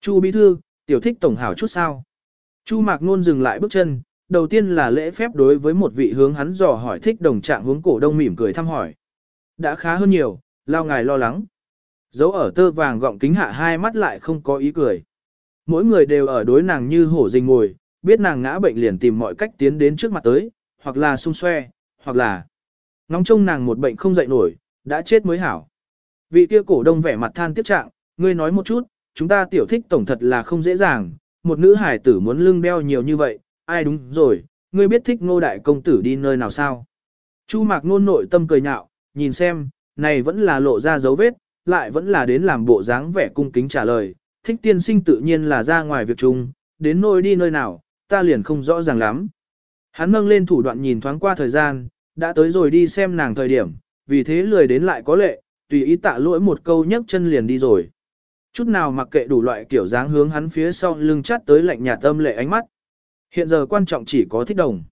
Chu bí thư, tiểu thích tổng hảo chút sao. Chu mạc nôn dừng lại bước chân, đầu tiên là lễ phép đối với một vị hướng hắn dò hỏi thích đồng trạng hướng cổ đông mỉm cười thăm hỏi. Đã khá hơn nhiều, lao ngài lo lắng. Dấu ở tơ vàng gọng kính hạ hai mắt lại không có ý cười. Mỗi người đều ở đối nàng như hổ rình ngồi, biết nàng ngã bệnh liền tìm mọi cách tiến đến trước mặt tới, hoặc là xung xoe, hoặc là ngóng trông nàng một bệnh không dậy nổi, đã chết mới hảo. Vị kia cổ đông vẻ mặt than tiếc trạng, ngươi nói một chút, chúng ta tiểu thích tổng thật là không dễ dàng, một nữ hải tử muốn lưng đeo nhiều như vậy, ai đúng rồi, ngươi biết thích ngô đại công tử đi nơi nào sao? Chu mạc nôn nội tâm cười nhạo, nhìn xem, này vẫn là lộ ra dấu vết, lại vẫn là đến làm bộ dáng vẻ cung kính trả lời, thích tiên sinh tự nhiên là ra ngoài việc chung, đến nơi đi nơi nào, ta liền không rõ ràng lắm. Hắn nâng lên thủ đoạn nhìn thoáng qua thời gian, đã tới rồi đi xem nàng thời điểm, vì thế lười đến lại có lệ, tùy ý tạ lỗi một câu nhấc chân liền đi rồi. Chút nào mặc kệ đủ loại kiểu dáng hướng hắn phía sau lưng chát tới lạnh nhà tâm lệ ánh mắt. Hiện giờ quan trọng chỉ có thích đồng.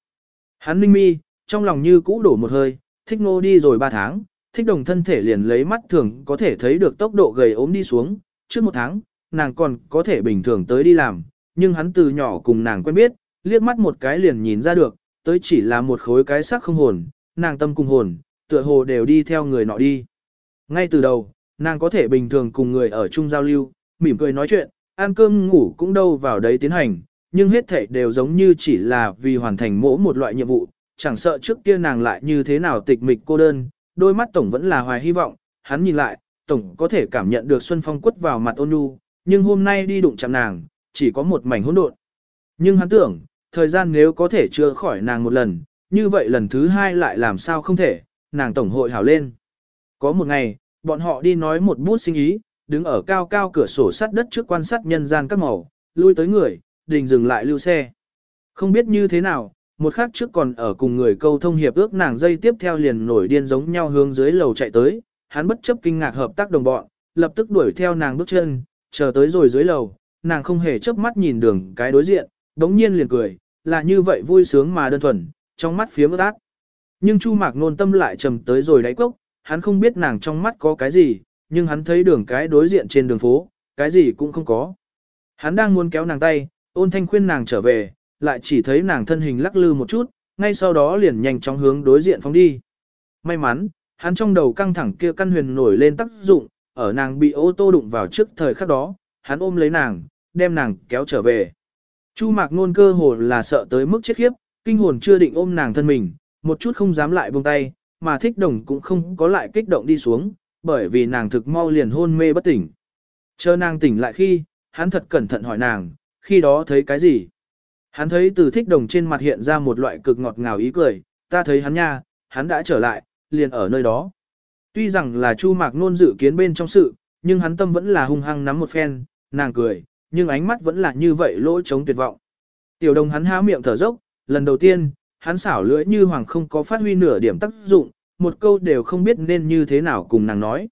Hắn ninh mi, trong lòng như cũ đổ một hơi, thích ngô đi rồi ba tháng, thích đồng thân thể liền lấy mắt thường có thể thấy được tốc độ gầy ốm đi xuống, trước một tháng, nàng còn có thể bình thường tới đi làm, nhưng hắn từ nhỏ cùng nàng quen biết, liếc mắt một cái liền nhìn ra được, tới chỉ là một khối cái xác không hồn, nàng tâm cùng hồn, tựa hồ đều đi theo người nọ đi. Ngay từ đầu, nàng có thể bình thường cùng người ở chung giao lưu, mỉm cười nói chuyện, ăn cơm ngủ cũng đâu vào đấy tiến hành, nhưng hết thảy đều giống như chỉ là vì hoàn thành mỗi một loại nhiệm vụ, chẳng sợ trước kia nàng lại như thế nào tịch mịch cô đơn, đôi mắt tổng vẫn là hoài hy vọng, hắn nhìn lại, tổng có thể cảm nhận được Xuân Phong quất vào mặt ôn nhu, nhưng hôm nay đi đụng chạm nàng, chỉ có một mảnh hỗn độn. Nhưng hắn tưởng, thời gian nếu có thể chữa khỏi nàng một lần, như vậy lần thứ hai lại làm sao không thể, nàng tổng hội hảo lên. Có một ngày, bọn họ đi nói một bút sinh ý, đứng ở cao cao cửa sổ sắt đất trước quan sát nhân gian các màu, lui tới người, đình dừng lại lưu xe. Không biết như thế nào, một khắc trước còn ở cùng người câu thông hiệp ước nàng dây tiếp theo liền nổi điên giống nhau hướng dưới lầu chạy tới, hắn bất chấp kinh ngạc hợp tác đồng bọn, lập tức đuổi theo nàng bước chân, chờ tới rồi dưới lầu, nàng không hề chớp mắt nhìn đường cái đối diện, đống nhiên liền cười, là như vậy vui sướng mà đơn thuần, trong mắt phía mướt ác. Nhưng Chu Mạc nôn tâm lại trầm tới rồi đáy cốc, hắn không biết nàng trong mắt có cái gì, nhưng hắn thấy đường cái đối diện trên đường phố, cái gì cũng không có. Hắn đang muốn kéo nàng tay, ôn thanh khuyên nàng trở về, lại chỉ thấy nàng thân hình lắc lư một chút, ngay sau đó liền nhanh chóng hướng đối diện phóng đi. May mắn, hắn trong đầu căng thẳng kia căn huyền nổi lên tác dụng, ở nàng bị ô tô đụng vào trước thời khắc đó, hắn ôm lấy nàng, đem nàng kéo trở về. Chu mạc nôn cơ hồ là sợ tới mức chết khiếp, kinh hồn chưa định ôm nàng thân mình, một chút không dám lại buông tay, mà thích đồng cũng không có lại kích động đi xuống, bởi vì nàng thực mau liền hôn mê bất tỉnh. Chờ nàng tỉnh lại khi, hắn thật cẩn thận hỏi nàng, khi đó thấy cái gì? Hắn thấy từ thích đồng trên mặt hiện ra một loại cực ngọt ngào ý cười, ta thấy hắn nha, hắn đã trở lại, liền ở nơi đó. Tuy rằng là Chu Mạc Nôn dự kiến bên trong sự, nhưng hắn tâm vẫn là hung hăng nắm một phen, nàng cười, nhưng ánh mắt vẫn là như vậy lỗ trống tuyệt vọng. Tiểu đồng hắn há miệng thở dốc, lần đầu tiên, hắn xảo lưỡi như hoàng không có phát huy nửa điểm tác dụng, một câu đều không biết nên như thế nào cùng nàng nói.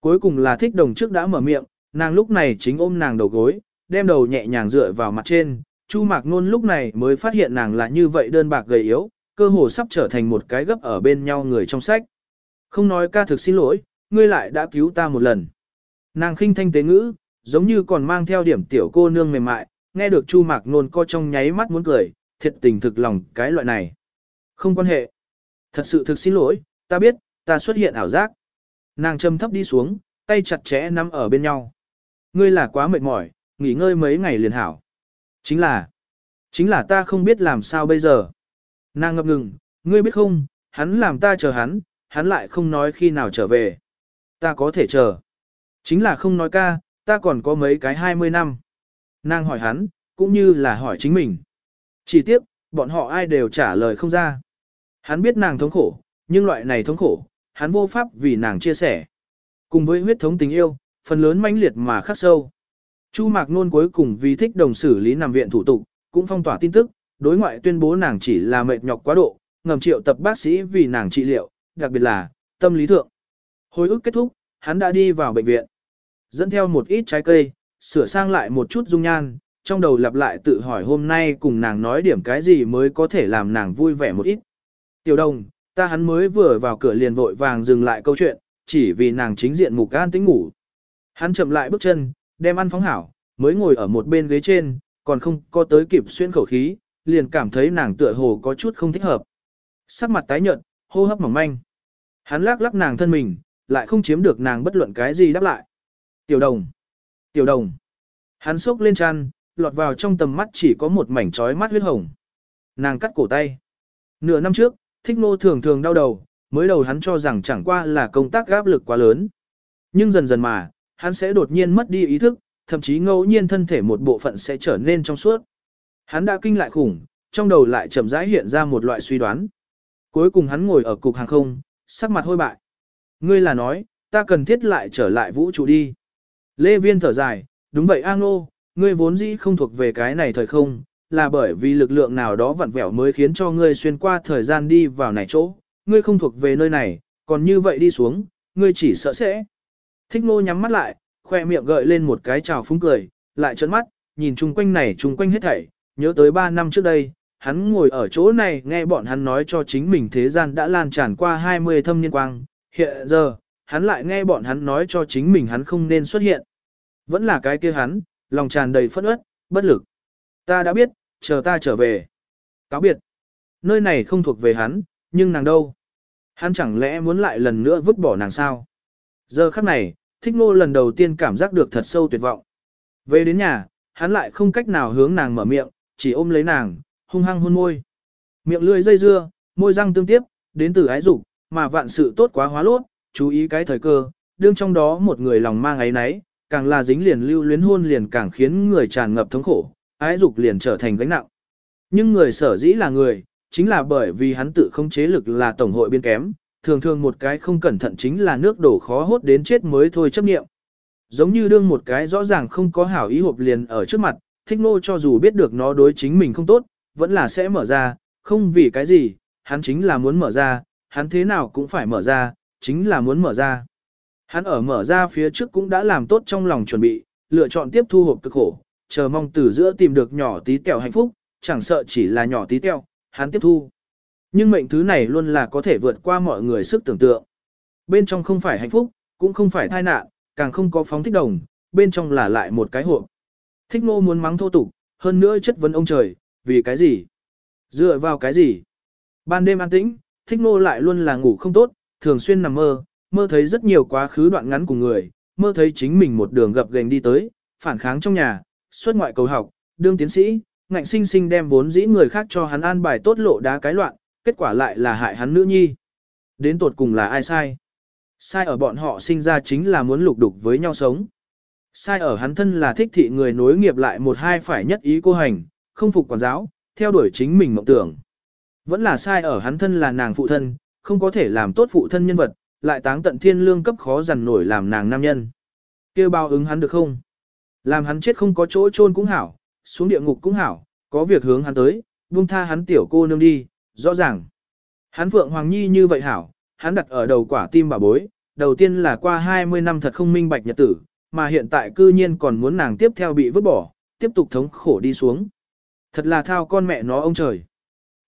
Cuối cùng là thích đồng trước đã mở miệng, nàng lúc này chính ôm nàng đầu gối, đem đầu nhẹ nhàng dựa vào mặt trên, Chu Mạc Nôn lúc này mới phát hiện nàng là như vậy đơn bạc gầy yếu, cơ hồ sắp trở thành một cái gấp ở bên nhau người trong sách. Không nói ca thực xin lỗi, ngươi lại đã cứu ta một lần. Nàng khinh thanh tế ngữ, giống như còn mang theo điểm tiểu cô nương mềm mại, nghe được Chu Mạc Nôn co trong nháy mắt muốn cười, thiệt tình thực lòng cái loại này. Không quan hệ. Thật sự thực xin lỗi, ta biết, ta xuất hiện ảo giác. Nàng châm thấp đi xuống, tay chặt chẽ nắm ở bên nhau. Ngươi là quá mệt mỏi, nghỉ ngơi mấy ngày liền hảo. Chính là, chính là ta không biết làm sao bây giờ. Nàng ngập ngừng, ngươi biết không, hắn làm ta chờ hắn, hắn lại không nói khi nào trở về. Ta có thể chờ. Chính là không nói ca, ta còn có mấy cái 20 năm. Nàng hỏi hắn, cũng như là hỏi chính mình. Chỉ tiếc, bọn họ ai đều trả lời không ra. Hắn biết nàng thống khổ, nhưng loại này thống khổ, hắn vô pháp vì nàng chia sẻ. Cùng với huyết thống tình yêu, phần lớn mãnh liệt mà khắc sâu. Chu Mạc Nôn cuối cùng vì thích đồng xử lý nằm viện thủ tục, cũng phong tỏa tin tức, đối ngoại tuyên bố nàng chỉ là mệt nhọc quá độ, ngầm triệu tập bác sĩ vì nàng trị liệu, đặc biệt là tâm lý thượng. Hồi ức kết thúc, hắn đã đi vào bệnh viện. Dẫn theo một ít trái cây, sửa sang lại một chút dung nhan, trong đầu lặp lại tự hỏi hôm nay cùng nàng nói điểm cái gì mới có thể làm nàng vui vẻ một ít. Tiểu đồng, ta hắn mới vừa vào cửa liền vội vàng dừng lại câu chuyện, chỉ vì nàng chính diện mục an tính ngủ. Hắn chậm lại bước chân, đem ăn phóng hảo, mới ngồi ở một bên ghế trên, còn không có tới kịp xuyên khẩu khí, liền cảm thấy nàng tựa hồ có chút không thích hợp. Sắc mặt tái nhợt, hô hấp mỏng manh. Hắn lắc lắc nàng thân mình, lại không chiếm được nàng bất luận cái gì đáp lại. Tiểu đồng. Tiểu đồng. Hắn sốc lên chăn, lọt vào trong tầm mắt chỉ có một mảnh trói mắt huyết hồng. Nàng cắt cổ tay. Nửa năm trước, thích nô thường thường đau đầu, mới đầu hắn cho rằng chẳng qua là công tác áp lực quá lớn. Nhưng dần dần mà, hắn sẽ đột nhiên mất đi ý thức, thậm chí ngẫu nhiên thân thể một bộ phận sẽ trở nên trong suốt. Hắn đã kinh lại khủng, trong đầu lại chậm rãi hiện ra một loại suy đoán. Cuối cùng hắn ngồi ở cục hàng không, sắc mặt hôi bại. Ngươi là nói, ta cần thiết lại trở lại vũ trụ đi. Lê Viên thở dài, đúng vậy A Ngô, ngươi vốn dĩ không thuộc về cái này thời không, là bởi vì lực lượng nào đó vặn vẹo mới khiến cho ngươi xuyên qua thời gian đi vào này chỗ, ngươi không thuộc về nơi này, còn như vậy đi xuống, ngươi chỉ sợ sẽ. Thích Ngô nhắm mắt lại, khoe miệng gợi lên một cái trào phúng cười, lại trợn mắt, nhìn chung quanh này chung quanh hết thảy, nhớ tới 3 năm trước đây, hắn ngồi ở chỗ này nghe bọn hắn nói cho chính mình thế gian đã lan tràn qua 20 thâm niên quang, hiện giờ, hắn lại nghe bọn hắn nói cho chính mình hắn không nên xuất hiện. Vẫn là cái kia hắn, lòng tràn đầy phẫn uất, bất lực. Ta đã biết, chờ ta trở về. Cáo biệt. Nơi này không thuộc về hắn, nhưng nàng đâu? Hắn chẳng lẽ muốn lại lần nữa vứt bỏ nàng sao? Giờ khắc này, thích ngô lần đầu tiên cảm giác được thật sâu tuyệt vọng. Về đến nhà, hắn lại không cách nào hướng nàng mở miệng, chỉ ôm lấy nàng, hung hăng hôn môi. Miệng lưỡi dây dưa, môi răng tương tiếp, đến từ ái dục, mà vạn sự tốt quá hóa lốt, chú ý cái thời cơ, đương trong đó một người lòng mang ấy nấy, càng là dính liền lưu luyến hôn liền càng khiến người tràn ngập thống khổ, ái dục liền trở thành gánh nặng. Nhưng người sở dĩ là người, chính là bởi vì hắn tự không chế lực là tổng hội biên kém, thường thường một cái không cẩn thận chính là nước đổ khó hốt đến chết mới thôi chấp nghiệm. Giống như đương một cái rõ ràng không có hảo ý hộp liền ở trước mặt, thích nô cho dù biết được nó đối chính mình không tốt, vẫn là sẽ mở ra, không vì cái gì, hắn chính là muốn mở ra, hắn thế nào cũng phải mở ra, chính là muốn mở ra. Hắn ở mở ra phía trước cũng đã làm tốt trong lòng chuẩn bị, lựa chọn tiếp thu hộp cực khổ, chờ mong từ giữa tìm được nhỏ tí tẹo hạnh phúc, chẳng sợ chỉ là nhỏ tí tẹo, hắn tiếp thu. Nhưng mệnh thứ này luôn là có thể vượt qua mọi người sức tưởng tượng. Bên trong không phải hạnh phúc, cũng không phải tai nạn, càng không có phóng thích đồng, bên trong là lại một cái hộp. Thích ngô muốn mắng thô tục, hơn nữa chất vấn ông trời, vì cái gì? Dựa vào cái gì? Ban đêm an tĩnh, thích ngô lại luôn là ngủ không tốt, thường xuyên nằm mơ, mơ thấy rất nhiều quá khứ đoạn ngắn của người, mơ thấy chính mình một đường gập gành đi tới, phản kháng trong nhà, xuất ngoại cầu học, đương tiến sĩ, ngạnh sinh sinh đem vốn dĩ người khác cho hắn an bài tốt lộ đá cái loạn, kết quả lại là hại hắn nữ nhi. Đến tột cùng là ai sai? Sai ở bọn họ sinh ra chính là muốn lục đục với nhau sống. Sai ở hắn thân là thích thị người nối nghiệp lại một hai phải nhất ý cô hành, không phục quản giáo, theo đuổi chính mình mộng tưởng. Vẫn là sai ở hắn thân là nàng phụ thân, không có thể làm tốt phụ thân nhân vật, lại táng tận thiên lương cấp khó dằn nổi làm nàng nam nhân. kêu bao ứng hắn được không? Làm hắn chết không có chỗ chôn cũng hảo, xuống địa ngục cũng hảo, có việc hướng hắn tới, buông tha hắn tiểu cô nương đi, rõ ràng. Hắn Phượng Hoàng Nhi như vậy hảo, hắn đặt ở đầu quả tim bà bối, đầu tiên là qua 20 năm thật không minh bạch nhật tử, mà hiện tại cư nhiên còn muốn nàng tiếp theo bị vứt bỏ, tiếp tục thống khổ đi xuống. Thật là thao con mẹ nó ông trời.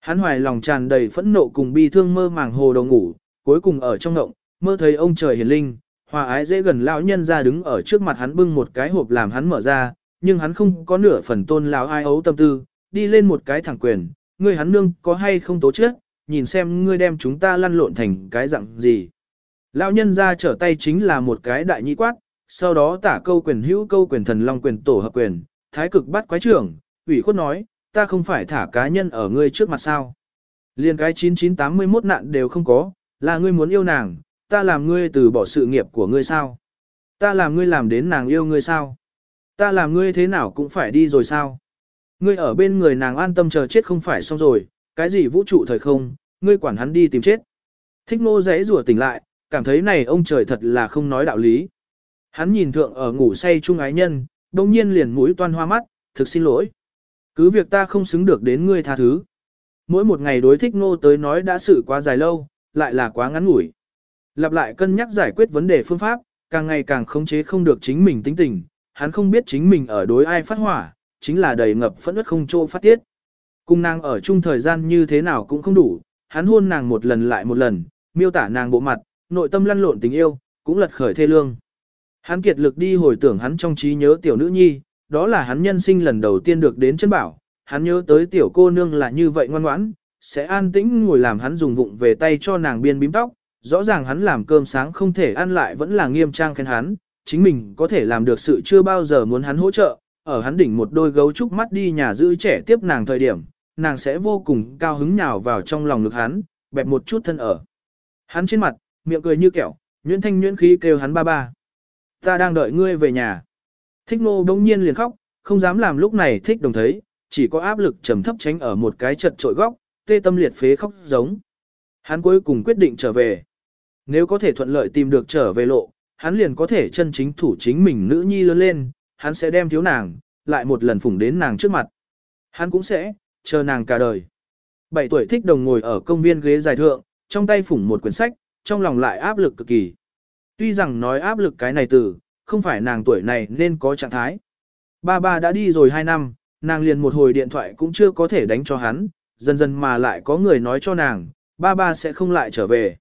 Hắn hoài lòng tràn đầy phẫn nộ cùng bi thương mơ màng hồ đầu ngủ, cuối cùng ở trong ngộng, mơ thấy ông trời hiền linh, hòa ái dễ gần lão nhân ra đứng ở trước mặt hắn bưng một cái hộp làm hắn mở ra, nhưng hắn không có nửa phần tôn lão ai ấu tâm tư, đi lên một cái thẳng quyền, ngươi hắn nương có hay không tố chết, nhìn xem ngươi đem chúng ta lăn lộn thành cái dạng gì. Lão nhân ra trở tay chính là một cái đại nhị quát, sau đó tả câu quyền hữu câu quyền thần long quyền tổ hợp quyền, thái cực bắt quái trưởng, ủy khuất nói, ta không phải thả cá nhân ở ngươi trước mặt sao. Liên cái 9981 nạn đều không có, là ngươi muốn yêu nàng, ta làm ngươi từ bỏ sự nghiệp của ngươi sao? Ta làm ngươi làm đến nàng yêu ngươi sao? Ta làm ngươi thế nào cũng phải đi rồi sao? Ngươi ở bên người nàng an tâm chờ chết không phải xong rồi, cái gì vũ trụ thời không, ngươi quản hắn đi tìm chết. Thích ngô rẽ rùa tỉnh lại, cảm thấy này ông trời thật là không nói đạo lý. Hắn nhìn thượng ở ngủ say chung ái nhân, đồng nhiên liền mũi toan hoa mắt, thực xin lỗi. Cứ việc ta không xứng được đến ngươi tha thứ. Mỗi một ngày đối thích ngô tới nói đã sự quá dài lâu, lại là quá ngắn ngủi. Lặp lại cân nhắc giải quyết vấn đề phương pháp, càng ngày càng khống chế không được chính mình tính tình, hắn không biết chính mình ở đối ai phát hỏa, chính là đầy ngập phẫn ức không chỗ phát tiết. Cùng nàng ở chung thời gian như thế nào cũng không đủ, hắn hôn nàng một lần lại một lần, miêu tả nàng bộ mặt, nội tâm lăn lộn tình yêu, cũng lật khởi thê lương. Hắn kiệt lực đi hồi tưởng hắn trong trí nhớ tiểu nữ nhi, đó là hắn nhân sinh lần đầu tiên được đến chân bảo, hắn nhớ tới tiểu cô nương là như vậy ngoan ngoãn, sẽ an tĩnh ngồi làm hắn dùng vụng về tay cho nàng biên bím tóc, rõ ràng hắn làm cơm sáng không thể ăn lại vẫn là nghiêm trang khen hắn, chính mình có thể làm được sự chưa bao giờ muốn hắn hỗ trợ, ở hắn đỉnh một đôi gấu trúc mắt đi nhà giữ trẻ tiếp nàng thời điểm, nàng sẽ vô cùng cao hứng nhào vào trong lòng ngực hắn, bẹp một chút thân ở. Hắn trên mặt, miệng cười như kẹo, nhuyễn thanh nhuyễn khí kêu hắn ba ba. Ta đang đợi ngươi về nhà. Thích nô đông nhiên liền khóc, không dám làm lúc này thích đồng thấy, chỉ có áp lực trầm thấp tránh ở một cái chật trội góc, tê tâm liệt phế khóc giống. Hắn cuối cùng quyết định trở về. Nếu có thể thuận lợi tìm được trở về lộ, hắn liền có thể chân chính thủ chính mình nữ nhi lớn lên, hắn sẽ đem thiếu nàng, lại một lần phủng đến nàng trước mặt. Hắn cũng sẽ, chờ nàng cả đời. Bảy tuổi thích đồng ngồi ở công viên ghế dài thượng, trong tay phủng một quyển sách, trong lòng lại áp lực cực kỳ. Tuy rằng nói áp lực cái này từ, không phải nàng tuổi này nên có trạng thái. Ba ba đã đi rồi hai năm, nàng liền một hồi điện thoại cũng chưa có thể đánh cho hắn, dần dần mà lại có người nói cho nàng, ba ba sẽ không lại trở về.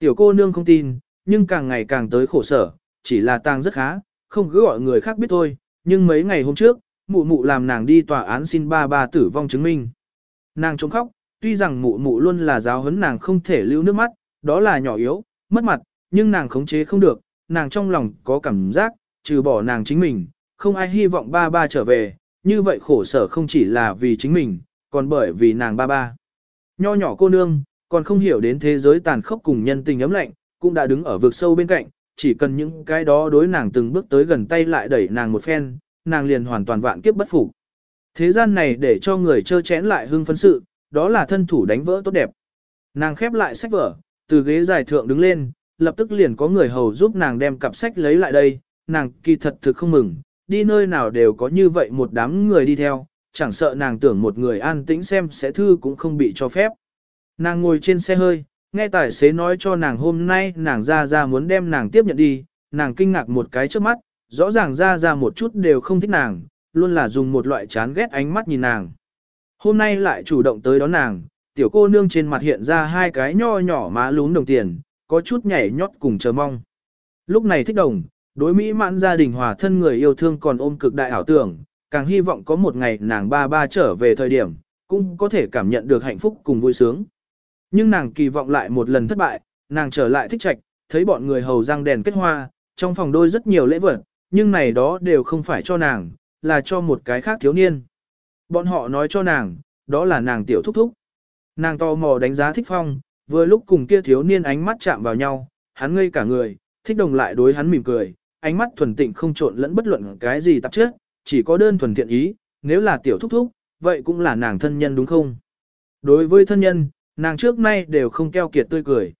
Tiểu cô nương không tin, nhưng càng ngày càng tới khổ sở, chỉ là tang rất khá, không cứ gọi người khác biết thôi, nhưng mấy ngày hôm trước, mụ mụ làm nàng đi tòa án xin ba ba tử vong chứng minh. Nàng trống khóc, tuy rằng mụ mụ luôn là giáo huấn nàng không thể lưu nước mắt, đó là nhỏ yếu, mất mặt, nhưng nàng khống chế không được, nàng trong lòng có cảm giác, trừ bỏ nàng chính mình, không ai hy vọng ba ba trở về, như vậy khổ sở không chỉ là vì chính mình, còn bởi vì nàng ba ba. Nho nhỏ cô nương, còn không hiểu đến thế giới tàn khốc cùng nhân tình ấm lạnh, cũng đã đứng ở vực sâu bên cạnh, chỉ cần những cái đó đối nàng từng bước tới gần tay lại đẩy nàng một phen, nàng liền hoàn toàn vạn kiếp bất phục. Thế gian này để cho người chơ chén lại hưng phấn sự, đó là thân thủ đánh vỡ tốt đẹp. Nàng khép lại sách vở, từ ghế dài thượng đứng lên, lập tức liền có người hầu giúp nàng đem cặp sách lấy lại đây, nàng kỳ thật thực không mừng, đi nơi nào đều có như vậy một đám người đi theo, chẳng sợ nàng tưởng một người an tĩnh xem sẽ thư cũng không bị cho phép. Nàng ngồi trên xe hơi, nghe tài xế nói cho nàng hôm nay nàng ra ra muốn đem nàng tiếp nhận đi, nàng kinh ngạc một cái trước mắt, rõ ràng ra ra một chút đều không thích nàng, luôn là dùng một loại chán ghét ánh mắt nhìn nàng. Hôm nay lại chủ động tới đón nàng, tiểu cô nương trên mặt hiện ra hai cái nho nhỏ má lún đồng tiền, có chút nhảy nhót cùng chờ mong. Lúc này thích đồng, đối mỹ mãn gia đình hòa thân người yêu thương còn ôm cực đại ảo tưởng, càng hy vọng có một ngày nàng ba ba trở về thời điểm, cũng có thể cảm nhận được hạnh phúc cùng vui sướng. Nhưng nàng kỳ vọng lại một lần thất bại, nàng trở lại thích trạch, thấy bọn người hầu răng đèn kết hoa, trong phòng đôi rất nhiều lễ vật, nhưng này đó đều không phải cho nàng, là cho một cái khác thiếu niên. Bọn họ nói cho nàng, đó là nàng tiểu thúc thúc. Nàng to mò đánh giá thích phong, vừa lúc cùng kia thiếu niên ánh mắt chạm vào nhau, hắn ngây cả người, thích đồng lại đối hắn mỉm cười, ánh mắt thuần tịnh không trộn lẫn bất luận cái gì tạp chất, chỉ có đơn thuần thiện ý, nếu là tiểu thúc thúc, vậy cũng là nàng thân nhân đúng không? Đối với thân nhân, nàng trước nay đều không keo kiệt tươi cười.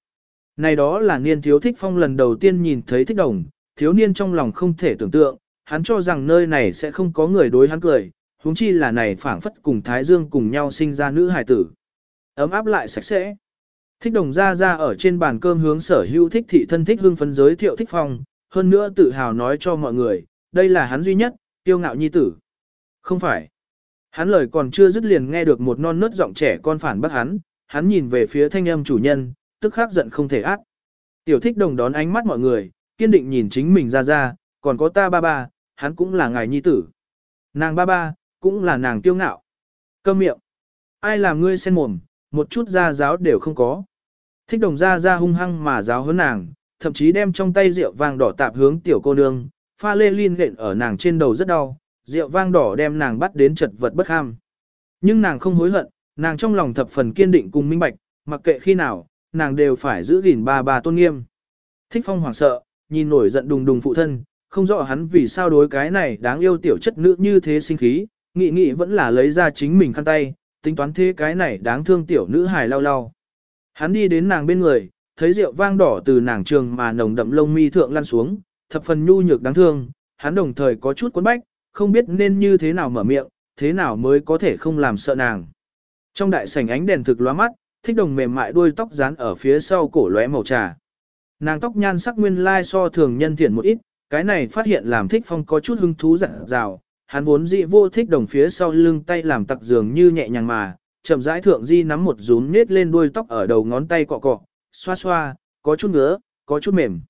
Này đó là niên thiếu thích phong lần đầu tiên nhìn thấy thích đồng, thiếu niên trong lòng không thể tưởng tượng, hắn cho rằng nơi này sẽ không có người đối hắn cười, huống chi là này phảng phất cùng Thái Dương cùng nhau sinh ra nữ hài tử. Ấm áp lại sạch sẽ. Thích đồng ra ra ở trên bàn cơm hướng sở hữu thích thị thân thích hương phấn giới thiệu thích phong, hơn nữa tự hào nói cho mọi người, đây là hắn duy nhất, tiêu ngạo nhi tử. Không phải. Hắn lời còn chưa dứt liền nghe được một non nớt giọng trẻ con phản bác hắn, hắn nhìn về phía thanh âm chủ nhân, tức khắc giận không thể át. Tiểu thích đồng đón ánh mắt mọi người, kiên định nhìn chính mình ra ra, còn có ta ba ba, hắn cũng là ngài nhi tử. Nàng ba ba, cũng là nàng tiêu ngạo. Câm miệng. Ai làm ngươi sen mồm, một chút ra giáo đều không có. Thích đồng ra ra hung hăng mà giáo hơn nàng, thậm chí đem trong tay rượu vang đỏ tạp hướng tiểu cô nương, pha lê liên lện ở nàng trên đầu rất đau, rượu vang đỏ đem nàng bắt đến chật vật bất ham. Nhưng nàng không hối hận, nàng trong lòng thập phần kiên định cùng minh bạch, mặc kệ khi nào, nàng đều phải giữ gìn ba bà tôn nghiêm. Thích phong hoảng sợ, nhìn nổi giận đùng đùng phụ thân, không rõ hắn vì sao đối cái này đáng yêu tiểu chất nữ như thế sinh khí, nghị nghị vẫn là lấy ra chính mình khăn tay, tính toán thế cái này đáng thương tiểu nữ hài lau lau. Hắn đi đến nàng bên người, thấy rượu vang đỏ từ nàng trường mà nồng đậm lông mi thượng lăn xuống, thập phần nhu nhược đáng thương, hắn đồng thời có chút cuốn bách, không biết nên như thế nào mở miệng, thế nào mới có thể không làm sợ nàng. Trong đại sảnh ánh đèn thực lóa mắt, thích đồng mềm mại đuôi tóc dán ở phía sau cổ lóe màu trà. Nàng tóc nhan sắc nguyên lai so thường nhân thiện một ít, cái này phát hiện làm thích phong có chút hứng thú dặn dào, hắn vốn dị vô thích đồng phía sau lưng tay làm tặc dường như nhẹ nhàng mà, chậm rãi thượng di nắm một rúm nết lên đuôi tóc ở đầu ngón tay cọ cọ, xoa xoa, có chút ngứa, có chút mềm.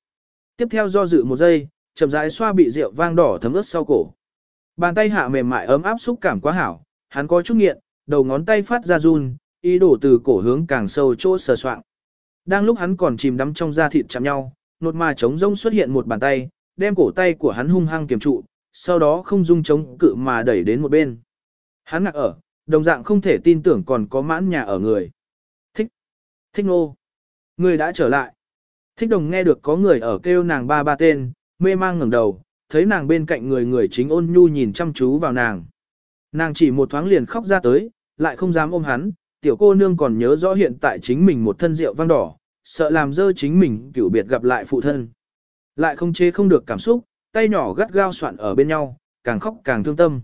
Tiếp theo do dự một giây, chậm rãi xoa bị rượu vang đỏ thấm ướt sau cổ. Bàn tay hạ mềm mại ấm áp xúc cảm quá hảo, hắn có chút nghiện, đầu ngón tay phát ra run, ý đổ từ cổ hướng càng sâu chỗ sờ soạng. Đang lúc hắn còn chìm đắm trong da thịt chạm nhau, nột mà trống rông xuất hiện một bàn tay, đem cổ tay của hắn hung hăng kiềm trụ, sau đó không dung chống cự mà đẩy đến một bên. Hắn ngạc ở, đồng dạng không thể tin tưởng còn có mãn nhà ở người. Thích, thích nô, người đã trở lại. Thích đồng nghe được có người ở kêu nàng ba ba tên, mê mang ngẩng đầu, thấy nàng bên cạnh người người chính ôn nhu nhìn chăm chú vào nàng. Nàng chỉ một thoáng liền khóc ra tới, lại không dám ôm hắn, tiểu cô nương còn nhớ rõ hiện tại chính mình một thân rượu vang đỏ, sợ làm dơ chính mình cửu biệt gặp lại phụ thân. Lại không chế không được cảm xúc, tay nhỏ gắt gao soạn ở bên nhau, càng khóc càng thương tâm.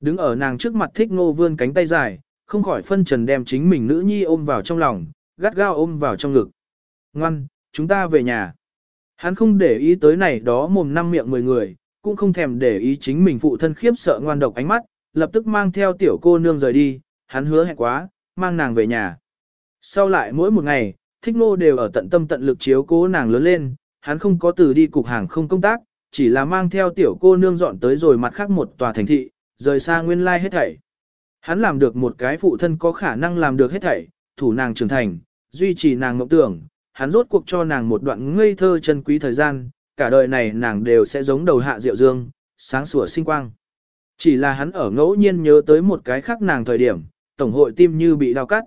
Đứng ở nàng trước mặt thích ngô vươn cánh tay dài, không khỏi phân trần đem chính mình nữ nhi ôm vào trong lòng, gắt gao ôm vào trong ngực. Ngoan, chúng ta về nhà. Hắn không để ý tới này đó mồm năm miệng mười người, cũng không thèm để ý chính mình phụ thân khiếp sợ ngoan độc ánh mắt, lập tức mang theo tiểu cô nương rời đi, hắn hứa hẹn quá, mang nàng về nhà. Sau lại mỗi một ngày, thích nô đều ở tận tâm tận lực chiếu cố nàng lớn lên, hắn không có từ đi cục hàng không công tác, chỉ là mang theo tiểu cô nương dọn tới rồi mặt khác một tòa thành thị, rời xa nguyên lai hết thảy. Hắn làm được một cái phụ thân có khả năng làm được hết thảy, thủ nàng trưởng thành, duy trì nàng mộng tưởng, hắn rốt cuộc cho nàng một đoạn ngây thơ chân quý thời gian, cả đời này nàng đều sẽ giống đầu hạ diệu dương, sáng sủa sinh quang. Chỉ là hắn ở ngẫu nhiên nhớ tới một cái khác nàng thời điểm, tổng hội tim như bị đau cắt.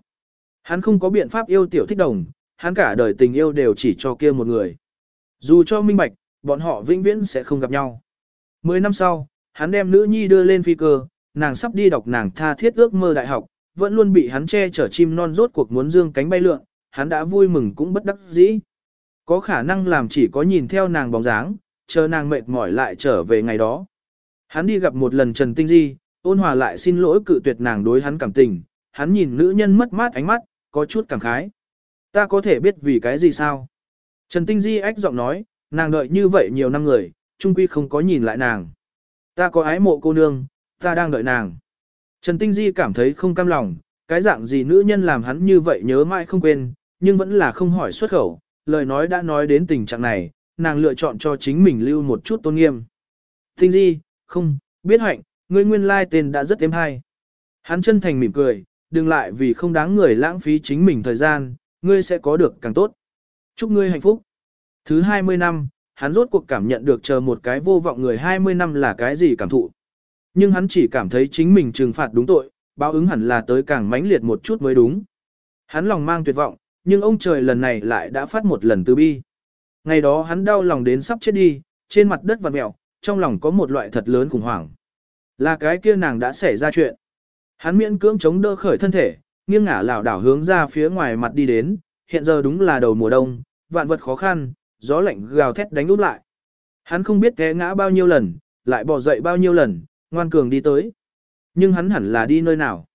Hắn không có biện pháp yêu tiểu thích đồng, hắn cả đời tình yêu đều chỉ cho kia một người. Dù cho minh bạch, bọn họ vĩnh viễn sẽ không gặp nhau. Mười năm sau, hắn đem nữ nhi đưa lên phi cơ, nàng sắp đi đọc nàng tha thiết ước mơ đại học, vẫn luôn bị hắn che chở chim non rốt cuộc muốn dương cánh bay lượn, hắn đã vui mừng cũng bất đắc dĩ. Có khả năng làm chỉ có nhìn theo nàng bóng dáng, chờ nàng mệt mỏi lại trở về ngày đó. Hắn đi gặp một lần Trần Tinh Di, ôn hòa lại xin lỗi cự tuyệt nàng đối hắn cảm tình, hắn nhìn nữ nhân mất mát ánh mắt, có chút cảm khái. Ta có thể biết vì cái gì sao? Trần Tinh Di ách giọng nói, nàng đợi như vậy nhiều năm người, trung quy không có nhìn lại nàng. Ta có ái mộ cô nương, ta đang đợi nàng. Trần Tinh Di cảm thấy không cam lòng, cái dạng gì nữ nhân làm hắn như vậy nhớ mãi không quên, nhưng vẫn là không hỏi xuất khẩu, lời nói đã nói đến tình trạng này, nàng lựa chọn cho chính mình lưu một chút tôn nghiêm. Tinh Di, không, biết hạnh, ngươi nguyên lai tên đã rất êm hay. Hắn chân thành mỉm cười, đừng lại vì không đáng người lãng phí chính mình thời gian, ngươi sẽ có được càng tốt. Chúc ngươi hạnh phúc. Thứ 20 năm, hắn rốt cuộc cảm nhận được chờ một cái vô vọng người 20 năm là cái gì cảm thụ. Nhưng hắn chỉ cảm thấy chính mình trừng phạt đúng tội, báo ứng hẳn là tới càng mãnh liệt một chút mới đúng. Hắn lòng mang tuyệt vọng, nhưng ông trời lần này lại đã phát một lần từ bi. Ngày đó hắn đau lòng đến sắp chết đi, trên mặt đất vặn mẹo, trong lòng có một loại thật lớn khủng hoảng. Là cái kia nàng đã xảy ra chuyện. Hắn miễn cưỡng chống đỡ khởi thân thể, nghiêng ngả lảo đảo hướng ra phía ngoài mặt đi đến, hiện giờ đúng là đầu mùa đông, vạn vật khó khăn, gió lạnh gào thét đánh úp lại. Hắn không biết té ngã bao nhiêu lần, lại bỏ dậy bao nhiêu lần, ngoan cường đi tới. Nhưng hắn hẳn là đi nơi nào.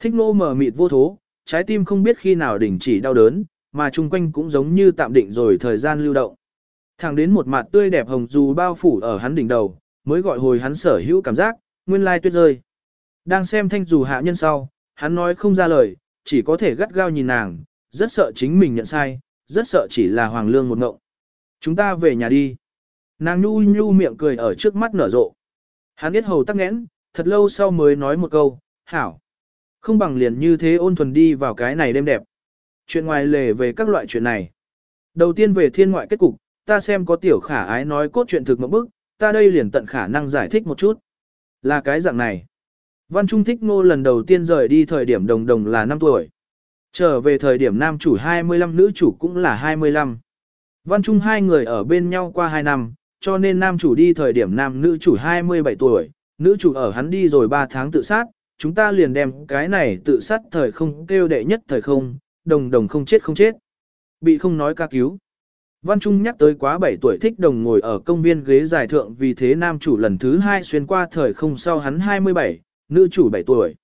Thích nô mờ mịt vô thố, trái tim không biết khi nào đình chỉ đau đớn, mà chung quanh cũng giống như tạm định rồi thời gian lưu động. Thẳng đến một mặt tươi đẹp hồng dù bao phủ ở hắn đỉnh đầu, mới gọi hồi hắn sở hữu cảm giác, nguyên lai tuyết rơi. Đang xem thanh dù hạ nhân sau, hắn nói không ra lời, chỉ có thể gắt gao nhìn nàng, rất sợ chính mình nhận sai, rất sợ chỉ là hoàng lương một ngộng. Chúng ta về nhà đi. Nàng nhu nhu miệng cười ở trước mắt nở rộ. Hắn biết hầu tắc nghẽn, thật lâu sau mới nói một câu, hảo. Không bằng liền như thế ôn thuần đi vào cái này đêm đẹp. Chuyện ngoài lề về các loại chuyện này. Đầu tiên về thiên ngoại kết cục, ta xem có tiểu khả ái nói cốt chuyện thực một bức, ta đây liền tận khả năng giải thích một chút. Là cái dạng này. Văn Trung thích ngô lần đầu tiên rời đi thời điểm đồng đồng là 5 tuổi. Trở về thời điểm nam chủ 25 nữ chủ cũng là 25. Văn Trung hai người ở bên nhau qua 2 năm, cho nên nam chủ đi thời điểm nam nữ chủ 27 tuổi, nữ chủ ở hắn đi rồi 3 tháng tự sát, chúng ta liền đem cái này tự sát thời không kêu đệ nhất thời không, đồng đồng không chết không chết. Bị không nói ca cứu. Văn Trung nhắc tới quá 7 tuổi thích đồng ngồi ở công viên ghế dài thượng vì thế nam chủ lần thứ 2 xuyên qua thời không sau hắn 27, nữ chủ 7 tuổi.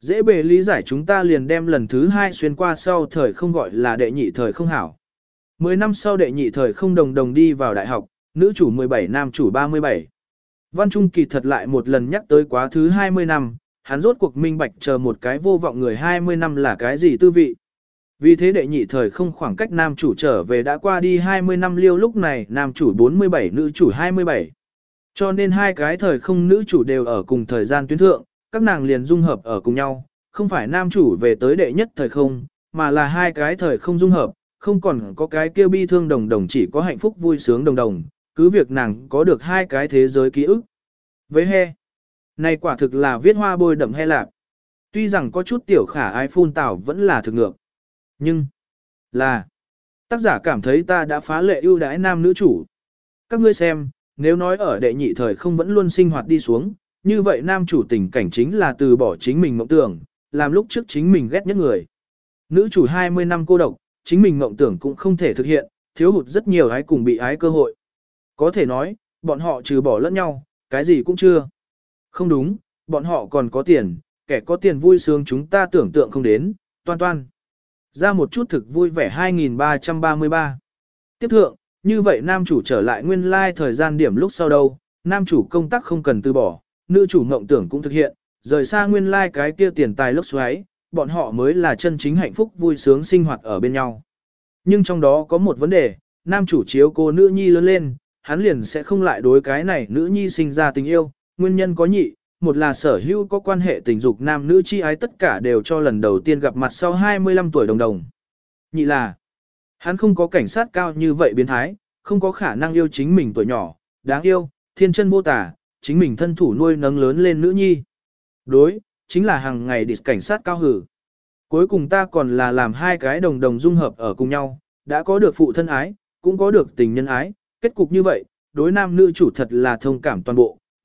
Dễ bề lý giải chúng ta liền đem lần thứ 2 xuyên qua sau thời không gọi là đệ nhị thời không hảo. 10 năm sau đệ nhị thời không đồng đồng đi vào đại học, nữ chủ 17 nam chủ 37. Văn Trung kỳ thật lại một lần nhắc tới quá thứ 20 năm, hắn rốt cuộc minh bạch chờ một cái vô vọng người 20 năm là cái gì tư vị. Vì thế đệ nhị thời không khoảng cách nam chủ trở về đã qua đi 20 năm liêu lúc này nam chủ 47 nữ chủ 27. Cho nên hai cái thời không nữ chủ đều ở cùng thời gian tuyến thượng, các nàng liền dung hợp ở cùng nhau, không phải nam chủ về tới đệ nhất thời không, mà là hai cái thời không dung hợp, không còn có cái kêu bi thương đồng đồng chỉ có hạnh phúc vui sướng đồng đồng, cứ việc nàng có được hai cái thế giới ký ức. Với he, này quả thực là viết hoa bôi đậm he lạc Tuy rằng có chút tiểu khả ai phun tảo vẫn là thực ngược. Nhưng, là, tác giả cảm thấy ta đã phá lệ ưu đãi nam nữ chủ. Các ngươi xem, nếu nói ở đệ nhị thời không vẫn luôn sinh hoạt đi xuống, như vậy nam chủ tình cảnh chính là từ bỏ chính mình mộng tưởng, làm lúc trước chính mình ghét nhất người. Nữ chủ 20 năm cô độc, chính mình mộng tưởng cũng không thể thực hiện, thiếu hụt rất nhiều ái cùng bị ái cơ hội. Có thể nói, bọn họ trừ bỏ lẫn nhau, cái gì cũng chưa. Không đúng, bọn họ còn có tiền, kẻ có tiền vui sướng chúng ta tưởng tượng không đến, toan toan. Ra một chút thực vui vẻ 2333. Tiếp thượng, như vậy nam chủ trở lại nguyên lai like thời gian điểm lúc sau đâu, nam chủ công tác không cần từ bỏ, nữ chủ ngộng tưởng cũng thực hiện, rời xa nguyên lai like cái kia tiền tài lúc xoáy, bọn họ mới là chân chính hạnh phúc vui sướng sinh hoạt ở bên nhau. Nhưng trong đó có một vấn đề, nam chủ chiếu cô nữ nhi lớn lên, hắn liền sẽ không lại đối cái này nữ nhi sinh ra tình yêu, nguyên nhân có nhị, một là sở hữu có quan hệ tình dục nam nữ chi ái tất cả đều cho lần đầu tiên gặp mặt sau 25 tuổi đồng đồng. Nhị là, hắn không có cảnh sát cao như vậy biến thái, không có khả năng yêu chính mình tuổi nhỏ, đáng yêu, thiên chân vô tả, chính mình thân thủ nuôi nấng lớn lên nữ nhi. Đối, chính là hàng ngày địch cảnh sát cao hử. Cuối cùng ta còn là làm hai cái đồng đồng dung hợp ở cùng nhau, đã có được phụ thân ái, cũng có được tình nhân ái, kết cục như vậy, đối nam nữ chủ thật là thông cảm toàn bộ,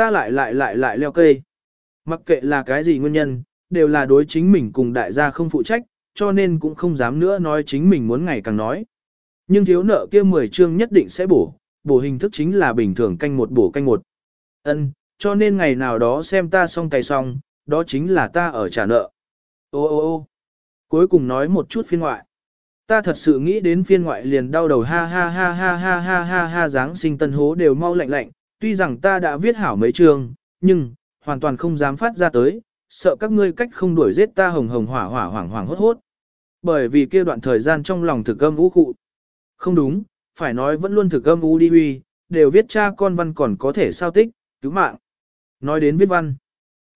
Ta lại lại lại lại leo cây. Mặc kệ là cái gì nguyên nhân, đều là đối chính mình cùng đại gia không phụ trách, cho nên cũng không dám nữa nói chính mình muốn ngày càng nói. Nhưng thiếu nợ kia 10 chương nhất định sẽ bổ, bổ hình thức chính là bình thường canh một bổ canh một. Ân, cho nên ngày nào đó xem ta xong cày xong, đó chính là ta ở trả nợ. Ô ô ô cuối cùng nói một chút phiên ngoại. Ta thật sự nghĩ đến phiên ngoại liền đau đầu ha ha ha ha ha ha ha ha dáng sinh tân hố đều mau lạnh lạnh, tuy rằng ta đã viết hảo mấy chương, nhưng, hoàn toàn không dám phát ra tới, sợ các ngươi cách không đuổi giết ta hồng hồng hỏa hỏa hoảng hoảng hốt hốt. Bởi vì kia đoạn thời gian trong lòng thực âm ú cụ. Không đúng, phải nói vẫn luôn thực âm u đi huy, đều viết cha con văn còn có thể sao tích, cứu mạng. Nói đến viết văn.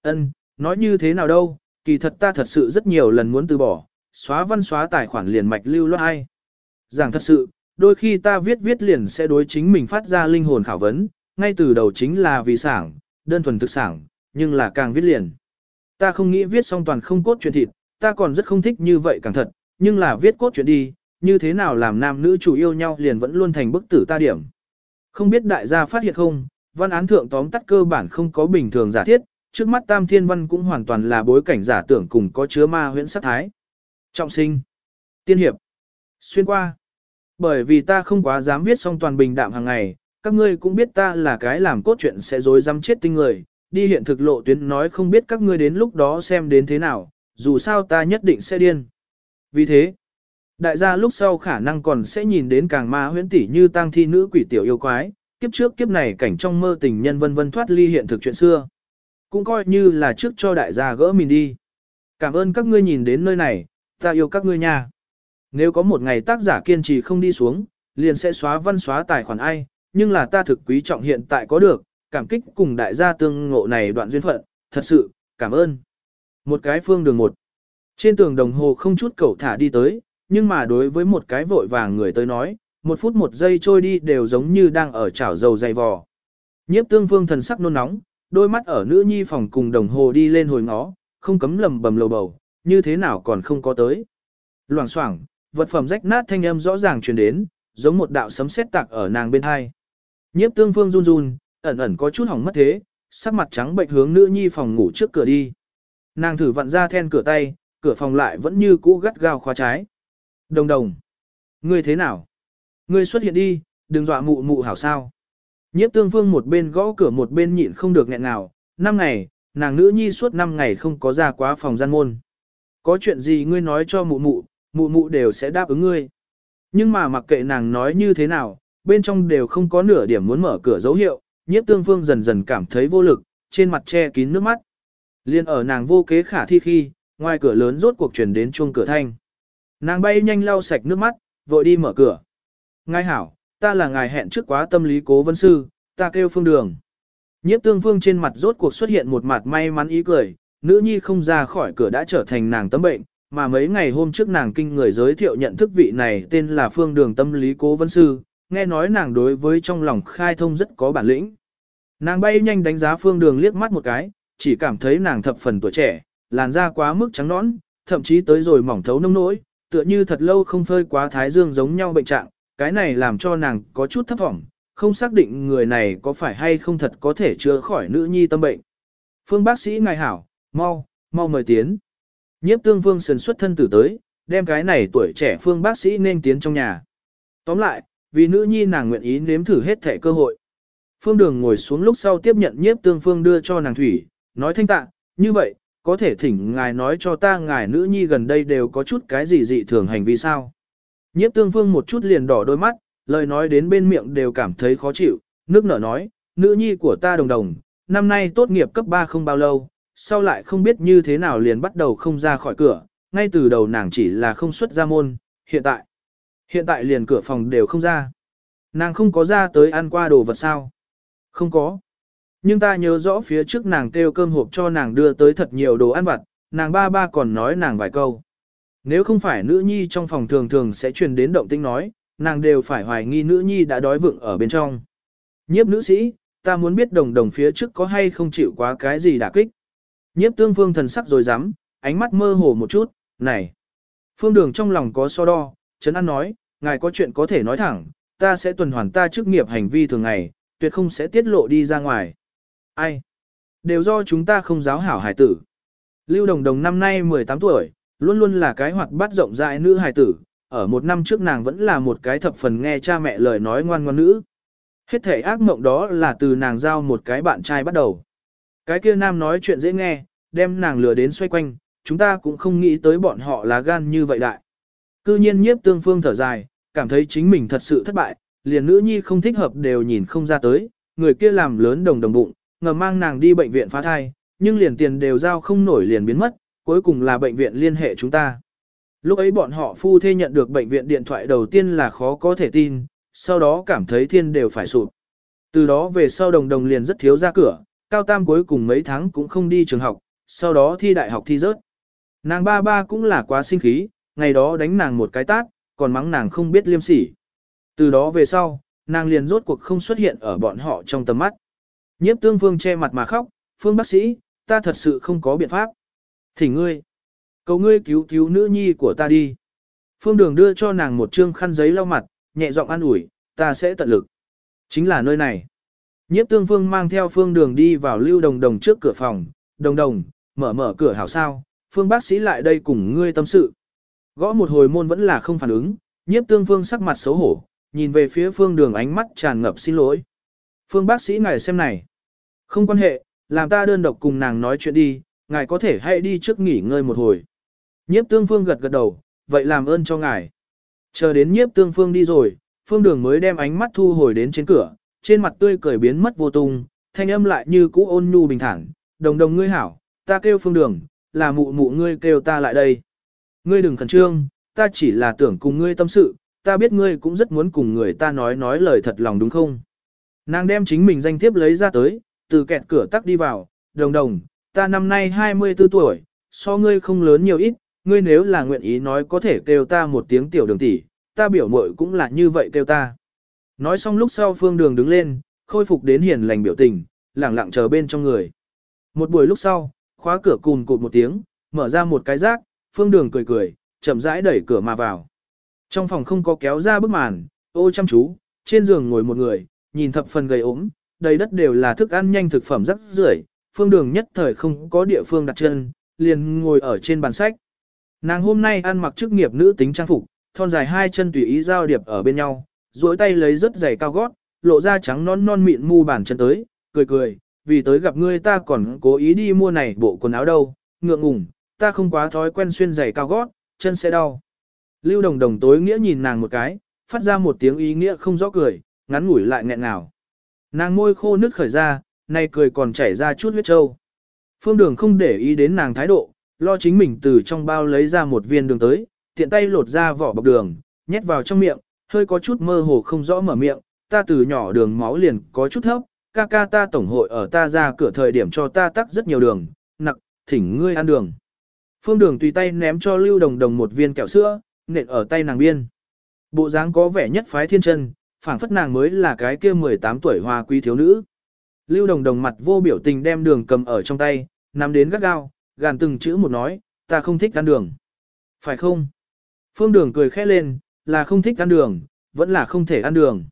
ân nói như thế nào đâu, kỳ thật ta thật sự rất nhiều lần muốn từ bỏ, xóa văn xóa tài khoản liền mạch lưu loát hay. Giảng thật sự, đôi khi ta viết viết liền sẽ đối chính mình phát ra linh hồn khảo vấn, ngay từ đầu chính là vì sảng, đơn thuần thực sảng, nhưng là càng viết liền. Ta không nghĩ viết xong toàn không cốt chuyện thịt, ta còn rất không thích như vậy càng thật, nhưng là viết cốt chuyện đi, như thế nào làm nam nữ chủ yêu nhau liền vẫn luôn thành bức tử ta điểm. Không biết đại gia phát hiện không, văn án thượng tóm tắt cơ bản không có bình thường giả thiết, trước mắt tam thiên văn cũng hoàn toàn là bối cảnh giả tưởng cùng có chứa ma huyễn sát thái. Trọng sinh, tiên hiệp, xuyên qua. Bởi vì ta không quá dám viết xong toàn bình đạm hàng ngày, các ngươi cũng biết ta là cái làm cốt truyện sẽ dối dăm chết tinh người, đi hiện thực lộ tuyến nói không biết các ngươi đến lúc đó xem đến thế nào, dù sao ta nhất định sẽ điên. Vì thế, Đại gia lúc sau khả năng còn sẽ nhìn đến càng ma huyễn tỷ như tang thi nữ quỷ tiểu yêu quái, kiếp trước kiếp này cảnh trong mơ tình nhân vân vân thoát ly hiện thực chuyện xưa. Cũng coi như là trước cho đại gia gỡ mình đi. Cảm ơn các ngươi nhìn đến nơi này, ta yêu các ngươi nha. Nếu có một ngày tác giả kiên trì không đi xuống, liền sẽ xóa văn xóa tài khoản ai, nhưng là ta thực quý trọng hiện tại có được, cảm kích cùng đại gia tương ngộ này đoạn duyên phận, thật sự, cảm ơn. Một cái phương đường một. Trên tường đồng hồ không chút cầu thả đi tới, nhưng mà đối với một cái vội vàng người tới nói, một phút một giây trôi đi đều giống như đang ở chảo dầu dày vò. Nhiếp tương phương thần sắc nôn nóng, đôi mắt ở nữ nhi phòng cùng đồng hồ đi lên hồi ngó, không cấm lầm bầm lầu bầu, như thế nào còn không có tới. Loảng xoảng, vật phẩm rách nát thanh âm rõ ràng truyền đến, giống một đạo sấm sét tạc ở nàng bên hai. Nhiếp tương phương run run, ẩn ẩn có chút hỏng mất thế, sắc mặt trắng bệnh hướng nữ nhi phòng ngủ trước cửa đi. Nàng thử vặn ra then cửa tay, cửa phòng lại vẫn như cũ gắt gao khóa trái. Đồng đồng. Ngươi thế nào? Ngươi xuất hiện đi, đừng dọa mụ mụ hảo sao. Nhiếp tương phương một bên gõ cửa một bên nhịn không được nghẹn nào, năm ngày, nàng nữ nhi suốt năm ngày không có ra quá phòng gian môn. Có chuyện gì ngươi nói cho mụ mụ, mụ mụ đều sẽ đáp ứng ngươi. Nhưng mà mặc kệ nàng nói như thế nào, bên trong đều không có nửa điểm muốn mở cửa dấu hiệu, nhiếp tương phương dần dần cảm thấy vô lực, trên mặt che kín nước mắt. Liên ở nàng vô kế khả thi khi, ngoài cửa lớn rốt cuộc chuyển đến chuông cửa thanh. Nàng bay nhanh lau sạch nước mắt, vội đi mở cửa. Ngài hảo, ta là ngài hẹn trước quá tâm lý cố vấn sư, ta kêu phương đường. Nhiếp tương phương trên mặt rốt cuộc xuất hiện một mặt may mắn ý cười, nữ nhi không ra khỏi cửa đã trở thành nàng tấm bệnh, mà mấy ngày hôm trước nàng kinh người giới thiệu nhận thức vị này tên là phương đường tâm lý cố vấn sư, nghe nói nàng đối với trong lòng khai thông rất có bản lĩnh. Nàng bay nhanh đánh giá phương đường liếc mắt một cái, chỉ cảm thấy nàng thập phần tuổi trẻ, làn da quá mức trắng nõn, thậm chí tới rồi mỏng thấu nông nỗi, tựa như thật lâu không phơi quá thái dương giống nhau bệnh trạng, cái này làm cho nàng có chút thấp vọng, không xác định người này có phải hay không thật có thể chữa khỏi nữ nhi tâm bệnh. Phương bác sĩ ngài hảo, mau, mau mời tiến. Nhiếp tương vương sần xuất thân tử tới, đem cái này tuổi trẻ phương bác sĩ nên tiến trong nhà. Tóm lại, vì nữ nhi nàng nguyện ý nếm thử hết thể cơ hội. Phương đường ngồi xuống lúc sau tiếp nhận nhiếp tương phương đưa cho nàng thủy, nói thanh tạ, như vậy, có thể thỉnh ngài nói cho ta ngài nữ nhi gần đây đều có chút cái gì dị thường hành vi sao. Nhiếp tương phương một chút liền đỏ đôi mắt, lời nói đến bên miệng đều cảm thấy khó chịu, nước nở nói, nữ nhi của ta đồng đồng, năm nay tốt nghiệp cấp 3 không bao lâu, sau lại không biết như thế nào liền bắt đầu không ra khỏi cửa, ngay từ đầu nàng chỉ là không xuất ra môn, hiện tại, hiện tại liền cửa phòng đều không ra. Nàng không có ra tới ăn qua đồ vật sao? Không có. Nhưng ta nhớ rõ phía trước nàng kêu cơm hộp cho nàng đưa tới thật nhiều đồ ăn vặt, nàng ba ba còn nói nàng vài câu. Nếu không phải nữ nhi trong phòng thường thường sẽ truyền đến động tĩnh nói, nàng đều phải hoài nghi nữ nhi đã đói vựng ở bên trong. Nhiếp nữ sĩ, ta muốn biết đồng đồng phía trước có hay không chịu quá cái gì đả kích. Nhiếp tương phương thần sắc rồi dám, ánh mắt mơ hồ một chút, này. Phương đường trong lòng có so đo, Trấn An nói, ngài có chuyện có thể nói thẳng, ta sẽ tuần hoàn ta chức nghiệp hành vi thường ngày, tuyệt không sẽ tiết lộ đi ra ngoài. Ai? Đều do chúng ta không giáo hảo hải tử. Lưu Đồng Đồng năm nay 18 tuổi, luôn luôn là cái hoạt bát rộng rãi nữ hải tử, ở một năm trước nàng vẫn là một cái thập phần nghe cha mẹ lời nói ngoan ngoan nữ. Hết thể ác mộng đó là từ nàng giao một cái bạn trai bắt đầu. Cái kia nam nói chuyện dễ nghe, đem nàng lừa đến xoay quanh, chúng ta cũng không nghĩ tới bọn họ là gan như vậy đại. Cư nhiên nhiếp tương phương thở dài, cảm thấy chính mình thật sự thất bại, liền nữ nhi không thích hợp đều nhìn không ra tới, người kia làm lớn đồng đồng bụng, ngầm mang nàng đi bệnh viện phá thai, nhưng liền tiền đều giao không nổi liền biến mất, cuối cùng là bệnh viện liên hệ chúng ta. Lúc ấy bọn họ phu thê nhận được bệnh viện điện thoại đầu tiên là khó có thể tin, sau đó cảm thấy thiên đều phải sụp. Từ đó về sau đồng đồng liền rất thiếu ra cửa, cao tam cuối cùng mấy tháng cũng không đi trường học, sau đó thi đại học thi rớt. Nàng ba ba cũng là quá sinh khí, ngày đó đánh nàng một cái tát, còn mắng nàng không biết liêm sỉ. Từ đó về sau, nàng liền rốt cuộc không xuất hiện ở bọn họ trong tầm mắt. Nhiếp tương phương che mặt mà khóc, phương bác sĩ, ta thật sự không có biện pháp. Thỉnh ngươi, cầu ngươi cứu cứu nữ nhi của ta đi. Phương đường đưa cho nàng một trương khăn giấy lau mặt, nhẹ giọng an ủi, ta sẽ tận lực. Chính là nơi này. Nhiếp tương phương mang theo phương đường đi vào lưu đồng đồng trước cửa phòng, đồng đồng, mở mở cửa hảo sao, phương bác sĩ lại đây cùng ngươi tâm sự. Gõ một hồi môn vẫn là không phản ứng, nhiếp tương phương sắc mặt xấu hổ, nhìn về phía phương đường ánh mắt tràn ngập xin lỗi. Phương bác sĩ ngài xem này. Không quan hệ, làm ta đơn độc cùng nàng nói chuyện đi, ngài có thể hãy đi trước nghỉ ngơi một hồi. Nhiếp tương phương gật gật đầu, vậy làm ơn cho ngài. Chờ đến nhiếp tương phương đi rồi, phương đường mới đem ánh mắt thu hồi đến trên cửa, trên mặt tươi cười biến mất vô tung, thanh âm lại như cũ ôn nhu bình thản, đồng đồng ngươi hảo, ta kêu phương đường, là mụ mụ ngươi kêu ta lại đây. Ngươi đừng khẩn trương, ta chỉ là tưởng cùng ngươi tâm sự, ta biết ngươi cũng rất muốn cùng người ta nói nói lời thật lòng đúng không? Nàng đem chính mình danh thiếp lấy ra tới, từ kẹt cửa tắc đi vào, đồng đồng, ta năm nay 24 tuổi, so ngươi không lớn nhiều ít, ngươi nếu là nguyện ý nói có thể kêu ta một tiếng tiểu đường tỷ, ta biểu mội cũng là như vậy kêu ta. Nói xong lúc sau phương đường đứng lên, khôi phục đến hiền lành biểu tình, lẳng lặng chờ bên trong người. Một buổi lúc sau, khóa cửa cùn cụt một tiếng, mở ra một cái rác, phương đường cười cười, chậm rãi đẩy cửa mà vào. Trong phòng không có kéo ra bức màn, ô chăm chú, trên giường ngồi một người, nhìn thập phần gầy ốm, đầy đất đều là thức ăn nhanh thực phẩm rất rưởi, phương đường nhất thời không có địa phương đặt chân, liền ngồi ở trên bàn sách. Nàng hôm nay ăn mặc chức nghiệp nữ tính trang phục, thon dài hai chân tùy ý giao điệp ở bên nhau, duỗi tay lấy rất giày cao gót, lộ ra trắng non non mịn mu bàn chân tới, cười cười, vì tới gặp ngươi ta còn cố ý đi mua này bộ quần áo đâu, ngượng ngùng, ta không quá thói quen xuyên giày cao gót, chân sẽ đau. Lưu đồng đồng tối nghĩa nhìn nàng một cái, phát ra một tiếng ý nghĩa không rõ cười, ngắn ngủi lại nghẹn ngào. Nàng môi khô nước khởi ra, nay cười còn chảy ra chút huyết trâu. Phương đường không để ý đến nàng thái độ, lo chính mình từ trong bao lấy ra một viên đường tới, tiện tay lột ra vỏ bọc đường, nhét vào trong miệng, hơi có chút mơ hồ không rõ mở miệng, ta từ nhỏ đường máu liền có chút thấp, ca ca ta tổng hội ở ta ra cửa thời điểm cho ta tắc rất nhiều đường, nặc, thỉnh ngươi ăn đường. Phương đường tùy tay ném cho lưu đồng đồng một viên kẹo sữa, nện ở tay nàng biên. Bộ dáng có vẻ nhất phái thiên chân, phảng phất nàng mới là cái kia 18 tuổi hoa quý thiếu nữ. Lưu đồng đồng mặt vô biểu tình đem đường cầm ở trong tay, nắm đến gắt gao, gàn từng chữ một nói, ta không thích ăn đường. Phải không? Phương đường cười khẽ lên, là không thích ăn đường, vẫn là không thể ăn đường.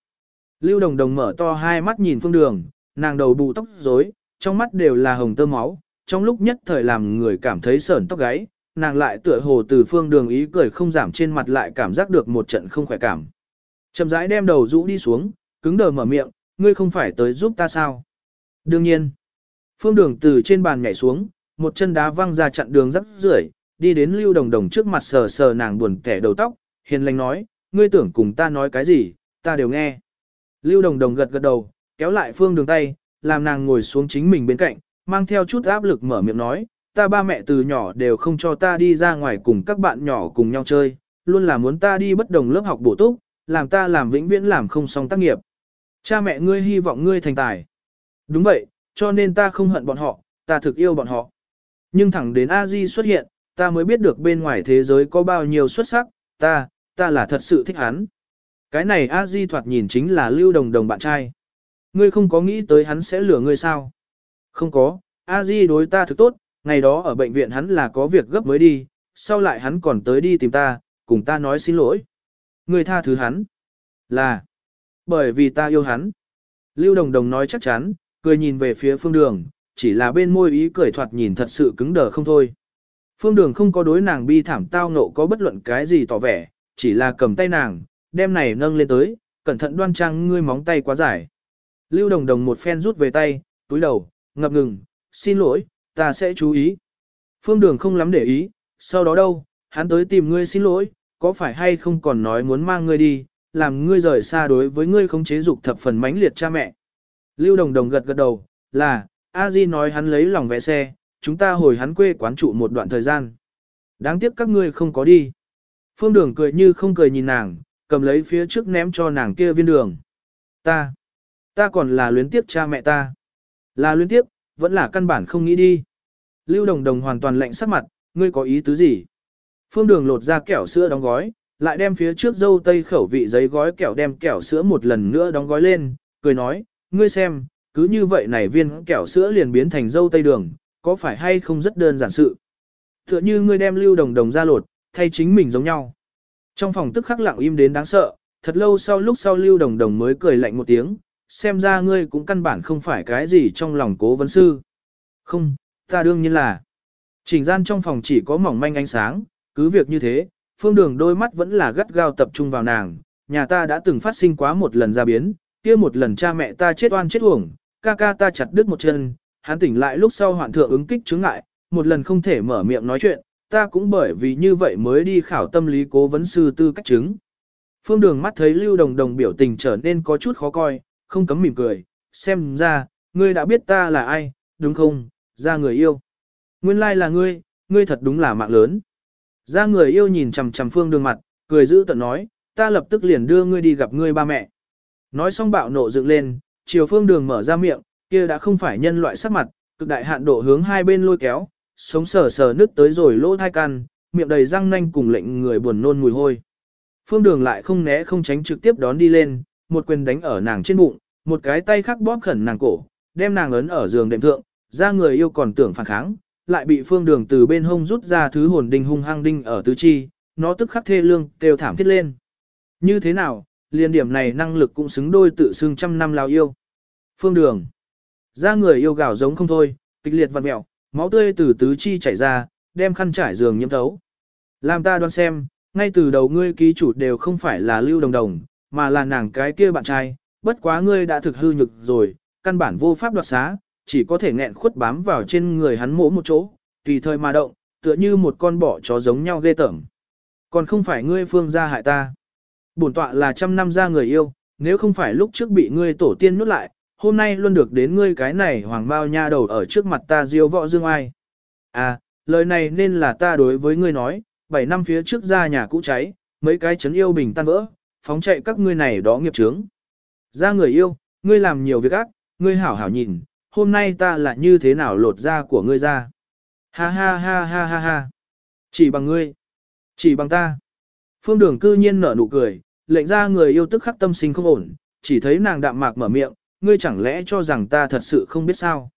Lưu đồng đồng mở to hai mắt nhìn phương đường, nàng đầu bù tóc rối, trong mắt đều là hồng tơ máu, trong lúc nhất thời làm người cảm thấy sởn tóc gáy, nàng lại tựa hồ từ phương đường ý cười không giảm trên mặt lại cảm giác được một trận không khỏe cảm. Chậm rãi đem đầu rũ đi xuống, cứng đờ mở miệng, ngươi không phải tới giúp ta sao? Đương nhiên. Phương đường từ trên bàn nhảy xuống, một chân đá văng ra chặn đường rắc rưởi, đi đến lưu đồng đồng trước mặt sờ sờ nàng buồn kẻ đầu tóc, hiền lành nói, ngươi tưởng cùng ta nói cái gì, ta đều nghe. Lưu đồng đồng gật gật đầu, kéo lại phương đường tay, làm nàng ngồi xuống chính mình bên cạnh, mang theo chút áp lực mở miệng nói, ta ba mẹ từ nhỏ đều không cho ta đi ra ngoài cùng các bạn nhỏ cùng nhau chơi, luôn là muốn ta đi bất đồng lớp học bổ túc, làm ta làm vĩnh viễn làm không xong tác nghiệp. Cha mẹ ngươi hy vọng ngươi thành tài. Đúng vậy, cho nên ta không hận bọn họ, ta thực yêu bọn họ. Nhưng thẳng đến a di xuất hiện, ta mới biết được bên ngoài thế giới có bao nhiêu xuất sắc, ta, ta là thật sự thích hắn. Cái này a di thoạt nhìn chính là lưu đồng đồng bạn trai. Ngươi không có nghĩ tới hắn sẽ lừa ngươi sao? Không có, a di đối ta thực tốt, ngày đó ở bệnh viện hắn là có việc gấp mới đi, sau lại hắn còn tới đi tìm ta, cùng ta nói xin lỗi. Người tha thứ hắn. Là, bởi vì ta yêu hắn. Lưu Đồng Đồng nói chắc chắn, cười nhìn về phía phương đường, chỉ là bên môi ý cười thoạt nhìn thật sự cứng đờ không thôi. Phương đường không có đối nàng bi thảm tao nộ có bất luận cái gì tỏ vẻ, chỉ là cầm tay nàng, đem này nâng lên tới, cẩn thận đoan trang ngươi móng tay quá dài. Lưu đồng đồng một phen rút về tay, túi đầu, ngập ngừng, xin lỗi, ta sẽ chú ý. Phương đường không lắm để ý, sau đó đâu, hắn tới tìm ngươi xin lỗi, có phải hay không còn nói muốn mang ngươi đi, làm ngươi rời xa đối với ngươi không chế dục thập phần mãnh liệt cha mẹ. Lưu đồng đồng gật gật đầu, là, A Di nói hắn lấy lòng vẽ xe, chúng ta hồi hắn quê quán trụ một đoạn thời gian. Đáng tiếc các ngươi không có đi. Phương đường cười như không cười nhìn nàng, cầm lấy phía trước ném cho nàng kia viên đường. Ta, ta còn là luyến tiếp cha mẹ ta. Là liên tiếp, vẫn là căn bản không nghĩ đi. Lưu đồng đồng hoàn toàn lạnh sắc mặt, ngươi có ý tứ gì? Phương đường lột ra kẹo sữa đóng gói, lại đem phía trước dâu tây khẩu vị giấy gói kẹo đem kẹo sữa một lần nữa đóng gói lên, cười nói, ngươi xem, cứ như vậy này viên kẹo sữa liền biến thành dâu tây đường, có phải hay không rất đơn giản sự. Tựa như ngươi đem lưu đồng đồng ra lột, thay chính mình giống nhau. Trong phòng tức khắc lặng im đến đáng sợ, thật lâu sau lúc sau lưu đồng đồng mới cười lạnh một tiếng, xem ra ngươi cũng căn bản không phải cái gì trong lòng cố vấn sư. Không, ta đương nhiên là. Trình gian trong phòng chỉ có mỏng manh ánh sáng, cứ việc như thế, phương đường đôi mắt vẫn là gắt gao tập trung vào nàng, nhà ta đã từng phát sinh quá một lần ra biến, kia một lần cha mẹ ta chết oan chết uổng, ca ca ta chặt đứt một chân, hắn tỉnh lại lúc sau hoạn thượng ứng kích chứng ngại, một lần không thể mở miệng nói chuyện, ta cũng bởi vì như vậy mới đi khảo tâm lý cố vấn sư tư cách chứng. Phương đường mắt thấy lưu đồng đồng biểu tình trở nên có chút khó coi, không cấm mỉm cười, xem ra, ngươi đã biết ta là ai, đúng không, ra người yêu. Nguyên lai like là ngươi, ngươi thật đúng là mạng lớn. Ra người yêu nhìn chằm chằm phương đường mặt, cười giữ tận nói, ta lập tức liền đưa ngươi đi gặp ngươi ba mẹ. Nói xong bạo nộ dựng lên, chiều phương đường mở ra miệng, kia đã không phải nhân loại sắc mặt, cực đại hạn độ hướng hai bên lôi kéo, sống sờ sờ nước tới rồi lỗ thai căn, miệng đầy răng nanh cùng lệnh người buồn nôn mùi hôi. Phương đường lại không né không tránh trực tiếp đón đi lên, một quyền đánh ở nàng trên bụng, một cái tay khác bóp khẩn nàng cổ, đem nàng ấn ở giường đệm thượng, ra người yêu còn tưởng phản kháng, lại bị phương đường từ bên hông rút ra thứ hồn đinh hung hăng đinh ở tứ chi, nó tức khắc thê lương, kêu thảm thiết lên. Như thế nào, liên điểm này năng lực cũng xứng đôi tự xưng trăm năm lao yêu. Phương đường. Ra người yêu gào giống không thôi, kịch liệt vặn mẹo, máu tươi từ tứ chi chảy ra, đem khăn trải giường nhiễm thấu. Làm ta đoán xem, ngay từ đầu ngươi ký chủ đều không phải là lưu đồng đồng, mà là nàng cái kia bạn trai, bất quá ngươi đã thực hư nhược rồi, căn bản vô pháp đoạt xá, chỉ có thể nghẹn khuất bám vào trên người hắn mỗ một chỗ, tùy thời mà động, tựa như một con bọ chó giống nhau ghê tởm. Còn không phải ngươi phương gia hại ta. Bổn tọa là trăm năm gia người yêu, nếu không phải lúc trước bị ngươi tổ tiên nuốt lại, hôm nay luôn được đến ngươi cái này hoàng bao nha đầu ở trước mặt ta diêu võ dương ai. À, lời này nên là ta đối với ngươi nói, 7 năm phía trước ra nhà cũ cháy, mấy cái chấn yêu bình tan vỡ, phóng chạy các ngươi này đó nghiệp chướng. Ra người yêu, ngươi làm nhiều việc ác, ngươi hảo hảo nhìn, hôm nay ta là như thế nào lột da của ngươi ra. Ha ha ha ha ha ha. Chỉ bằng ngươi. Chỉ bằng ta. Phương đường cư nhiên nở nụ cười, lệnh ra người yêu tức khắc tâm sinh không ổn, chỉ thấy nàng đạm mạc mở miệng, ngươi chẳng lẽ cho rằng ta thật sự không biết sao.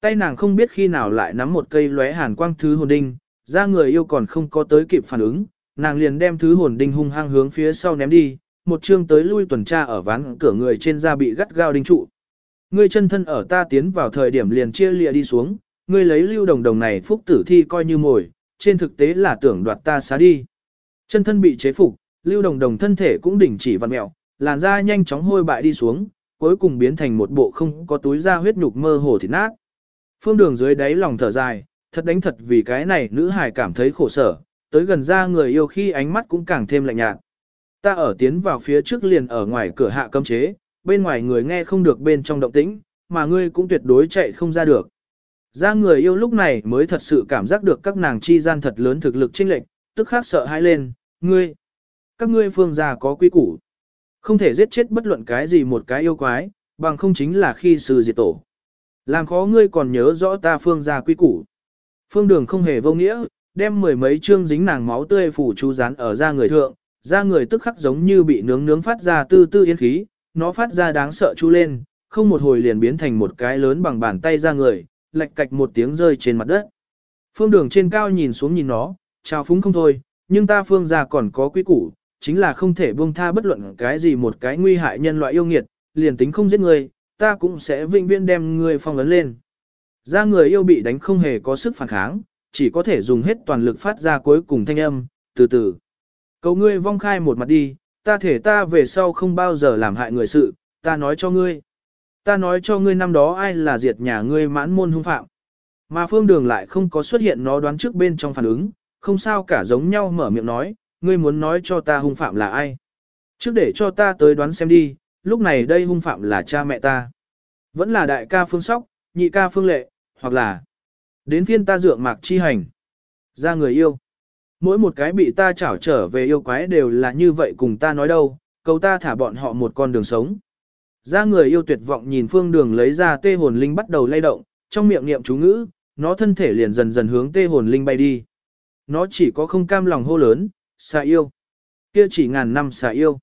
Tay nàng không biết khi nào lại nắm một cây lóe hàn quang thứ hồn đinh, ra người yêu còn không có tới kịp phản ứng, nàng liền đem thứ hồn đinh hung hăng hướng phía sau ném đi, một chương tới lui tuần tra ở ván cửa người trên da bị gắt gao đinh trụ. Ngươi chân thân ở ta tiến vào thời điểm liền chia lìa đi xuống, ngươi lấy lưu đồng đồng này phúc tử thi coi như mồi, trên thực tế là tưởng đoạt ta xá đi. Chân thân bị chế phục, lưu đồng đồng thân thể cũng đỉnh chỉ vặn mẹo, làn da nhanh chóng hôi bại đi xuống, cuối cùng biến thành một bộ không có túi da huyết nhục mơ hồ thịt nát. Phương đường dưới đáy lòng thở dài, thật đánh thật vì cái này nữ hài cảm thấy khổ sở, tới gần ra người yêu khi ánh mắt cũng càng thêm lạnh nhạt. Ta ở tiến vào phía trước liền ở ngoài cửa hạ cấm chế, bên ngoài người nghe không được bên trong động tĩnh, mà ngươi cũng tuyệt đối chạy không ra được. Ra người yêu lúc này mới thật sự cảm giác được các nàng chi gian thật lớn thực lực chênh lệch, tức khắc sợ hãi lên, ngươi, các ngươi phương gia có quy củ. Không thể giết chết bất luận cái gì một cái yêu quái, bằng không chính là khi sư diệt tổ. Làm khó ngươi còn nhớ rõ ta phương gia quy củ. Phương đường không hề vô nghĩa, đem mười mấy chương dính nàng máu tươi phủ chú rán ở da người thượng, da người tức khắc giống như bị nướng nướng phát ra tư tư yên khí, nó phát ra đáng sợ chú lên, không một hồi liền biến thành một cái lớn bằng bàn tay da người, lạch cạch một tiếng rơi trên mặt đất. Phương đường trên cao nhìn xuống nhìn nó, chào phúng không thôi, nhưng ta phương gia còn có quy củ, chính là không thể buông tha bất luận cái gì một cái nguy hại nhân loại yêu nghiệt, liền tính không giết người, ta cũng sẽ vinh viên đem người phong ấn lên. Ra người yêu bị đánh không hề có sức phản kháng, chỉ có thể dùng hết toàn lực phát ra cuối cùng thanh âm, từ từ. Cầu ngươi vong khai một mặt đi, ta thể ta về sau không bao giờ làm hại người sự, ta nói cho ngươi. Ta nói cho ngươi năm đó ai là diệt nhà ngươi mãn môn hung phạm. Mà phương đường lại không có xuất hiện nó đoán trước bên trong phản ứng, không sao cả giống nhau mở miệng nói, ngươi muốn nói cho ta hung phạm là ai. Trước để cho ta tới đoán xem đi, lúc này đây hung phạm là cha mẹ ta. Vẫn là đại ca phương sóc, nhị ca phương lệ, hoặc là đến phiên ta dựa mạc chi hành. Ra người yêu. Mỗi một cái bị ta chảo trở về yêu quái đều là như vậy cùng ta nói đâu, cầu ta thả bọn họ một con đường sống. Ra người yêu tuyệt vọng nhìn phương đường lấy ra tê hồn linh bắt đầu lay động, trong miệng niệm chú ngữ, nó thân thể liền dần dần hướng tê hồn linh bay đi. Nó chỉ có không cam lòng hô lớn, xà yêu. Kia chỉ ngàn năm xà yêu.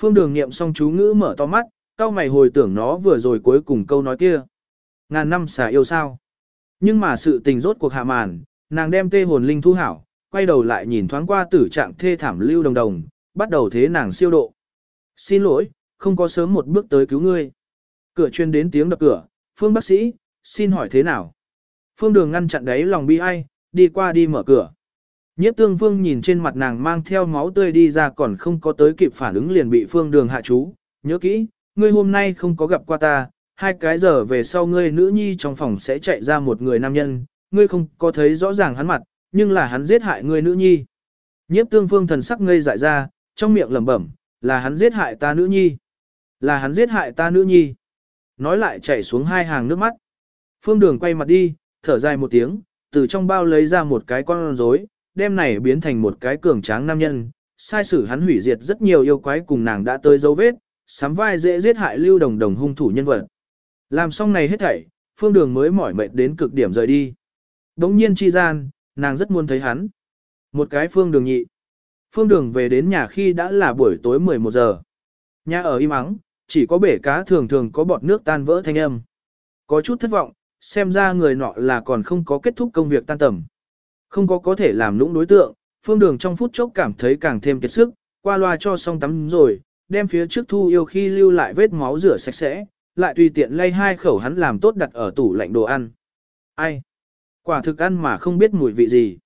Phương đường niệm xong chú ngữ mở to mắt, cao mày hồi tưởng nó vừa rồi cuối cùng câu nói kia. Ngàn năm xà yêu sao? Nhưng mà sự tình rốt cuộc hạ màn, nàng đem tê hồn linh thu hảo, quay đầu lại nhìn thoáng qua tử trạng thê thảm lưu đồng đồng, bắt đầu thế nàng siêu độ. Xin lỗi, không có sớm một bước tới cứu ngươi. Cửa chuyên đến tiếng đập cửa, phương bác sĩ, xin hỏi thế nào? Phương đường ngăn chặn đấy lòng bi ai, đi qua đi mở cửa. Nhiếp tương phương nhìn trên mặt nàng mang theo máu tươi đi ra còn không có tới kịp phản ứng liền bị phương đường hạ chú. Nhớ kỹ, ngươi hôm nay không có gặp qua ta, hai cái giờ về sau ngươi nữ nhi trong phòng sẽ chạy ra một người nam nhân, ngươi không có thấy rõ ràng hắn mặt, nhưng là hắn giết hại ngươi nữ nhi. Nhiếp tương phương thần sắc ngây dại ra, trong miệng lẩm bẩm, là hắn giết hại ta nữ nhi. Là hắn giết hại ta nữ nhi. Nói lại chảy xuống hai hàng nước mắt. Phương đường quay mặt đi, thở dài một tiếng, từ trong bao lấy ra một cái con rối, đem này biến thành một cái cường tráng nam nhân, sai sử hắn hủy diệt rất nhiều yêu quái cùng nàng đã tới dấu vết, sắm vai dễ giết hại lưu đồng đồng hung thủ nhân vật. Làm xong này hết thảy, phương đường mới mỏi mệt đến cực điểm rời đi. Đống nhiên chi gian, nàng rất muốn thấy hắn. Một cái phương đường nhị. Phương đường về đến nhà khi đã là buổi tối 11 giờ. Nhà ở im ắng, chỉ có bể cá thường thường có bọt nước tan vỡ thanh âm. Có chút thất vọng, xem ra người nọ là còn không có kết thúc công việc tan tầm. Không có có thể làm lũng đối tượng, phương đường trong phút chốc cảm thấy càng thêm kiệt sức, qua loa cho xong tắm rồi, đem phía trước thu yêu khi lưu lại vết máu rửa sạch sẽ, lại tùy tiện lay hai khẩu hắn làm tốt đặt ở tủ lạnh đồ ăn. Ai? Quả thực ăn mà không biết mùi vị gì.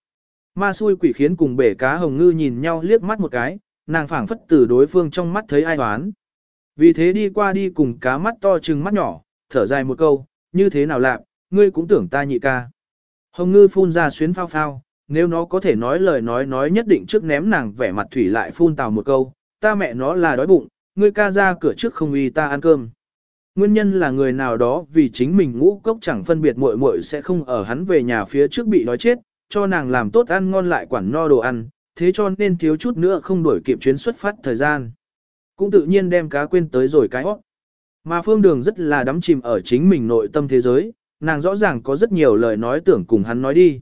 Ma xui quỷ khiến cùng bể cá hồng ngư nhìn nhau liếc mắt một cái, nàng phảng phất từ đối phương trong mắt thấy ai hoán. Vì thế đi qua đi cùng cá mắt to trừng mắt nhỏ, thở dài một câu, như thế nào lạ, ngươi cũng tưởng ta nhị ca. Hồng ngư phun ra xuyến phao phao, nếu nó có thể nói lời nói nói nhất định trước ném nàng vẻ mặt thủy lại phun tào một câu, ta mẹ nó là đói bụng, ngươi ca ra cửa trước không uy ta ăn cơm. Nguyên nhân là người nào đó vì chính mình ngũ cốc chẳng phân biệt muội muội sẽ không ở hắn về nhà phía trước bị đói chết, cho nàng làm tốt ăn ngon lại quản no đồ ăn, thế cho nên thiếu chút nữa không đổi kịp chuyến xuất phát thời gian. Cũng tự nhiên đem cá quên tới rồi cái hót. Mà phương đường rất là đắm chìm ở chính mình nội tâm thế giới, nàng rõ ràng có rất nhiều lời nói tưởng cùng hắn nói đi.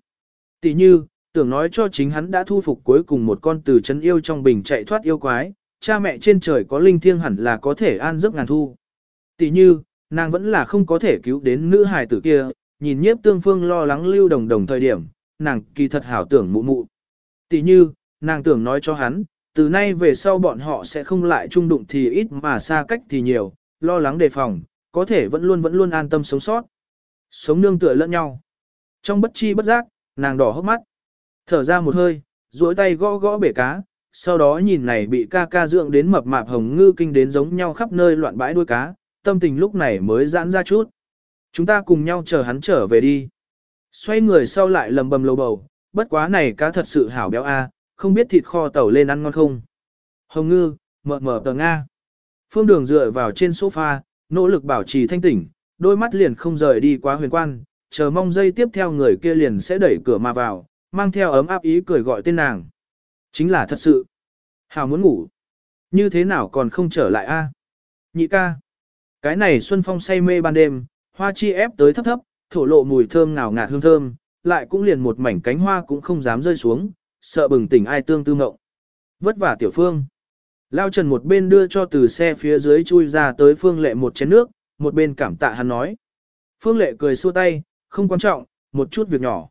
Tỷ như, tưởng nói cho chính hắn đã thu phục cuối cùng một con từ chân yêu trong bình chạy thoát yêu quái, cha mẹ trên trời có linh thiêng hẳn là có thể an giấc ngàn thu. Tỷ như, nàng vẫn là không có thể cứu đến nữ hài tử kia, nhìn nhiếp tương phương lo lắng lưu đồng đồng thời điểm, nàng kỳ thật hảo tưởng mụ mụ. Tỷ như, nàng tưởng nói cho hắn, từ nay về sau bọn họ sẽ không lại chung đụng thì ít mà xa cách thì nhiều, lo lắng đề phòng, có thể vẫn luôn vẫn luôn an tâm sống sót. Sống nương tựa lẫn nhau. Trong bất chi bất giác, nàng đỏ hốc mắt. Thở ra một hơi, duỗi tay gõ gõ bể cá, sau đó nhìn này bị ca ca dưỡng đến mập mạp hồng ngư kinh đến giống nhau khắp nơi loạn bãi đuôi cá, tâm tình lúc này mới giãn ra chút. Chúng ta cùng nhau chờ hắn trở về đi. Xoay người sau lại lầm bầm lầu bầu, bất quá này cá thật sự hảo béo a, không biết thịt kho tẩu lên ăn ngon không. Hồng ngư, mờ mờ tờ Nga. Phương đường dựa vào trên sofa, nỗ lực bảo trì thanh tỉnh, đôi mắt liền không rời đi quá huyền quan, chờ mong dây tiếp theo người kia liền sẽ đẩy cửa mà vào, mang theo ấm áp ý cười gọi tên nàng. Chính là thật sự. Hào muốn ngủ. Như thế nào còn không trở lại a? Nhị ca. Cái này Xuân Phong say mê ban đêm, hoa chi ép tới thấp thấp, thổ lộ mùi thơm ngào ngạt hương thơm, lại cũng liền một mảnh cánh hoa cũng không dám rơi xuống, sợ bừng tỉnh ai tương tư ngộng. Vất vả tiểu phương. Lao Trần một bên đưa cho từ xe phía dưới chui ra tới Phương Lệ một chén nước, một bên cảm tạ hắn nói. Phương Lệ cười xua tay, không quan trọng, một chút việc nhỏ.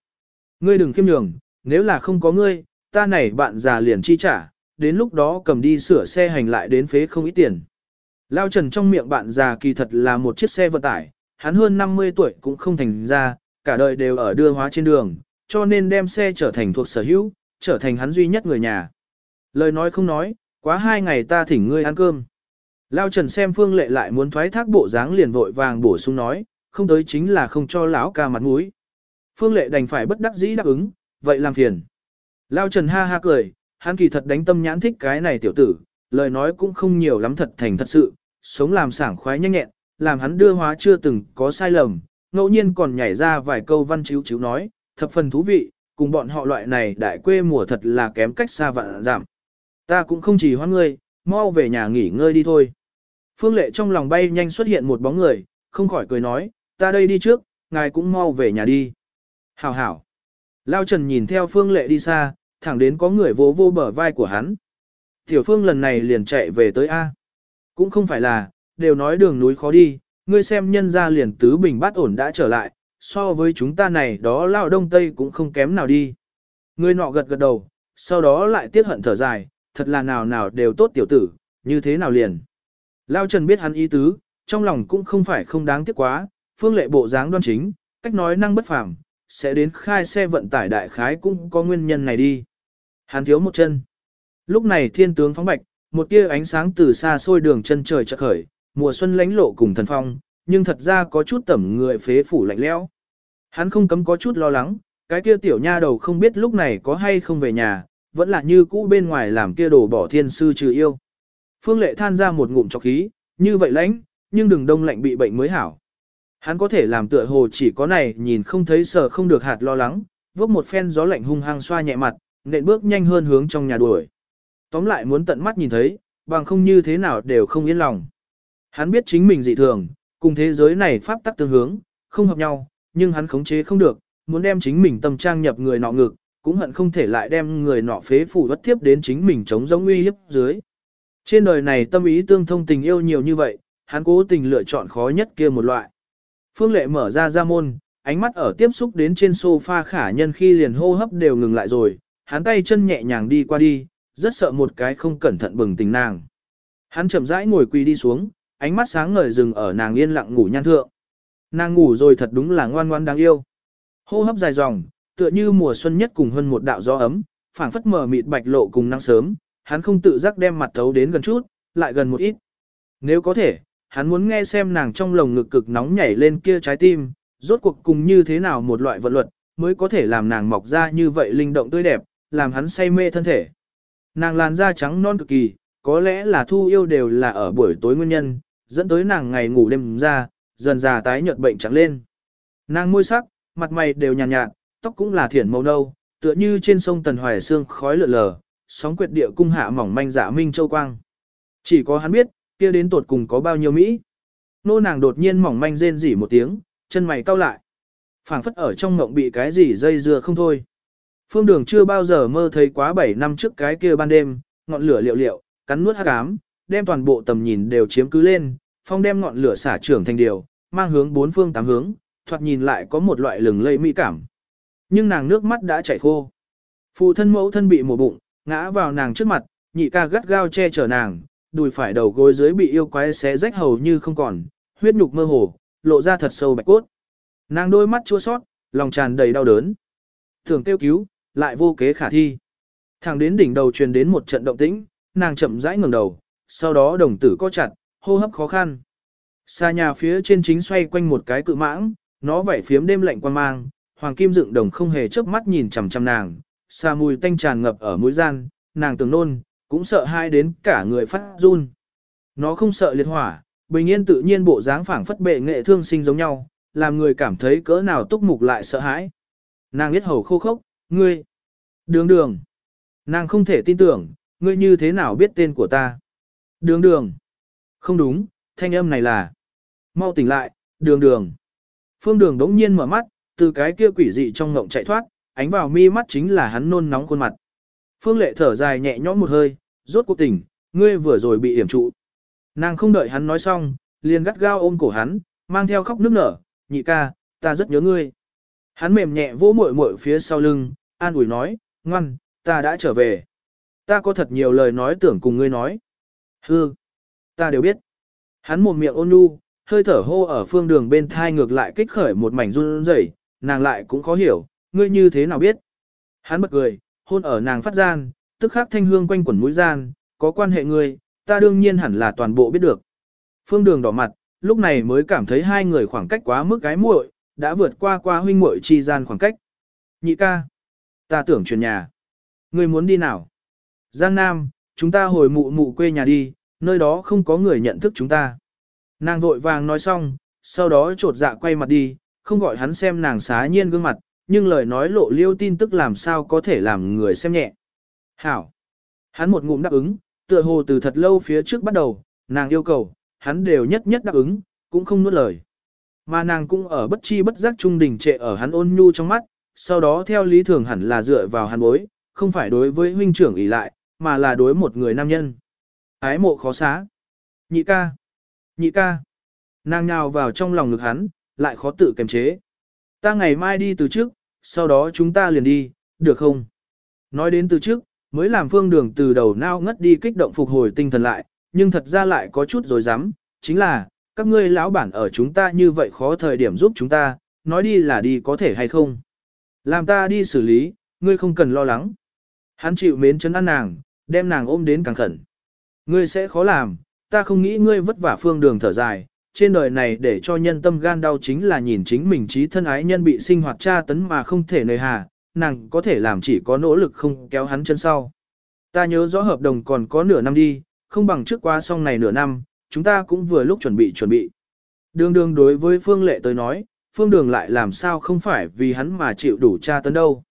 Ngươi đừng khiêm nhường, nếu là không có ngươi, ta này bạn già liền chi trả, đến lúc đó cầm đi sửa xe hành lại đến phế không ít tiền. Lao Trần trong miệng bạn già kỳ thật là một chiếc xe vận tải, hắn hơn 50 tuổi cũng không thành ra, cả đời đều ở đưa hóa trên đường, cho nên đem xe trở thành thuộc sở hữu, trở thành hắn duy nhất người nhà. Lời nói không nói, quá hai ngày ta thỉnh ngươi ăn cơm. Lao Trần xem Phương Lệ lại muốn thoái thác bộ dáng liền vội vàng bổ sung nói, không tới chính là không cho lão ca mặt mũi. Phương Lệ đành phải bất đắc dĩ đáp ứng, vậy làm phiền. Lao Trần ha ha cười, hắn kỳ thật đánh tâm nhãn thích cái này tiểu tử, lời nói cũng không nhiều lắm thật thành thật sự, sống làm sảng khoái nhanh nhẹn, làm hắn đưa hóa chưa từng có sai lầm, ngẫu nhiên còn nhảy ra vài câu văn chiếu chiếu nói, thập phần thú vị, cùng bọn họ loại này đại quê mùa thật là kém cách xa vạn giảm. Ta cũng không chỉ hoan ngươi, mau về nhà nghỉ ngơi đi thôi. Phương Lệ trong lòng bay nhanh xuất hiện một bóng người, không khỏi cười nói, ta đây đi trước, ngài cũng mau về nhà đi. Hảo hảo. Lao Trần nhìn theo Phương Lệ đi xa, thẳng đến có người vỗ vô bờ vai của hắn. Tiểu Phương lần này liền chạy về tới A. Cũng không phải là, đều nói đường núi khó đi, ngươi xem nhân ra liền tứ bình bát ổn đã trở lại, so với chúng ta này đó lao đông tây cũng không kém nào đi. Ngươi nọ gật gật đầu, sau đó lại tiết hận thở dài, thật là nào nào đều tốt tiểu tử, như thế nào liền. Lao Trần biết hắn ý tứ, trong lòng cũng không phải không đáng tiếc quá, phương lệ bộ dáng đoan chính, cách nói năng bất phàm, sẽ đến khai xe vận tải đại khái cũng có nguyên nhân này đi. Hắn thiếu một chân. Lúc này thiên tướng phóng bạch, một tia ánh sáng từ xa xôi đường chân trời chợt khởi, mùa xuân lánh lộ cùng thần phong, nhưng thật ra có chút tẩm người phế phủ lạnh lẽo. Hắn không cấm có chút lo lắng, cái kia tiểu nha đầu không biết lúc này có hay không về nhà, vẫn là như cũ bên ngoài làm kia đồ bỏ thiên sư trừ yêu. Phương lệ than ra một ngụm chọc khí, như vậy lãnh, nhưng đừng đông lạnh bị bệnh mới hảo. Hắn có thể làm tựa hồ chỉ có này nhìn không thấy sờ không được hạt lo lắng, vốc một phen gió lạnh hung hăng xoa nhẹ mặt, nện bước nhanh hơn hướng trong nhà đuổi. Tóm lại muốn tận mắt nhìn thấy, bằng không như thế nào đều không yên lòng. Hắn biết chính mình dị thường, cùng thế giới này pháp tắc tương hướng, không hợp nhau, nhưng hắn khống chế không được, muốn đem chính mình tâm trang nhập người nọ ngực, cũng hận không thể lại đem người nọ phế phủ bất tiếp đến chính mình chống giống uy hiếp dưới. Trên đời này tâm ý tương thông tình yêu nhiều như vậy, hắn cố tình lựa chọn khó nhất kia một loại. Phương Lệ mở ra ra môn, ánh mắt ở tiếp xúc đến trên sofa khả nhân khi liền hô hấp đều ngừng lại rồi, hắn tay chân nhẹ nhàng đi qua đi, rất sợ một cái không cẩn thận bừng tỉnh nàng. Hắn chậm rãi ngồi quỳ đi xuống, ánh mắt sáng ngời dừng ở nàng yên lặng ngủ nhan thượng. Nàng ngủ rồi thật đúng là ngoan ngoan đáng yêu. Hô hấp dài dòng, tựa như mùa xuân nhất cùng hơn một đạo gió ấm, phảng phất mờ mịt bạch lộ cùng nắng sớm, hắn không tự giác đem mặt thấu đến gần chút, lại gần một ít. Nếu có thể, hắn muốn nghe xem nàng trong lồng ngực cực nóng nhảy lên kia trái tim, rốt cuộc cùng như thế nào một loại vận luật, mới có thể làm nàng mọc ra như vậy linh động tươi đẹp, làm hắn say mê thân thể. Nàng làn da trắng non cực kỳ, có lẽ là thu yêu đều là ở buổi tối nguyên nhân, dẫn tới nàng ngày ngủ đêm ra, dần già tái nhợt bệnh trắng lên. Nàng môi sắc, mặt mày đều nhàn nhạt, nhạt, tóc cũng là thiển màu nâu, tựa như trên sông Tần Hoài Sương khói lượn lờ, sóng quyệt địa cung hạ mỏng manh giả minh châu quang. Chỉ có hắn biết, kia đến tột cùng có bao nhiêu Mỹ. Nô nàng đột nhiên mỏng manh rên rỉ một tiếng, chân mày cau lại. phảng phất ở trong ngộng bị cái gì dây dưa không thôi. Phương đường chưa bao giờ mơ thấy quá 7 năm trước cái kia ban đêm, ngọn lửa liệu liệu, cắn nuốt hắc ám, đem toàn bộ tầm nhìn đều chiếm cứ lên, phong đem ngọn lửa xả trưởng thành điều, mang hướng bốn phương tám hướng, thoạt nhìn lại có một loại lừng lây mỹ cảm. Nhưng nàng nước mắt đã chảy khô. Phụ thân mẫu thân bị mổ bụng, ngã vào nàng trước mặt, nhị ca gắt gao che chở nàng, đùi phải đầu gối dưới bị yêu quái xé rách hầu như không còn, huyết nhục mơ hồ, lộ ra thật sâu bạch cốt. Nàng đôi mắt chua sót, lòng tràn đầy đau đớn. Thường tiêu cứu, lại vô kế khả thi. Thẳng đến đỉnh đầu truyền đến một trận động tĩnh, nàng chậm rãi ngẩng đầu, sau đó đồng tử co chặt, hô hấp khó khăn. Xa nhà phía trên chính xoay quanh một cái cự mãng, nó vảy phiếm đêm lạnh quan mang, hoàng kim dựng đồng không hề chớp mắt nhìn chằm chằm nàng, xa mùi tanh tràn ngập ở mũi gian, nàng tưởng nôn, cũng sợ hai đến cả người phát run. Nó không sợ liệt hỏa, bình yên tự nhiên bộ dáng phảng phất bệ nghệ thương sinh giống nhau, làm người cảm thấy cỡ nào túc mục lại sợ hãi. Nàng biết hầu khô khốc, ngươi, đường đường. Nàng không thể tin tưởng, ngươi như thế nào biết tên của ta. Đường đường. Không đúng, thanh âm này là. Mau tỉnh lại, đường đường. Phương đường đống nhiên mở mắt, từ cái kia quỷ dị trong ngộng chạy thoát, ánh vào mi mắt chính là hắn nôn nóng khuôn mặt. Phương lệ thở dài nhẹ nhõm một hơi, rốt cuộc tỉnh, ngươi vừa rồi bị hiểm trụ. Nàng không đợi hắn nói xong, liền gắt gao ôm cổ hắn, mang theo khóc nức nở, nhị ca, ta rất nhớ ngươi. Hắn mềm nhẹ vỗ muội muội phía sau lưng, an ủi nói, ngoan, ta đã trở về. Ta có thật nhiều lời nói tưởng cùng ngươi nói. Hư, ta đều biết. Hắn mồm miệng ôn nhu, hơi thở hô ở phương đường bên thai ngược lại kích khởi một mảnh run rẩy, nàng lại cũng khó hiểu, ngươi như thế nào biết. Hắn bật cười, hôn ở nàng phát gian, tức khắc thanh hương quanh quẩn mũi gian, có quan hệ ngươi, ta đương nhiên hẳn là toàn bộ biết được. Phương đường đỏ mặt, lúc này mới cảm thấy hai người khoảng cách quá mức cái muội, đã vượt qua qua huynh muội chi gian khoảng cách. Nhị ca, ta tưởng chuyển nhà. Ngươi muốn đi nào? Giang Nam, chúng ta hồi mụ mụ quê nhà đi, nơi đó không có người nhận thức chúng ta. Nàng vội vàng nói xong, sau đó trột dạ quay mặt đi, không gọi hắn xem nàng xá nhiên gương mặt, nhưng lời nói lộ liêu tin tức làm sao có thể làm người xem nhẹ. Hảo. Hắn một ngụm đáp ứng, tựa hồ từ thật lâu phía trước bắt đầu, nàng yêu cầu, hắn đều nhất nhất đáp ứng, cũng không nuốt lời. Mà nàng cũng ở bất chi bất giác trung đình trệ ở hắn ôn nhu trong mắt, sau đó theo lý thường hẳn là dựa vào hắn bối, không phải đối với huynh trưởng ỷ lại, mà là đối một người nam nhân. Ái mộ khó xá. Nhị ca. Nhị ca. Nàng nhào vào trong lòng ngực hắn, lại khó tự kiềm chế. Ta ngày mai đi từ trước, sau đó chúng ta liền đi, được không? Nói đến từ trước, mới làm phương đường từ đầu nao ngất đi kích động phục hồi tinh thần lại, nhưng thật ra lại có chút rồi dám, chính là, các ngươi lão bản ở chúng ta như vậy khó thời điểm giúp chúng ta, nói đi là đi có thể hay không? Làm ta đi xử lý, ngươi không cần lo lắng. Hắn chịu mến chấn an nàng, đem nàng ôm đến càng khẩn. Ngươi sẽ khó làm, ta không nghĩ ngươi vất vả phương đường thở dài, trên đời này để cho nhân tâm gan đau chính là nhìn chính mình trí thân ái nhân bị sinh hoạt tra tấn mà không thể nơi hà, nàng có thể làm chỉ có nỗ lực không kéo hắn chân sau. Ta nhớ rõ hợp đồng còn có nửa năm đi, không bằng trước qua xong này nửa năm, chúng ta cũng vừa lúc chuẩn bị chuẩn bị. Đường đường đối với Phương Lệ tới nói, Phương Đường lại làm sao không phải vì hắn mà chịu đủ tra tấn đâu.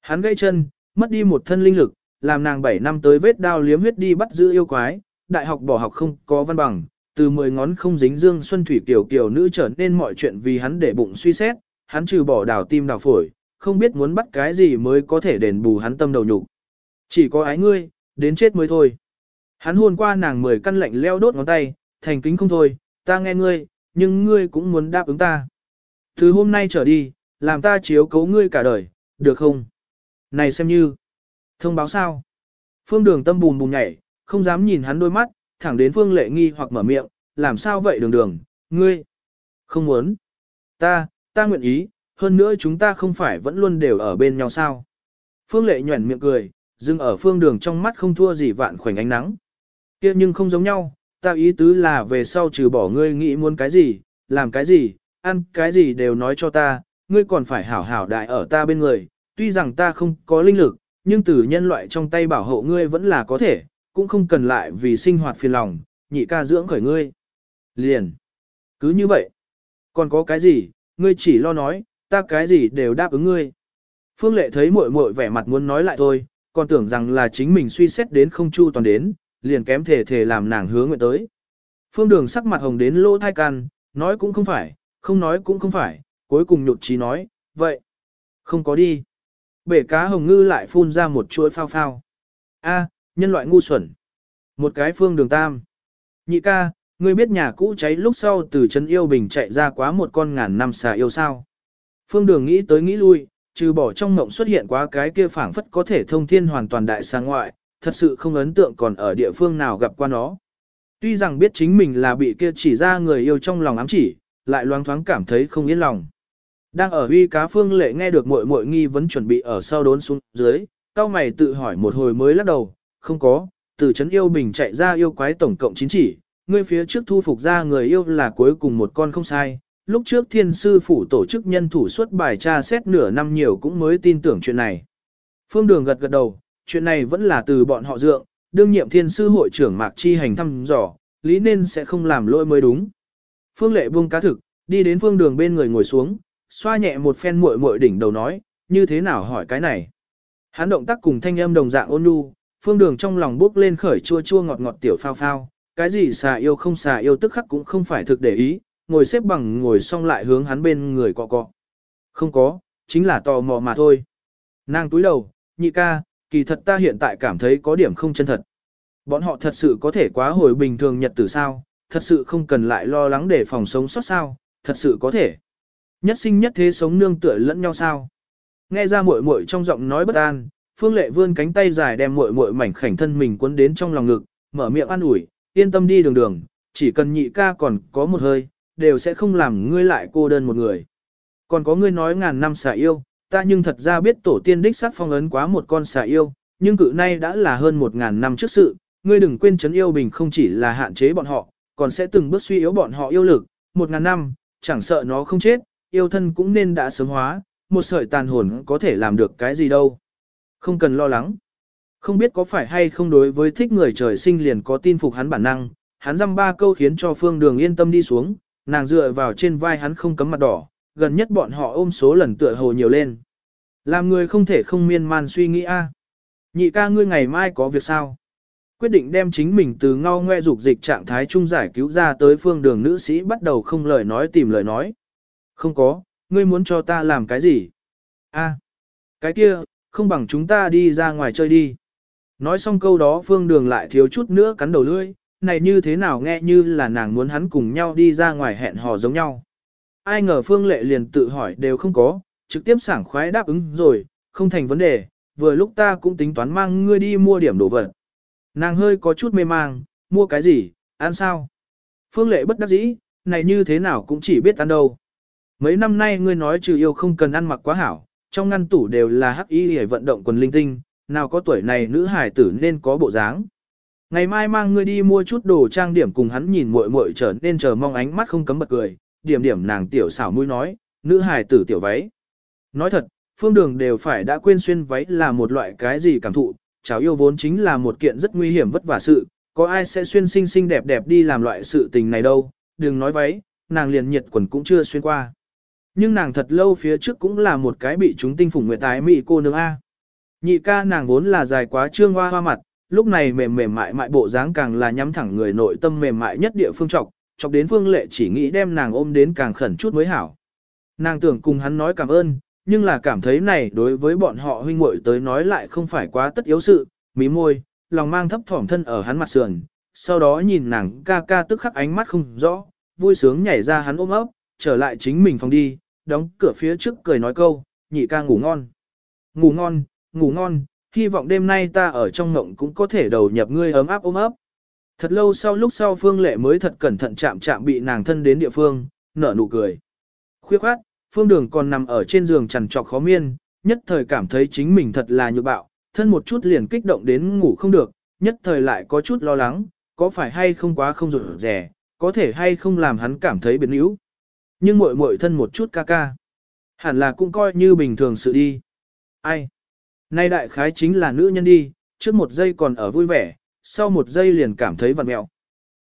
Hắn gây chân, mất đi một thân linh lực, làm nàng 7 năm tới vết đao liếm huyết đi bắt giữ yêu quái, đại học bỏ học không có văn bằng, từ 10 ngón không dính dương xuân thủy kiểu kiểu nữ trở nên mọi chuyện vì hắn để bụng suy xét, hắn trừ bỏ đào tim đào phổi, không biết muốn bắt cái gì mới có thể đền bù hắn tâm đầu nhục. Chỉ có ái ngươi, đến chết mới thôi. Hắn hôn qua nàng mười căn lạnh leo đốt ngón tay, thành kính không thôi, ta nghe ngươi, nhưng ngươi cũng muốn đáp ứng ta. Từ hôm nay trở đi, làm ta chiếu cấu ngươi cả đời, được không? Này xem như, thông báo sao? Phương đường tâm bùn bùn nhảy, không dám nhìn hắn đôi mắt, thẳng đến phương lệ nghi hoặc mở miệng, làm sao vậy đường đường, ngươi? Không muốn. Ta, ta nguyện ý, hơn nữa chúng ta không phải vẫn luôn đều ở bên nhau sao? Phương lệ nhuẩn miệng cười, dừng ở phương đường trong mắt không thua gì vạn khoảnh ánh nắng. kia nhưng không giống nhau, ta ý tứ là về sau trừ bỏ ngươi nghĩ muốn cái gì, làm cái gì, ăn cái gì đều nói cho ta, ngươi còn phải hảo hảo đại ở ta bên người, tuy rằng ta không có linh lực, nhưng từ nhân loại trong tay bảo hộ ngươi vẫn là có thể, cũng không cần lại vì sinh hoạt phiền lòng, nhị ca dưỡng khởi ngươi. Liền. Cứ như vậy. Còn có cái gì, ngươi chỉ lo nói, ta cái gì đều đáp ứng ngươi. Phương Lệ thấy muội muội vẻ mặt muốn nói lại thôi, còn tưởng rằng là chính mình suy xét đến không chu toàn đến, liền kém thể thể làm nàng hứa nguyện tới. Phương Đường sắc mặt hồng đến lỗ thai can, nói cũng không phải, không nói cũng không phải, cuối cùng nhụt chí nói, vậy, không có đi. Bể cá hồng ngư lại phun ra một chuỗi phao phao. A, nhân loại ngu xuẩn. Một cái phương đường tam. Nhị ca, ngươi biết nhà cũ cháy lúc sau từ chân yêu bình chạy ra quá một con ngàn năm xà yêu sao. Phương đường nghĩ tới nghĩ lui, trừ bỏ trong mộng xuất hiện quá cái kia phảng phất có thể thông thiên hoàn toàn đại xa ngoại, thật sự không ấn tượng còn ở địa phương nào gặp qua nó. Tuy rằng biết chính mình là bị kia chỉ ra người yêu trong lòng ám chỉ, lại loáng thoáng cảm thấy không yên lòng. Đang ở uy cá phương lệ nghe được muội muội nghi vấn chuẩn bị ở sau đốn xuống dưới, cao mày tự hỏi một hồi mới lắc đầu, không có, từ chấn yêu bình chạy ra yêu quái tổng cộng 9 chỉ, ngươi phía trước thu phục ra người yêu là cuối cùng một con không sai. Lúc trước thiên sư phủ tổ chức nhân thủ xuất bài tra xét nửa năm nhiều cũng mới tin tưởng chuyện này. Phương Đường gật gật đầu, chuyện này vẫn là từ bọn họ dượng, đương nhiệm thiên sư hội trưởng Mạc Chi hành thăm dò, lý nên sẽ không làm lỗi mới đúng. Phương Lệ buông cá thực, đi đến phương đường bên người ngồi xuống, xoa nhẹ một phen muội muội đỉnh đầu nói, như thế nào hỏi cái này. Hắn động tác cùng thanh âm đồng dạng ôn nhu, phương đường trong lòng bốc lên khởi chua chua ngọt ngọt tiểu phao phao, cái gì xà yêu không xà yêu tức khắc cũng không phải thực để ý, ngồi xếp bằng ngồi xong lại hướng hắn bên người cọ cọ. Không có, chính là tò mò mà thôi. Nàng túi đầu, nhị ca, kỳ thật ta hiện tại cảm thấy có điểm không chân thật. Bọn họ thật sự có thể quá hồi bình thường nhật tử sao, thật sự không cần lại lo lắng để phòng sống sót sao, thật sự có thể. Nhất sinh nhất thế sống nương tựa lẫn nhau sao. Nghe ra muội muội trong giọng nói bất an, Phương Lệ vươn cánh tay dài đem muội muội mảnh khảnh thân mình cuốn đến trong lòng ngực, mở miệng an ủi, yên tâm đi đường đường, chỉ cần nhị ca còn có một hơi, đều sẽ không làm ngươi lại cô đơn một người. Còn có ngươi nói ngàn năm xả yêu, ta nhưng thật ra biết tổ tiên đích sát phong ấn quá một con xà yêu, nhưng cự nay đã là hơn một ngàn năm trước sự, ngươi đừng quên chấn yêu bình không chỉ là hạn chế bọn họ, còn sẽ từng bước suy yếu bọn họ yêu lực, một ngàn năm, chẳng sợ nó không chết, yêu thân cũng nên đã sớm hóa, một sợi tàn hồn có thể làm được cái gì đâu. Không cần lo lắng. Không biết có phải hay không đối với thích người trời sinh liền có tin phục hắn bản năng, hắn dăm ba câu khiến cho phương đường yên tâm đi xuống, nàng dựa vào trên vai hắn không cấm mặt đỏ, gần nhất bọn họ ôm số lần tựa hồ nhiều lên. Làm người không thể không miên man suy nghĩ a. Nhị ca ngươi ngày mai có việc sao? Quyết định đem chính mình từ ngao ngoe dục dịch trạng thái trung giải cứu ra tới phương đường nữ sĩ bắt đầu không lời nói tìm lời nói. Không có, ngươi muốn cho ta làm cái gì? A, cái kia, không bằng chúng ta đi ra ngoài chơi đi. Nói xong câu đó phương đường lại thiếu chút nữa cắn đầu lưỡi, này như thế nào nghe như là nàng muốn hắn cùng nhau đi ra ngoài hẹn hò giống nhau. Ai ngờ phương lệ liền tự hỏi đều không có, trực tiếp sảng khoái đáp ứng rồi, không thành vấn đề, vừa lúc ta cũng tính toán mang ngươi đi mua điểm đồ vật. Nàng hơi có chút mê mang, mua cái gì, ăn sao? Phương lệ bất đắc dĩ, này như thế nào cũng chỉ biết ăn đâu. Mấy năm nay ngươi nói trừ yêu không cần ăn mặc quá hảo, trong ngăn tủ đều là hắc y để vận động quần linh tinh, nào có tuổi này nữ hải tử nên có bộ dáng. Ngày mai mang ngươi đi mua chút đồ trang điểm cùng hắn nhìn muội muội trở nên chờ mong ánh mắt không cấm bật cười, điểm điểm nàng tiểu xảo mũi nói, nữ hải tử tiểu váy. Nói thật, phương đường đều phải đã quên xuyên váy là một loại cái gì cảm thụ, cháu yêu vốn chính là một kiện rất nguy hiểm vất vả sự, có ai sẽ xuyên xinh xinh đẹp đẹp đi làm loại sự tình này đâu, đừng nói váy, nàng liền nhiệt quần cũng chưa xuyên qua. Nhưng nàng thật lâu phía trước cũng là một cái bị chúng tinh phủng nguyện tái mị cô nương A. Nhị ca nàng vốn là dài quá trương hoa hoa mặt, lúc này mềm mềm mại mại bộ dáng càng là nhắm thẳng người nội tâm mềm mại nhất địa phương trọc, chọc đến phương lệ chỉ nghĩ đem nàng ôm đến càng khẩn chút mới hảo. Nàng tưởng cùng hắn nói cảm ơn, nhưng là cảm thấy này đối với bọn họ huynh muội tới nói lại không phải quá tất yếu sự, mí môi, lòng mang thấp thỏm thân ở hắn mặt sườn, sau đó nhìn nàng ca ca tức khắc ánh mắt không rõ, vui sướng nhảy ra hắn ôm ấp, trở lại chính mình phòng đi, đóng cửa phía trước cười nói câu, nhị ca ngủ ngon. Ngủ ngon, ngủ ngon, hy vọng đêm nay ta ở trong ngộng cũng có thể đầu nhập ngươi ấm áp ôm ấp. Thật lâu sau lúc sau Phương Lệ mới thật cẩn thận chạm chạm bị nàng thân đến địa phương, nở nụ cười. Khuyết khoát, Phương Đường còn nằm ở trên giường chằn trọc khó miên, nhất thời cảm thấy chính mình thật là nhược bạo, thân một chút liền kích động đến ngủ không được, nhất thời lại có chút lo lắng, có phải hay không quá không rụt rẻ, có thể hay không làm hắn cảm thấy biến yếu. Nhưng muội muội thân một chút ca ca. Hẳn là cũng coi như bình thường sự đi. Ai? Nay đại khái chính là nữ nhân đi, trước một giây còn ở vui vẻ, sau một giây liền cảm thấy vặn mẹo.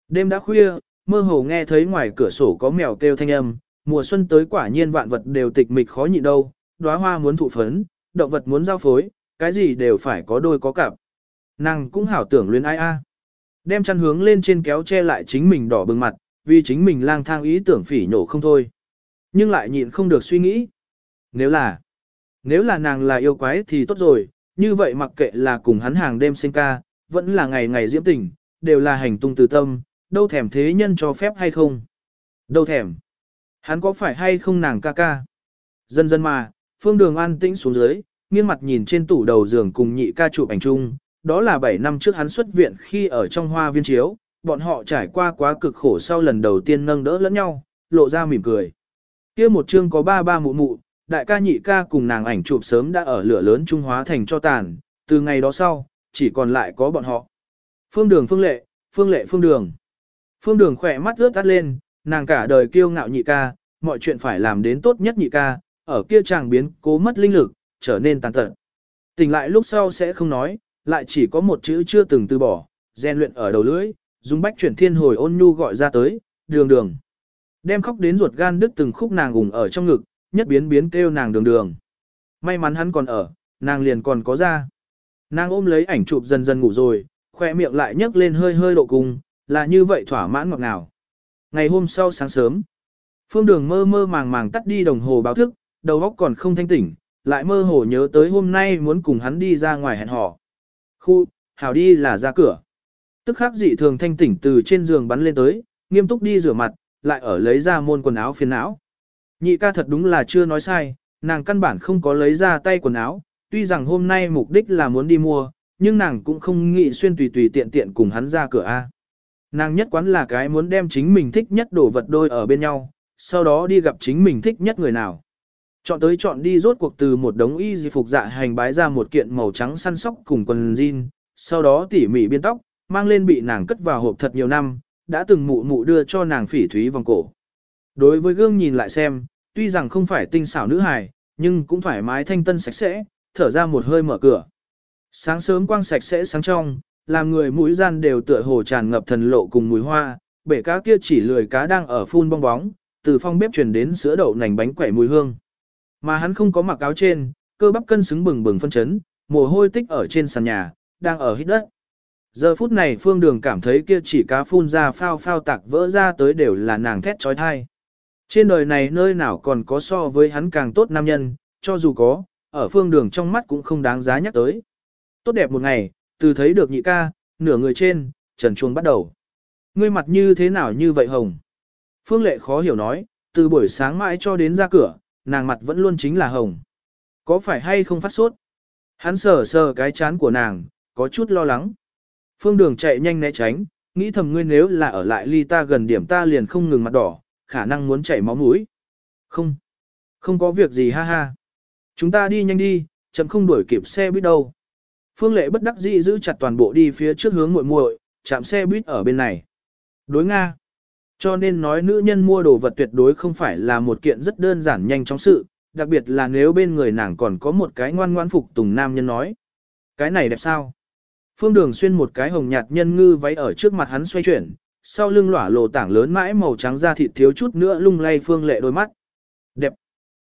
Đêm đã khuya, mơ hồ nghe thấy ngoài cửa sổ có mèo kêu thanh âm, mùa xuân tới quả nhiên vạn vật đều tịch mịch khó nhịn đâu, đóa hoa muốn thụ phấn, động vật muốn giao phối, cái gì đều phải có đôi có cặp. Nàng cũng hảo tưởng luyến ai a. Đem chăn hướng lên trên kéo che lại chính mình đỏ bừng mặt, vì chính mình lang thang ý tưởng phỉ nhổ không thôi. Nhưng lại nhịn không được suy nghĩ. Nếu là, nếu là nàng là yêu quái thì tốt rồi, như vậy mặc kệ là cùng hắn hàng đêm sinh ca, vẫn là ngày ngày diễm tình, đều là hành tung từ tâm, đâu thèm thế nhân cho phép hay không. Đâu thèm. Hắn có phải hay không nàng ca ca. Dần dần mà, phương đường an tĩnh xuống dưới, nghiêng mặt nhìn trên tủ đầu giường cùng nhị ca chụp ảnh chung, đó là 7 năm trước hắn xuất viện khi ở trong hoa viên chiếu, bọn họ trải qua quá cực khổ sau lần đầu tiên nâng đỡ lẫn nhau, lộ ra mỉm cười. kia một chương có ba ba mụ mụ, đại ca nhị ca cùng nàng ảnh chụp sớm đã ở lửa lớn trung hóa thành cho tàn, từ ngày đó sau, chỉ còn lại có bọn họ. Phương đường phương lệ, phương lệ phương đường. Phương đường khỏe mắt ướt tắt lên, nàng cả đời kiêu ngạo nhị ca, mọi chuyện phải làm đến tốt nhất nhị ca, ở kia chàng biến cố mất linh lực, trở nên tàn tật. Tỉnh lại lúc sau sẽ không nói, lại chỉ có một chữ chưa từng từ bỏ, rèn luyện ở đầu lưỡi, dùng bách chuyển thiên hồi ôn nhu gọi ra tới, đường đường. Đem khóc đến ruột gan đứt từng khúc nàng ủng ở trong ngực, nhất biến biến kêu nàng đường đường. May mắn hắn còn ở, nàng liền còn có ra. Nàng ôm lấy ảnh chụp dần dần ngủ rồi, khoe miệng lại nhấc lên hơi hơi độ cung, là như vậy thỏa mãn ngọt ngào. Ngày hôm sau sáng sớm, phương đường mơ mơ màng màng tắt đi đồng hồ báo thức, đầu óc còn không thanh tỉnh, lại mơ hồ nhớ tới hôm nay muốn cùng hắn đi ra ngoài hẹn hò. Khu, hào đi là ra cửa. Tức khắc dị thường thanh tỉnh từ trên giường bắn lên tới, nghiêm túc đi rửa mặt, lại ở lấy ra môn quần áo phiền não. Nhị ca thật đúng là chưa nói sai, nàng căn bản không có lấy ra tay quần áo, tuy rằng hôm nay mục đích là muốn đi mua, nhưng nàng cũng không nghĩ xuyên tùy tùy tiện tiện cùng hắn ra cửa A. Nàng nhất quán là cái muốn đem chính mình thích nhất đồ vật đôi ở bên nhau, sau đó đi gặp chính mình thích nhất người nào. Chọn tới chọn đi rốt cuộc từ một đống y di phục dạ hành bái ra một kiện màu trắng săn sóc cùng quần jean, sau đó tỉ mỉ biên tóc, mang lên bị nàng cất vào hộp thật nhiều năm, đã từng mụ mụ đưa cho nàng phỉ thúy vòng cổ. Đối với gương nhìn lại xem, tuy rằng không phải tinh xảo nữ hài, nhưng cũng thoải mái thanh tân sạch sẽ, thở ra một hơi mở cửa. Sáng sớm quang sạch sẽ sáng trong, làm người mũi gian đều tựa hồ tràn ngập thần lộ cùng mùi hoa, bể cá kia chỉ lười cá đang ở phun bong bóng, từ phong bếp truyền đến sữa đậu nành bánh quẩy mùi hương. Mà hắn không có mặc áo trên, cơ bắp cân xứng bừng bừng phân chấn, mồ hôi tích ở trên sàn nhà, đang ở hít đất. Giờ phút này phương đường cảm thấy kia chỉ cá phun ra phao phao tạc vỡ ra tới đều là nàng thét trói thai. Trên đời này nơi nào còn có so với hắn càng tốt nam nhân, cho dù có, ở phương đường trong mắt cũng không đáng giá nhắc tới. Tốt đẹp một ngày, từ thấy được nhị ca, nửa người trên, trần chuông bắt đầu. Ngươi mặt như thế nào như vậy hồng? Phương lệ khó hiểu nói, từ buổi sáng mãi cho đến ra cửa, nàng mặt vẫn luôn chính là hồng. Có phải hay không phát sốt? Hắn sờ sờ cái chán của nàng, có chút lo lắng. Phương đường chạy nhanh né tránh, nghĩ thầm ngươi nếu là ở lại ly ta gần điểm ta liền không ngừng mặt đỏ, khả năng muốn chảy máu mũi. Không, không có việc gì ha ha. Chúng ta đi nhanh đi, chậm không đuổi kịp xe biết đâu. Phương lệ bất đắc dĩ giữ chặt toàn bộ đi phía trước hướng muội muội, chạm xe buýt ở bên này. Đối Nga. Cho nên nói nữ nhân mua đồ vật tuyệt đối không phải là một kiện rất đơn giản nhanh chóng sự, đặc biệt là nếu bên người nàng còn có một cái ngoan ngoan phục tùng nam nhân nói. Cái này đẹp sao? Phương Đường xuyên một cái hồng nhạt nhân ngư váy ở trước mặt hắn xoay chuyển, sau lưng lỏa lộ tảng lớn mãi màu trắng da thịt thiếu chút nữa lung lay Phương Lệ đôi mắt. Đẹp.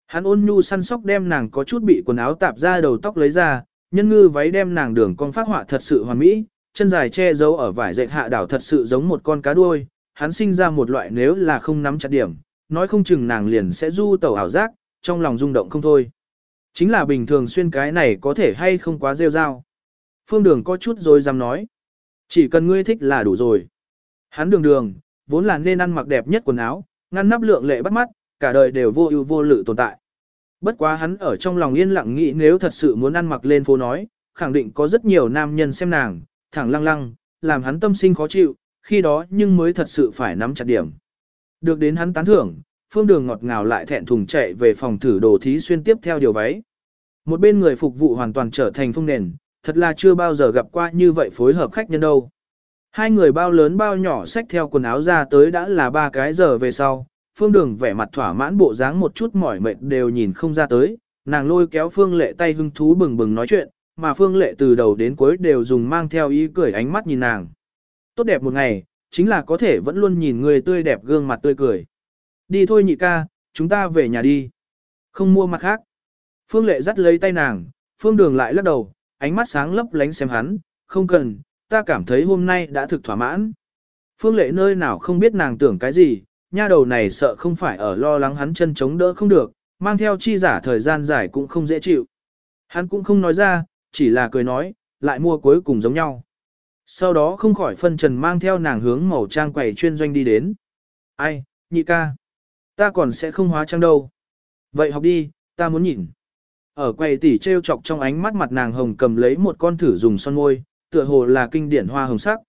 Hắn ôn nhu săn sóc đem nàng có chút bị quần áo tạp ra đầu tóc lấy ra, nhân ngư váy đem nàng đường con phát họa thật sự hoàn mỹ, chân dài che giấu ở vải dệt hạ đảo thật sự giống một con cá đuôi, hắn sinh ra một loại nếu là không nắm chặt điểm, nói không chừng nàng liền sẽ du tẩu ảo giác, trong lòng rung động không thôi. Chính là bình thường xuyên cái này có thể hay không quá rêu rao. Phương đường có chút rồi dám nói. Chỉ cần ngươi thích là đủ rồi. Hắn đường đường, vốn là nên ăn mặc đẹp nhất quần áo, ngăn nắp lượng lệ bắt mắt, cả đời đều vô ưu vô lự tồn tại. Bất quá hắn ở trong lòng yên lặng nghĩ nếu thật sự muốn ăn mặc lên phố nói, khẳng định có rất nhiều nam nhân xem nàng, thẳng lăng lăng, làm hắn tâm sinh khó chịu, khi đó nhưng mới thật sự phải nắm chặt điểm. Được đến hắn tán thưởng, phương đường ngọt ngào lại thẹn thùng chạy về phòng thử đồ thí xuyên tiếp theo điều váy. Một bên người phục vụ hoàn toàn trở thành phong nền, thật là chưa bao giờ gặp qua như vậy phối hợp khách nhân đâu. Hai người bao lớn bao nhỏ xách theo quần áo ra tới đã là ba cái giờ về sau, phương đường vẻ mặt thỏa mãn bộ dáng một chút mỏi mệt đều nhìn không ra tới, nàng lôi kéo phương lệ tay hưng thú bừng bừng nói chuyện, mà phương lệ từ đầu đến cuối đều dùng mang theo ý cười ánh mắt nhìn nàng. Tốt đẹp một ngày, chính là có thể vẫn luôn nhìn người tươi đẹp gương mặt tươi cười. Đi thôi nhị ca, chúng ta về nhà đi. Không mua mặt khác. Phương lệ dắt lấy tay nàng, phương đường lại lắc đầu, ánh mắt sáng lấp lánh xem hắn, không cần, ta cảm thấy hôm nay đã thực thỏa mãn. Phương lệ nơi nào không biết nàng tưởng cái gì, nha đầu này sợ không phải ở lo lắng hắn chân chống đỡ không được, mang theo chi giả thời gian dài cũng không dễ chịu. Hắn cũng không nói ra, chỉ là cười nói, lại mua cuối cùng giống nhau. Sau đó không khỏi phân trần mang theo nàng hướng màu trang quầy chuyên doanh đi đến. Ai, nhị ca, ta còn sẽ không hóa trang đâu. Vậy học đi, ta muốn nhìn. Ở quầy tỉ treo chọc trong ánh mắt mặt nàng hồng cầm lấy một con thử dùng son môi, tựa hồ là kinh điển hoa hồng sắc.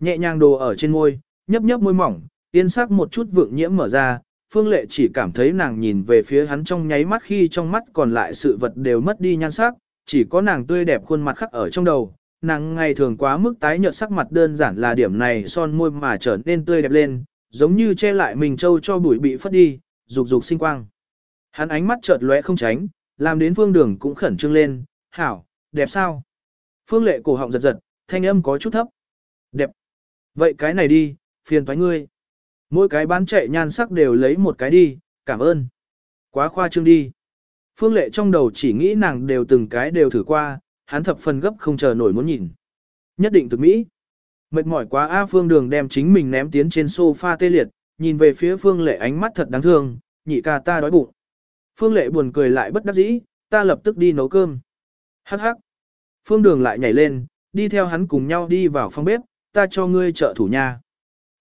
Nhẹ nhàng đồ ở trên môi, nhấp nhấp môi mỏng, Yên sắc một chút vượng nhiễm mở ra, Phương Lệ chỉ cảm thấy nàng nhìn về phía hắn trong nháy mắt khi trong mắt còn lại sự vật đều mất đi nhan sắc, chỉ có nàng tươi đẹp khuôn mặt khắc ở trong đầu. Nàng ngày thường quá mức tái nhợt sắc mặt đơn giản là điểm này son môi mà trở nên tươi đẹp lên, giống như che lại mình châu cho bụi bị phất đi, dục dục sinh quang. Hắn ánh mắt chợt lóe không tránh, làm đến phương đường cũng khẩn trương lên, hảo, đẹp sao? Phương lệ cổ họng giật giật, thanh âm có chút thấp. Đẹp. Vậy cái này đi, phiền toái ngươi. Mỗi cái bán chạy nhan sắc đều lấy một cái đi, cảm ơn. Quá khoa trương đi. Phương lệ trong đầu chỉ nghĩ nàng đều từng cái đều thử qua, hắn thập phần gấp không chờ nổi muốn nhìn. Nhất định thực mỹ. Mệt mỏi quá A Phương đường đem chính mình ném tiến trên sofa tê liệt, nhìn về phía Phương lệ ánh mắt thật đáng thương, nhị ca ta đói bụng. Phương lệ buồn cười lại bất đắc dĩ, ta lập tức đi nấu cơm. Hắc hắc. Phương đường lại nhảy lên, đi theo hắn cùng nhau đi vào phòng bếp, ta cho ngươi trợ thủ nhà.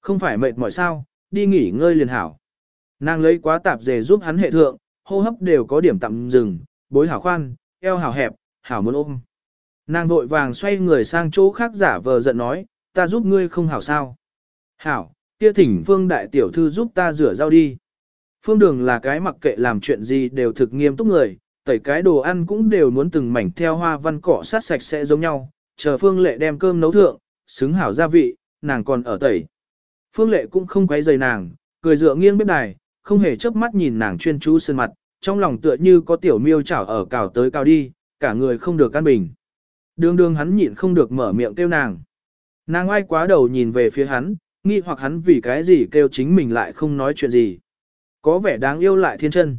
Không phải mệt mỏi sao, đi nghỉ ngơi liền hảo. Nàng lấy quá tạp dề giúp hắn hệ thượng, hô hấp đều có điểm tạm dừng, bối hảo khoan, eo hảo hẹp, hảo muốn ôm. Nàng vội vàng xoay người sang chỗ khác giả vờ giận nói, ta giúp ngươi không hảo sao. Hảo, kia thỉnh phương đại tiểu thư giúp ta rửa rau đi. Phương đường là cái mặc kệ làm chuyện gì đều thực nghiêm túc người, tẩy cái đồ ăn cũng đều muốn từng mảnh theo hoa văn cỏ sát sạch sẽ giống nhau, chờ phương lệ đem cơm nấu thượng, xứng hảo gia vị, nàng còn ở tẩy. Phương lệ cũng không quấy rầy nàng, cười dựa nghiêng bếp đài, không hề chớp mắt nhìn nàng chuyên chú sơn mặt, trong lòng tựa như có tiểu miêu chảo ở cào tới cao đi, cả người không được căn bình. Đường đường hắn nhịn không được mở miệng kêu nàng. Nàng ai quá đầu nhìn về phía hắn, nghi hoặc hắn vì cái gì kêu chính mình lại không nói chuyện gì. Có vẻ đáng yêu lại thiên chân.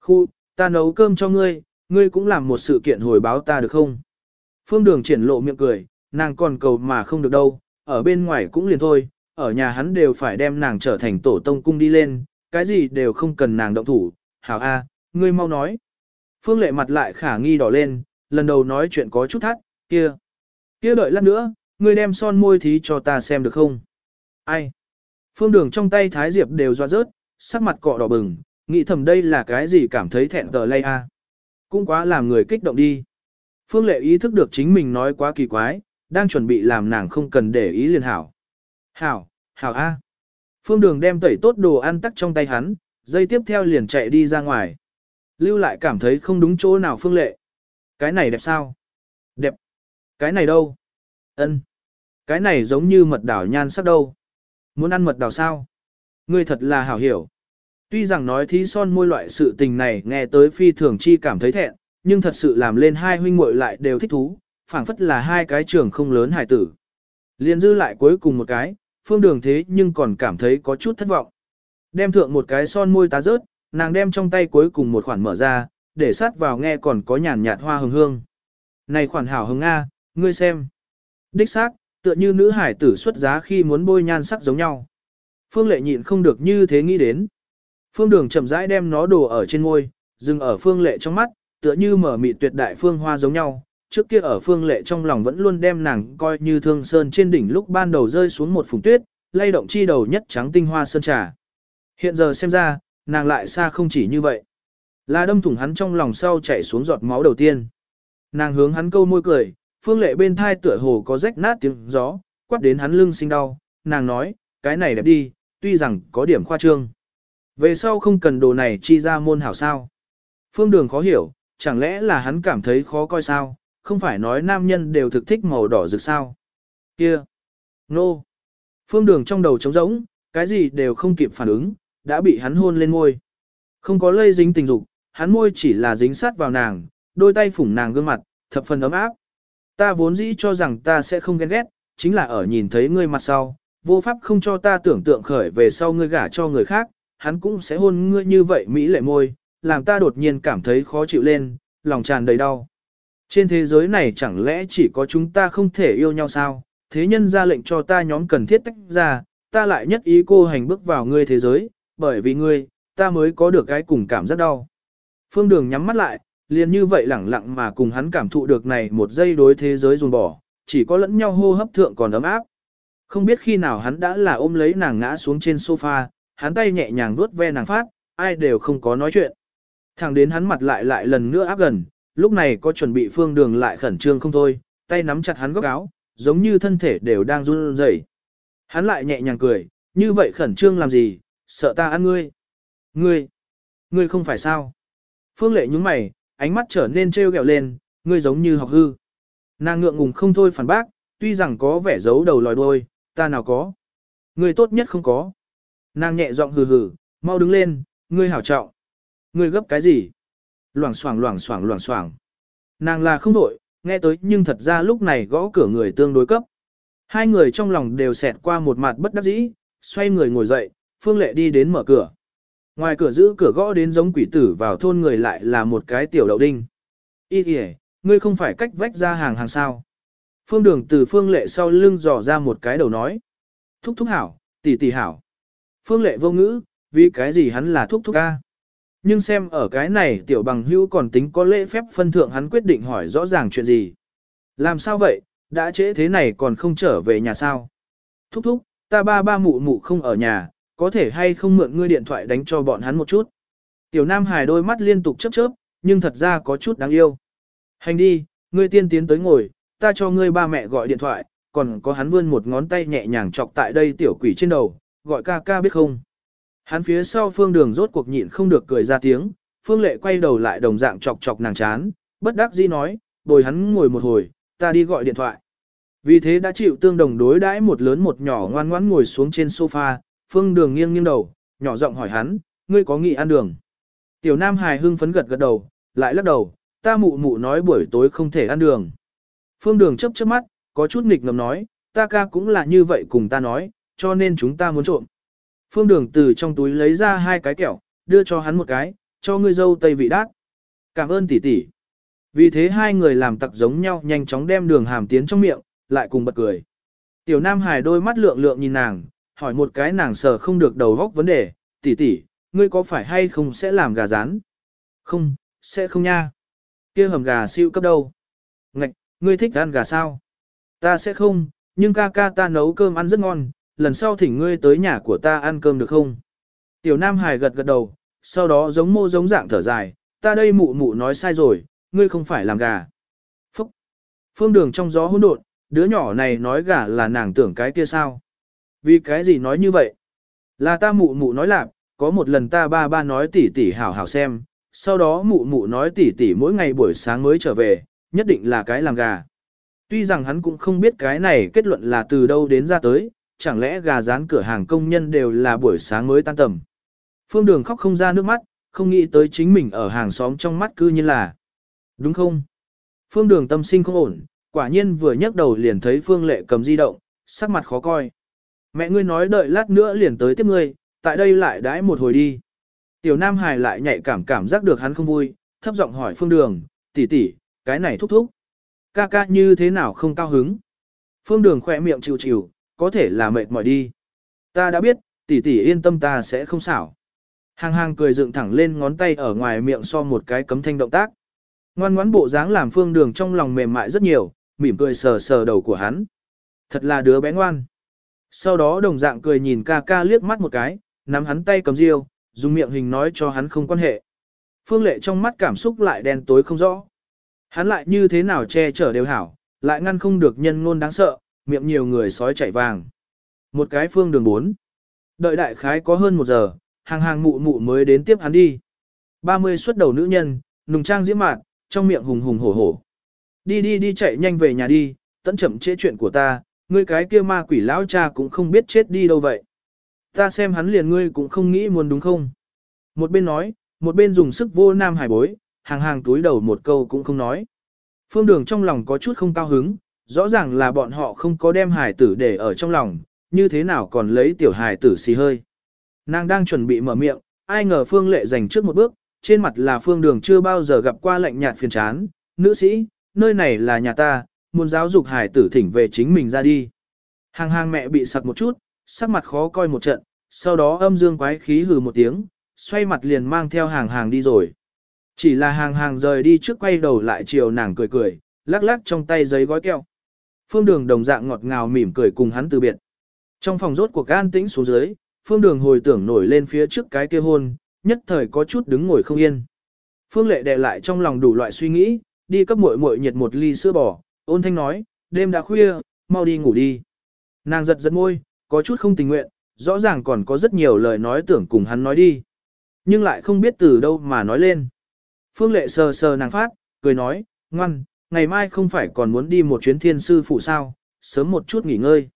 Khu, ta nấu cơm cho ngươi, ngươi cũng làm một sự kiện hồi báo ta được không? Phương đường triển lộ miệng cười, nàng còn cầu mà không được đâu, ở bên ngoài cũng liền thôi, ở nhà hắn đều phải đem nàng trở thành tổ tông cung đi lên, cái gì đều không cần nàng động thủ, hảo a, ngươi mau nói. Phương lệ mặt lại khả nghi đỏ lên, lần đầu nói chuyện có chút thắt, kia. Kia đợi lát nữa, ngươi đem son môi thí cho ta xem được không? Ai? Phương đường trong tay Thái Diệp đều doa rớt, sắc mặt cọ đỏ bừng, nghĩ thầm đây là cái gì cảm thấy thẹn tờ lay a. Cũng quá làm người kích động đi. Phương lệ ý thức được chính mình nói quá kỳ quái, đang chuẩn bị làm nàng không cần để ý liền hảo. Hảo, hảo A. Phương đường đem tẩy tốt đồ ăn tắc trong tay hắn, dây tiếp theo liền chạy đi ra ngoài. Lưu lại cảm thấy không đúng chỗ nào phương lệ. Cái này đẹp sao? Đẹp. Cái này đâu? Ân. Cái này giống như mật đảo nhan sắc đâu. Muốn ăn mật đảo sao? Ngươi thật là hảo hiểu. Tuy rằng nói thí son môi loại sự tình này nghe tới phi thường chi cảm thấy thẹn, nhưng thật sự làm lên hai huynh muội lại đều thích thú, phảng phất là hai cái trường không lớn hải tử. Liên dư lại cuối cùng một cái, phương đường thế nhưng còn cảm thấy có chút thất vọng. Đem thượng một cái son môi tá rớt, nàng đem trong tay cuối cùng một khoản mở ra, để sát vào nghe còn có nhàn nhạt hoa hồng hương. Này khoản hảo hồng Nga, ngươi xem. Đích xác, tựa như nữ hải tử xuất giá khi muốn bôi nhan sắc giống nhau. Phương lệ nhịn không được như thế nghĩ đến. Phương đường chậm rãi đem nó đồ ở trên môi, dừng ở phương lệ trong mắt, tựa như mở mị tuyệt đại phương hoa giống nhau, trước kia ở phương lệ trong lòng vẫn luôn đem nàng coi như thương sơn trên đỉnh lúc ban đầu rơi xuống một phùng tuyết, lay động chi đầu nhất trắng tinh hoa sơn trà. Hiện giờ xem ra, nàng lại xa không chỉ như vậy. Là đâm thủng hắn trong lòng sau chảy xuống giọt máu đầu tiên. Nàng hướng hắn câu môi cười, phương lệ bên thai tựa hồ có rách nát tiếng gió, quát đến hắn lưng sinh đau, nàng nói, cái này đẹp đi, tuy rằng có điểm khoa trương. Về sau không cần đồ này chi ra môn hảo sao. Phương đường khó hiểu, chẳng lẽ là hắn cảm thấy khó coi sao, không phải nói nam nhân đều thực thích màu đỏ rực sao. Kia! Nô. Phương đường trong đầu trống rỗng, cái gì đều không kịp phản ứng, đã bị hắn hôn lên môi. Không có lây dính tình dục, hắn môi chỉ là dính sát vào nàng, đôi tay phủng nàng gương mặt, thập phần ấm áp. Ta vốn dĩ cho rằng ta sẽ không ghen ghét, chính là ở nhìn thấy ngươi mặt sau, vô pháp không cho ta tưởng tượng khởi về sau ngươi gả cho người khác, hắn cũng sẽ hôn ngươi như vậy mỹ lệ môi, làm ta đột nhiên cảm thấy khó chịu lên, lòng tràn đầy đau. Trên thế giới này chẳng lẽ chỉ có chúng ta không thể yêu nhau sao? Thế nhân ra lệnh cho ta nhóm cần thiết tách ra, ta lại nhất ý cô hành bước vào ngươi thế giới, bởi vì ngươi, ta mới có được cái cùng cảm rất đau. Phương Đường nhắm mắt lại, liền như vậy lẳng lặng mà cùng hắn cảm thụ được này một giây đối thế giới ruồn bỏ, chỉ có lẫn nhau hô hấp thượng còn ấm áp. Không biết khi nào hắn đã là ôm lấy nàng ngã xuống trên sofa, hắn tay nhẹ nhàng vuốt ve nàng phát, ai đều không có nói chuyện. Thẳng đến hắn mặt lại lại lần nữa áp gần, lúc này có chuẩn bị phương đường lại khẩn trương không thôi, tay nắm chặt hắn góc áo, giống như thân thể đều đang run rẩy. Hắn lại nhẹ nhàng cười, như vậy khẩn trương làm gì, sợ ta ăn ngươi. Ngươi, ngươi không phải sao. Phương lệ nhúng mày, ánh mắt trở nên trêu ghẹo lên, ngươi giống như học hư. Nàng ngượng ngùng không thôi phản bác, tuy rằng có vẻ giấu đầu lòi đuôi, ta nào có. Ngươi tốt nhất không có. Nàng nhẹ giọng hừ hừ, mau đứng lên, ngươi hảo trọng. Ngươi gấp cái gì? Loảng xoảng loảng xoảng loảng xoảng. Nàng là không đổi, nghe tới nhưng thật ra lúc này gõ cửa người tương đối cấp. Hai người trong lòng đều xẹt qua một mặt bất đắc dĩ, xoay người ngồi dậy, Phương Lệ đi đến mở cửa. Ngoài cửa giữ cửa gõ đến giống quỷ tử vào thôn người lại là một cái tiểu đậu đinh. Ý kìa, ngươi không phải cách vách ra hàng hàng sao. Phương đường từ phương lệ sau lưng dò ra một cái đầu nói. Thúc thúc hảo, tỷ tỷ hảo. Phương lệ vô ngữ, vì cái gì hắn là thúc thúc ca. Nhưng xem ở cái này tiểu bằng hữu còn tính có lễ phép phân thượng hắn quyết định hỏi rõ ràng chuyện gì. Làm sao vậy, đã trễ thế này còn không trở về nhà sao? Thúc thúc, ta ba ba mụ mụ không ở nhà, có thể hay không mượn ngươi điện thoại đánh cho bọn hắn một chút. Tiểu Nam Hải đôi mắt liên tục chớp chớp, nhưng thật ra có chút đáng yêu. Hành đi, ngươi tiên tiến tới ngồi, ta cho ngươi ba mẹ gọi điện thoại, còn có hắn vươn một ngón tay nhẹ nhàng chọc tại đây tiểu quỷ trên đầu, gọi ca ca biết không. Hắn phía sau phương đường rốt cuộc nhịn không được cười ra tiếng, phương lệ quay đầu lại đồng dạng chọc chọc nàng chán, bất đắc dĩ nói, bồi hắn ngồi một hồi, ta đi gọi điện thoại. Vì thế đã chịu tương đồng đối đãi một lớn một nhỏ ngoan ngoãn ngồi xuống trên sofa, phương đường nghiêng nghiêng đầu, nhỏ giọng hỏi hắn, ngươi có nghị ăn đường. Tiểu Nam hài hưng phấn gật gật đầu, lại lắc đầu, ta mụ mụ nói buổi tối không thể ăn đường. Phương đường chấp chớp mắt, có chút nghịch ngầm nói, ta ca cũng là như vậy cùng ta nói, cho nên chúng ta muốn trộm. Phương đường từ trong túi lấy ra hai cái kẹo, đưa cho hắn một cái, cho ngươi dâu tây vị đát. Cảm ơn tỷ tỷ. Vì thế hai người làm tặc giống nhau nhanh chóng đem đường hàm tiến trong miệng, lại cùng bật cười. Tiểu Nam Hải đôi mắt lượng lượng nhìn nàng, hỏi một cái nàng sờ không được đầu góc vấn đề, tỷ tỷ, ngươi có phải hay không sẽ làm gà rán? Không, sẽ không nha. kia hầm gà siêu cấp đâu? Ngạch, ngươi thích ăn gà sao? Ta sẽ không, nhưng ca ca ta nấu cơm ăn rất ngon, lần sau thỉnh ngươi tới nhà của ta ăn cơm được không? Tiểu Nam Hải gật gật đầu, sau đó giống mô giống dạng thở dài, ta đây mụ mụ nói sai rồi, ngươi không phải làm gà. Phúc! Phương đường trong gió hỗn độn, đứa nhỏ này nói gà là nàng tưởng cái kia sao? Vì cái gì nói như vậy? Là ta mụ mụ nói lạc, có một lần ta ba ba nói tỉ tỉ hảo hảo xem, sau đó mụ mụ nói tỉ tỉ mỗi ngày buổi sáng mới trở về, nhất định là cái làm gà. Tuy rằng hắn cũng không biết cái này kết luận là từ đâu đến ra tới, chẳng lẽ gà rán cửa hàng công nhân đều là buổi sáng mới tan tầm. Phương Đường khóc không ra nước mắt, không nghĩ tới chính mình ở hàng xóm trong mắt cư như là. Đúng không? Phương Đường tâm sinh không ổn, quả nhiên vừa nhấc đầu liền thấy Phương Lệ cầm di động, sắc mặt khó coi. Mẹ ngươi nói đợi lát nữa liền tới tiếp ngươi, tại đây lại đãi một hồi đi. Tiểu Nam Hải lại nhạy cảm cảm giác được hắn không vui, thấp giọng hỏi Phương Đường, tỷ tỷ, cái này thúc thúc. Ca ca như thế nào không cao hứng. Phương Đường khỏe miệng chịu chịu, có thể là mệt mỏi đi. Ta đã biết, tỷ tỷ yên tâm ta sẽ không xảo. Hàng hàng cười dựng thẳng lên ngón tay ở ngoài miệng so một cái cấm thanh động tác. Ngoan ngoãn bộ dáng làm phương đường trong lòng mềm mại rất nhiều, mỉm cười sờ sờ đầu của hắn. Thật là đứa bé ngoan. Sau đó đồng dạng cười nhìn ca ca liếc mắt một cái, nắm hắn tay cầm riêu, dùng miệng hình nói cho hắn không quan hệ. Phương lệ trong mắt cảm xúc lại đen tối không rõ. Hắn lại như thế nào che chở đều hảo, lại ngăn không được nhân ngôn đáng sợ, miệng nhiều người sói chạy vàng. Một cái phương đường bốn. Đợi đại khái có hơn một giờ, hàng hàng mụ mụ mới đến tiếp hắn đi. 30 xuất đầu nữ nhân, nùng trang diễm mạn, trong miệng hùng hùng hổ hổ. Đi đi đi chạy nhanh về nhà đi, tận chậm trễ chuyện của ta, ngươi cái kia ma quỷ lão cha cũng không biết chết đi đâu vậy. Ta xem hắn liền ngươi cũng không nghĩ muốn đúng không. Một bên nói, một bên dùng sức vô nam hải bối, hàng hàng túi đầu một câu cũng không nói. Phương đường trong lòng có chút không cao hứng, rõ ràng là bọn họ không có đem hải tử để ở trong lòng, như thế nào còn lấy tiểu hải tử xì hơi. Nàng đang chuẩn bị mở miệng, ai ngờ Phương Lệ dành trước một bước, trên mặt là Phương Đường chưa bao giờ gặp qua lạnh nhạt phiền chán, nữ sĩ, nơi này là nhà ta, muốn giáo dục hải tử thỉnh về chính mình ra đi. Hàng hàng mẹ bị sặc một chút, sắc mặt khó coi một trận, sau đó âm dương quái khí hừ một tiếng, xoay mặt liền mang theo hàng hàng đi rồi. Chỉ là hàng hàng rời đi trước quay đầu lại chiều nàng cười cười, lắc lắc trong tay giấy gói keo. Phương đường đồng dạng ngọt ngào mỉm cười cùng hắn từ biệt. Trong phòng rốt cuộc an tĩnh xuống dưới, phương đường hồi tưởng nổi lên phía trước cái kia hôn, nhất thời có chút đứng ngồi không yên. Phương lệ đè lại trong lòng đủ loại suy nghĩ, đi cấp muội muội nhiệt một ly sữa bò, ôn thanh nói, đêm đã khuya, mau đi ngủ đi. Nàng giật giật môi, có chút không tình nguyện, rõ ràng còn có rất nhiều lời nói tưởng cùng hắn nói đi. Nhưng lại không biết từ đâu mà nói lên. Phương lệ sờ sờ nàng phát, cười nói, ngoan, ngày mai không phải còn muốn đi một chuyến thiên sư phụ sao, sớm một chút nghỉ ngơi.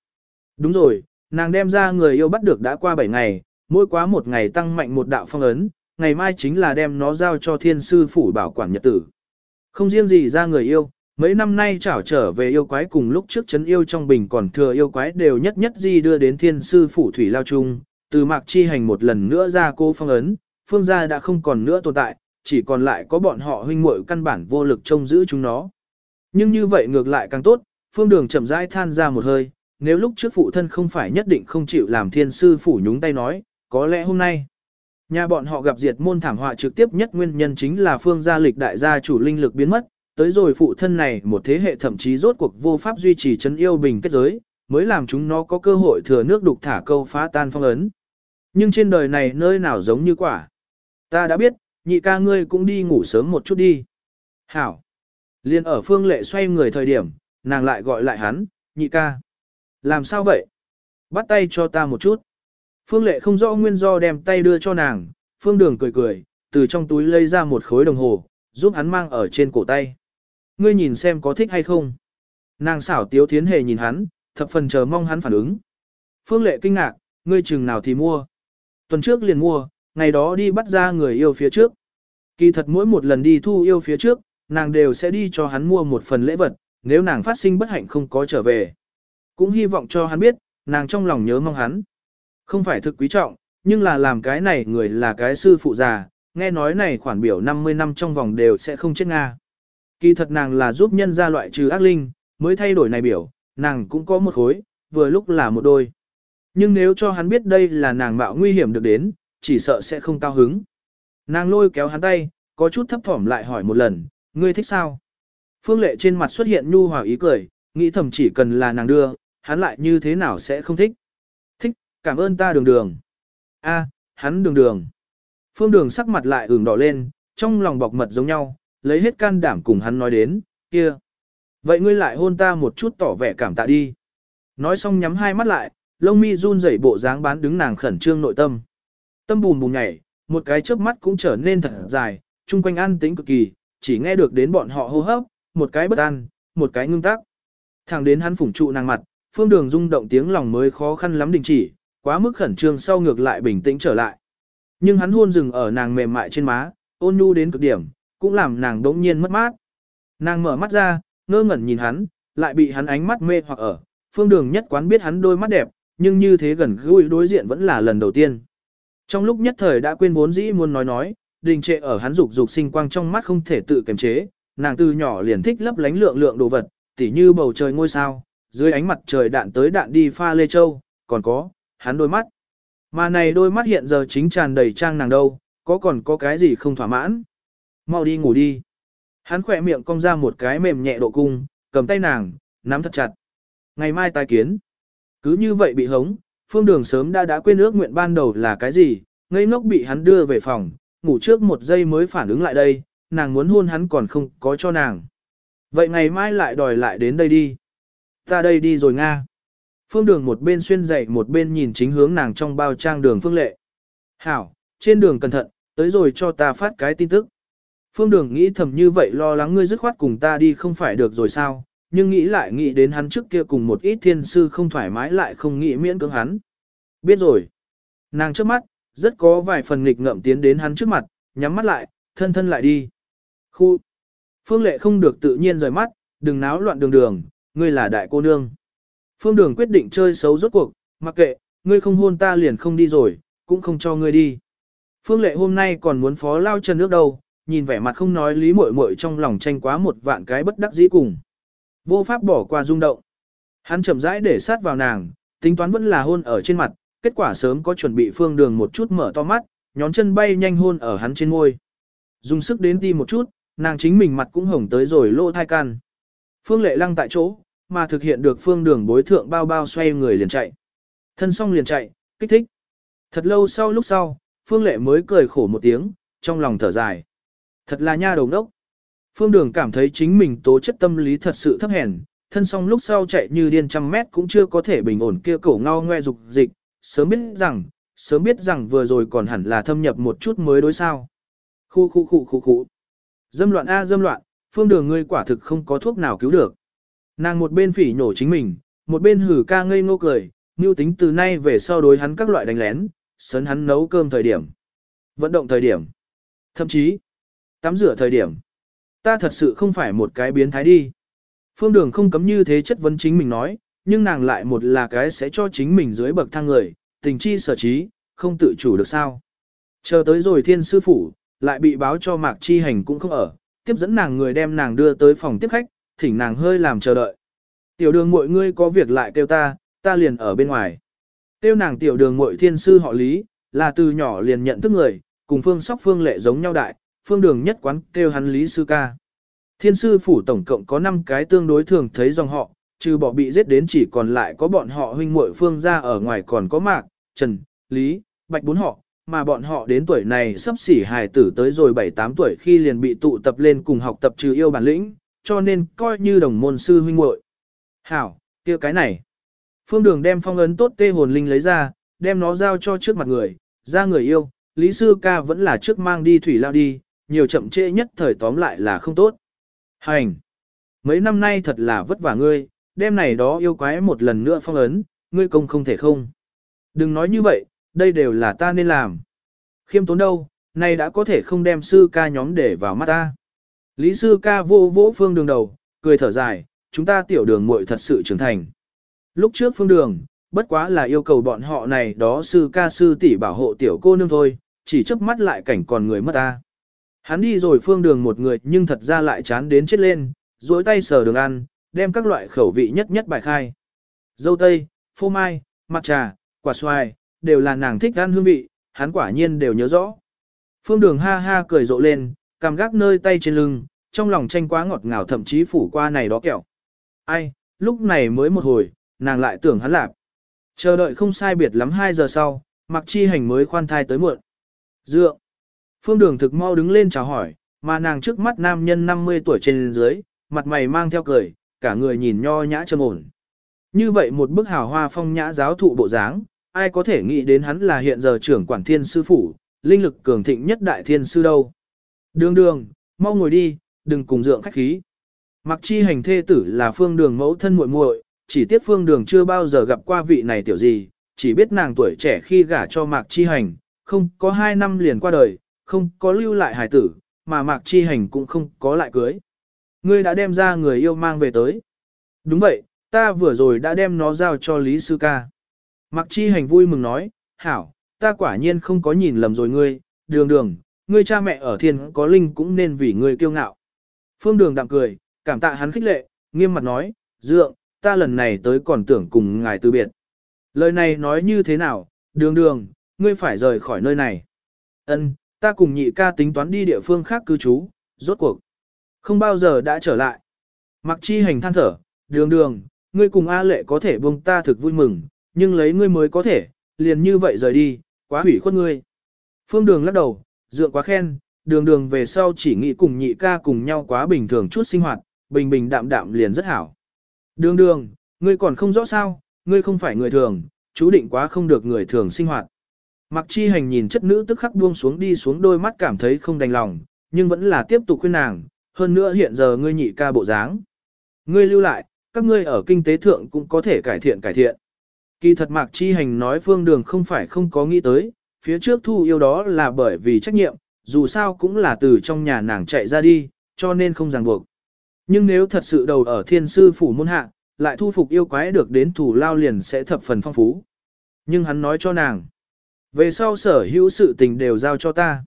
Đúng rồi, nàng đem ra người yêu bắt được đã qua 7 ngày, mỗi quá một ngày tăng mạnh một đạo phong ấn, ngày mai chính là đem nó giao cho thiên sư phủ bảo quản nhật tử. Không riêng gì ra người yêu, mấy năm nay trảo trở về yêu quái cùng lúc trước chấn yêu trong bình còn thừa yêu quái đều nhất nhất di đưa đến thiên sư phủ thủy lao chung, từ mạc chi hành một lần nữa ra cô phong ấn, phương gia đã không còn nữa tồn tại, chỉ còn lại có bọn họ huynh muội căn bản vô lực trông giữ chúng nó. Nhưng như vậy ngược lại càng tốt, phương đường chậm rãi than ra một hơi, nếu lúc trước phụ thân không phải nhất định không chịu làm thiên sư phủ nhúng tay nói, có lẽ hôm nay, nhà bọn họ gặp diệt môn thảm họa trực tiếp nhất nguyên nhân chính là phương gia lịch đại gia chủ linh lực biến mất, tới rồi phụ thân này một thế hệ thậm chí rốt cuộc vô pháp duy trì chân yêu bình kết giới, mới làm chúng nó có cơ hội thừa nước đục thả câu phá tan phong ấn. Nhưng trên đời này nơi nào giống như quả. Ta đã biết, nhị ca ngươi cũng đi ngủ sớm một chút đi. Hảo. Liên ở phương lệ xoay người thời điểm, nàng lại gọi lại hắn, nhị ca. Làm sao vậy? Bắt tay cho ta một chút. Phương lệ không rõ nguyên do đem tay đưa cho nàng, phương đường cười cười, từ trong túi lấy ra một khối đồng hồ, giúp hắn mang ở trên cổ tay. Ngươi nhìn xem có thích hay không. Nàng xảo tiếu thiến hề nhìn hắn, thập phần chờ mong hắn phản ứng. Phương lệ kinh ngạc, ngươi chừng nào thì mua. Tuần trước liền mua, ngày đó đi bắt ra người yêu phía trước. Kỳ thật mỗi một lần đi thu yêu phía trước, nàng đều sẽ đi cho hắn mua một phần lễ vật, nếu nàng phát sinh bất hạnh không có trở về. Cũng hy vọng cho hắn biết, nàng trong lòng nhớ mong hắn. Không phải thực quý trọng, nhưng là làm cái này người là cái sư phụ già, nghe nói này khoản biểu 50 năm trong vòng đều sẽ không chết Nga. Kỳ thật nàng là giúp nhân ra loại trừ ác linh, mới thay đổi này biểu, nàng cũng có một khối, vừa lúc là một đôi. Nhưng nếu cho hắn biết đây là nàng mạo nguy hiểm được đến, chỉ sợ sẽ không cao hứng. Nàng lôi kéo hắn tay, có chút thấp thỏm lại hỏi một lần, ngươi thích sao? Phương lệ trên mặt xuất hiện nhu hòa ý cười, nghĩ thầm chỉ cần là nàng đưa, hắn lại như thế nào sẽ không thích. Thích, cảm ơn ta đường đường. a hắn đường đường. Phương đường sắc mặt lại ửng đỏ lên, trong lòng bọc mật giống nhau, lấy hết can đảm cùng hắn nói đến, kia. Vậy ngươi lại hôn ta một chút tỏ vẻ cảm tạ đi. Nói xong nhắm hai mắt lại, lông mi run rẩy bộ dáng bán đứng nàng khẩn trương nội tâm. Tâm bùm bùm nhảy, một cái chớp mắt cũng trở nên thật dài, chung quanh an tĩnh cực kỳ, chỉ nghe được đến bọn họ hô hấp, một cái bất an, một cái ngưng tác. Thẳng đến hắn phủng trụ nàng mặt, phương đường rung động tiếng lòng mới khó khăn lắm đình chỉ, quá mức khẩn trương sau ngược lại bình tĩnh trở lại. Nhưng hắn hôn dừng ở nàng mềm mại trên má, ôn nhu đến cực điểm, cũng làm nàng đống nhiên mất mát. Nàng mở mắt ra, ngơ ngẩn nhìn hắn, lại bị hắn ánh mắt mê hoặc ở, phương đường nhất quán biết hắn đôi mắt đẹp, nhưng như thế gần gũi đối diện vẫn là lần đầu tiên. Trong lúc nhất thời đã quên vốn dĩ muốn nói nói, đình trệ ở hắn dục dục sinh quang trong mắt không thể tự kiềm chế, nàng từ nhỏ liền thích lấp lánh lượng lượng đồ vật, tỉ như bầu trời ngôi sao, dưới ánh mặt trời đạn tới đạn đi pha lê châu, còn có, hắn đôi mắt. Mà này đôi mắt hiện giờ chính tràn đầy trang nàng đâu, có còn có cái gì không thỏa mãn. Mau đi ngủ đi. Hắn khỏe miệng cong ra một cái mềm nhẹ độ cung, cầm tay nàng, nắm thật chặt. Ngày mai tai kiến. Cứ như vậy bị hống, phương đường sớm đã đã quên ước nguyện ban đầu là cái gì, ngây ngốc bị hắn đưa về phòng, ngủ trước một giây mới phản ứng lại đây, nàng muốn hôn hắn còn không có cho nàng. Vậy ngày mai lại đòi lại đến đây đi. Ta đây đi rồi Nga. Phương đường một bên xuyên dậy một bên nhìn chính hướng nàng trong bao trang đường phương lệ. Hảo, trên đường cẩn thận, tới rồi cho ta phát cái tin tức. Phương đường nghĩ thầm như vậy lo lắng ngươi dứt khoát cùng ta đi không phải được rồi sao, nhưng nghĩ lại nghĩ đến hắn trước kia cùng một ít thiên sư không thoải mái lại không nghĩ miễn cưỡng hắn. Biết rồi. Nàng trước mắt, rất có vài phần nghịch ngợm tiến đến hắn trước mặt, nhắm mắt lại, thân thân lại đi. Khu. Phương lệ không được tự nhiên rời mắt, đừng náo loạn đường đường, ngươi là đại cô nương. Phương đường quyết định chơi xấu rốt cuộc, mặc kệ, ngươi không hôn ta liền không đi rồi, cũng không cho ngươi đi. Phương lệ hôm nay còn muốn phó lao chân nước đâu, nhìn vẻ mặt không nói lý muội muội trong lòng tranh quá một vạn cái bất đắc dĩ cùng. Vô pháp bỏ qua rung động. Hắn chậm rãi để sát vào nàng, tính toán vẫn là hôn ở trên mặt, kết quả sớm có chuẩn bị phương đường một chút mở to mắt, nhón chân bay nhanh hôn ở hắn trên môi. Dùng sức đến ti một chút, nàng chính mình mặt cũng hồng tới rồi lỗ thai can. Phương lệ lăng tại chỗ, mà thực hiện được phương đường bối thượng bao bao xoay người liền chạy. Thân xong liền chạy, kích thích. Thật lâu sau lúc sau, phương lệ mới cười khổ một tiếng, trong lòng thở dài. Thật là nha đầu đốc. Phương đường cảm thấy chính mình tố chất tâm lý thật sự thấp hèn, thân xong lúc sau chạy như điên trăm mét cũng chưa có thể bình ổn kia cổ ngao ngoe dục dịch, sớm biết rằng, sớm biết rằng vừa rồi còn hẳn là thâm nhập một chút mới đối sao. Khu khu khu khu khu. Dâm loạn a dâm loạn, phương đường ngươi quả thực không có thuốc nào cứu được. Nàng một bên phỉ nhổ chính mình, một bên hử ca ngây ngô cười, như tính từ nay về sau đối hắn các loại đánh lén, sấn hắn nấu cơm thời điểm, vận động thời điểm, thậm chí tắm rửa thời điểm. Ta thật sự không phải một cái biến thái đi. Phương đường không cấm như thế chất vấn chính mình nói, nhưng nàng lại một là cái sẽ cho chính mình dưới bậc thang người, tình chi sở trí, không tự chủ được sao. Chờ tới rồi thiên sư phủ, lại bị báo cho mạc chi hành cũng không ở, tiếp dẫn nàng người đem nàng đưa tới phòng tiếp khách, thỉnh nàng hơi làm chờ đợi. Tiểu đường mọi ngươi có việc lại kêu ta, ta liền ở bên ngoài. tiêu nàng tiểu đường mội thiên sư họ lý, là từ nhỏ liền nhận thức người, cùng phương sóc phương lệ giống nhau đại, phương đường nhất quán kêu hắn lý sư ca. Thiên sư phủ tổng cộng có 5 cái tương đối thường thấy dòng họ, trừ bỏ bị giết đến chỉ còn lại có bọn họ huynh muội phương ra ở ngoài còn có mạc, trần, lý, bạch bốn họ, mà bọn họ đến tuổi này sắp xỉ hài tử tới rồi 7-8 tuổi khi liền bị tụ tập lên cùng học tập trừ yêu bản lĩnh, cho nên coi như đồng môn sư huynh muội. Hảo, kia cái này. Phương Đường đem phong ấn tốt tê hồn linh lấy ra, đem nó giao cho trước mặt người, ra người yêu, Lý Sư Ca vẫn là trước mang đi thủy lao đi, nhiều chậm trễ nhất thời tóm lại là không tốt. Hành! Mấy năm nay thật là vất vả ngươi, đem này đó yêu quái một lần nữa phong ấn, ngươi công không thể không. Đừng nói như vậy, đây đều là ta nên làm. Khiêm tốn đâu, nay đã có thể không đem sư ca nhóm để vào mắt ta. Lý sư ca vô vỗ phương đường đầu, cười thở dài, chúng ta tiểu đường muội thật sự trưởng thành. Lúc trước phương đường, bất quá là yêu cầu bọn họ này đó sư ca sư tỷ bảo hộ tiểu cô nương thôi, chỉ chớp mắt lại cảnh còn người mất ta. Hắn đi rồi phương đường một người nhưng thật ra lại chán đến chết lên, duỗi tay sờ đường ăn, đem các loại khẩu vị nhất nhất bài khai. Dâu tây, phô mai, mặt trà, quả xoài, đều là nàng thích ăn hương vị, hắn quả nhiên đều nhớ rõ. Phương đường ha ha cười rộ lên, cảm gác nơi tay trên lưng, trong lòng tranh quá ngọt ngào thậm chí phủ qua này đó kẹo. Ai, lúc này mới một hồi, nàng lại tưởng hắn lạp. Chờ đợi không sai biệt lắm 2 giờ sau, mặc chi hành mới khoan thai tới muộn. Dựa. Phương đường thực mau đứng lên chào hỏi, mà nàng trước mắt nam nhân 50 tuổi trên dưới, mặt mày mang theo cười, cả người nhìn nho nhã trầm ổn. Như vậy một bức hào hoa phong nhã giáo thụ bộ dáng, ai có thể nghĩ đến hắn là hiện giờ trưởng quản thiên sư phủ, linh lực cường thịnh nhất đại thiên sư đâu. Đường đường, mau ngồi đi, đừng cùng dượng khách khí. Mặc chi hành thê tử là phương đường mẫu thân muội muội, chỉ tiếc phương đường chưa bao giờ gặp qua vị này tiểu gì, chỉ biết nàng tuổi trẻ khi gả cho mạc chi hành, không có hai năm liền qua đời, không có lưu lại hài tử, mà mạc chi hành cũng không có lại cưới. Ngươi đã đem ra người yêu mang về tới. Đúng vậy, ta vừa rồi đã đem nó giao cho Lý Sư Ca. Mặc chi hành vui mừng nói, hảo, ta quả nhiên không có nhìn lầm rồi ngươi, đường đường, ngươi cha mẹ ở thiên có linh cũng nên vì ngươi kiêu ngạo. Phương đường đạm cười, cảm tạ hắn khích lệ, nghiêm mặt nói, dượng, ta lần này tới còn tưởng cùng ngài từ biệt. Lời này nói như thế nào, đường đường, ngươi phải rời khỏi nơi này. Ân, ta cùng nhị ca tính toán đi địa phương khác cư trú, rốt cuộc. Không bao giờ đã trở lại. Mặc chi hành than thở, đường đường, ngươi cùng A lệ có thể buông ta thực vui mừng, nhưng lấy ngươi mới có thể, liền như vậy rời đi, quá hủy khuất ngươi. Phương đường lắc đầu, dựa quá khen, đường đường về sau chỉ nghĩ cùng nhị ca cùng nhau quá bình thường chút sinh hoạt, bình bình đạm đạm liền rất hảo. Đường đường, ngươi còn không rõ sao, ngươi không phải người thường, chú định quá không được người thường sinh hoạt. Mặc chi hành nhìn chất nữ tức khắc buông xuống đi xuống đôi mắt cảm thấy không đành lòng, nhưng vẫn là tiếp tục khuyên nàng, hơn nữa hiện giờ ngươi nhị ca bộ dáng. Ngươi lưu lại, các ngươi ở kinh tế thượng cũng có thể cải thiện cải thiện. Kỳ thật Mạc Chi Hành nói phương đường không phải không có nghĩ tới, phía trước thu yêu đó là bởi vì trách nhiệm, dù sao cũng là từ trong nhà nàng chạy ra đi, cho nên không ràng buộc. Nhưng nếu thật sự đầu ở thiên sư phủ môn hạ, lại thu phục yêu quái được đến thủ lao liền sẽ thập phần phong phú. Nhưng hắn nói cho nàng, về sau sở hữu sự tình đều giao cho ta.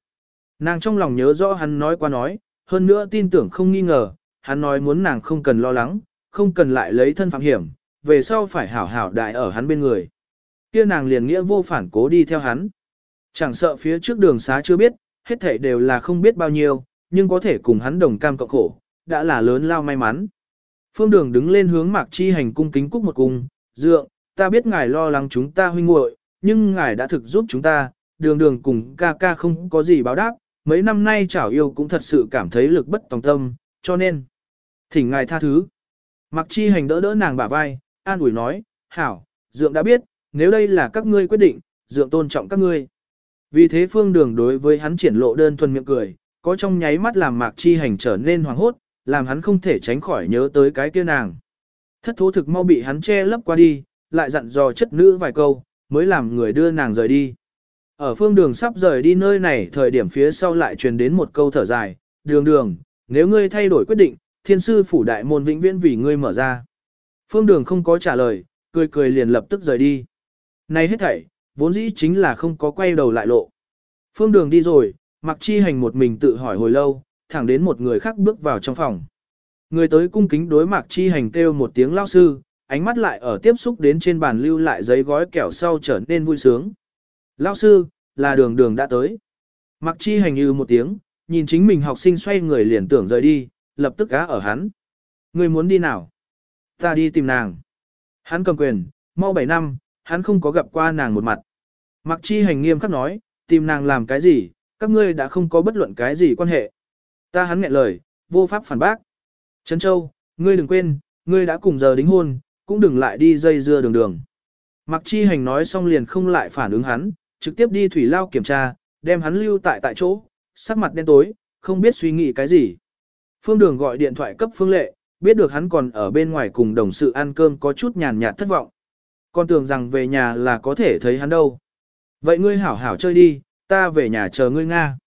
Nàng trong lòng nhớ rõ hắn nói qua nói, hơn nữa tin tưởng không nghi ngờ, hắn nói muốn nàng không cần lo lắng, không cần lại lấy thân phạm hiểm, về sau phải hảo hảo đại ở hắn bên người. Kia nàng liền nghĩa vô phản cố đi theo hắn. Chẳng sợ phía trước đường xá chưa biết, hết thảy đều là không biết bao nhiêu, nhưng có thể cùng hắn đồng cam cộng khổ, đã là lớn lao may mắn. Phương đường đứng lên hướng mạc chi hành cung kính cúc một cung, dượng, ta biết ngài lo lắng chúng ta huynh muội, nhưng ngài đã thực giúp chúng ta, đường đường cùng ca ca không có gì báo đáp, mấy năm nay chảo yêu cũng thật sự cảm thấy lực bất tòng tâm, cho nên, thỉnh ngài tha thứ. Mặc chi hành đỡ đỡ nàng bả vai, an ủi nói, hảo, dượng đã biết, nếu đây là các ngươi quyết định, dượng tôn trọng các ngươi. Vì thế phương đường đối với hắn triển lộ đơn thuần miệng cười, có trong nháy mắt làm mạc chi hành trở nên hoàng hốt, làm hắn không thể tránh khỏi nhớ tới cái kia nàng. Thất thố thực mau bị hắn che lấp qua đi, lại dặn dò chất nữ vài câu, mới làm người đưa nàng rời đi. Ở phương đường sắp rời đi nơi này thời điểm phía sau lại truyền đến một câu thở dài, đường đường, nếu ngươi thay đổi quyết định, thiên sư phủ đại môn vĩnh viễn vì ngươi mở ra. Phương đường không có trả lời, cười cười liền lập tức rời đi. Này hết thảy, vốn dĩ chính là không có quay đầu lại lộ. Phương đường đi rồi, mặc chi hành một mình tự hỏi hồi lâu, thẳng đến một người khác bước vào trong phòng. Người tới cung kính đối mặc chi hành kêu một tiếng lao sư, ánh mắt lại ở tiếp xúc đến trên bàn lưu lại giấy gói kẹo sau trở nên vui sướng. Lao sư, là đường đường đã tới. Mặc chi hành như một tiếng, nhìn chính mình học sinh xoay người liền tưởng rời đi, lập tức gá ở hắn. Người muốn đi nào? Ta đi tìm nàng. Hắn cầm quyền, mau 7 năm, hắn không có gặp qua nàng một mặt. Mặc chi hành nghiêm khắc nói, tìm nàng làm cái gì, các ngươi đã không có bất luận cái gì quan hệ. Ta hắn nghẹn lời, vô pháp phản bác. Trấn Châu, ngươi đừng quên, ngươi đã cùng giờ đính hôn, cũng đừng lại đi dây dưa đường đường. Mặc chi hành nói xong liền không lại phản ứng hắn, trực tiếp đi thủy lao kiểm tra, đem hắn lưu tại tại chỗ, sắc mặt đen tối, không biết suy nghĩ cái gì. Phương đường gọi điện thoại cấp phương lệ, biết được hắn còn ở bên ngoài cùng đồng sự ăn cơm có chút nhàn nhạt thất vọng. Con tưởng rằng về nhà là có thể thấy hắn đâu. Vậy ngươi hảo hảo chơi đi, ta về nhà chờ ngươi Nga.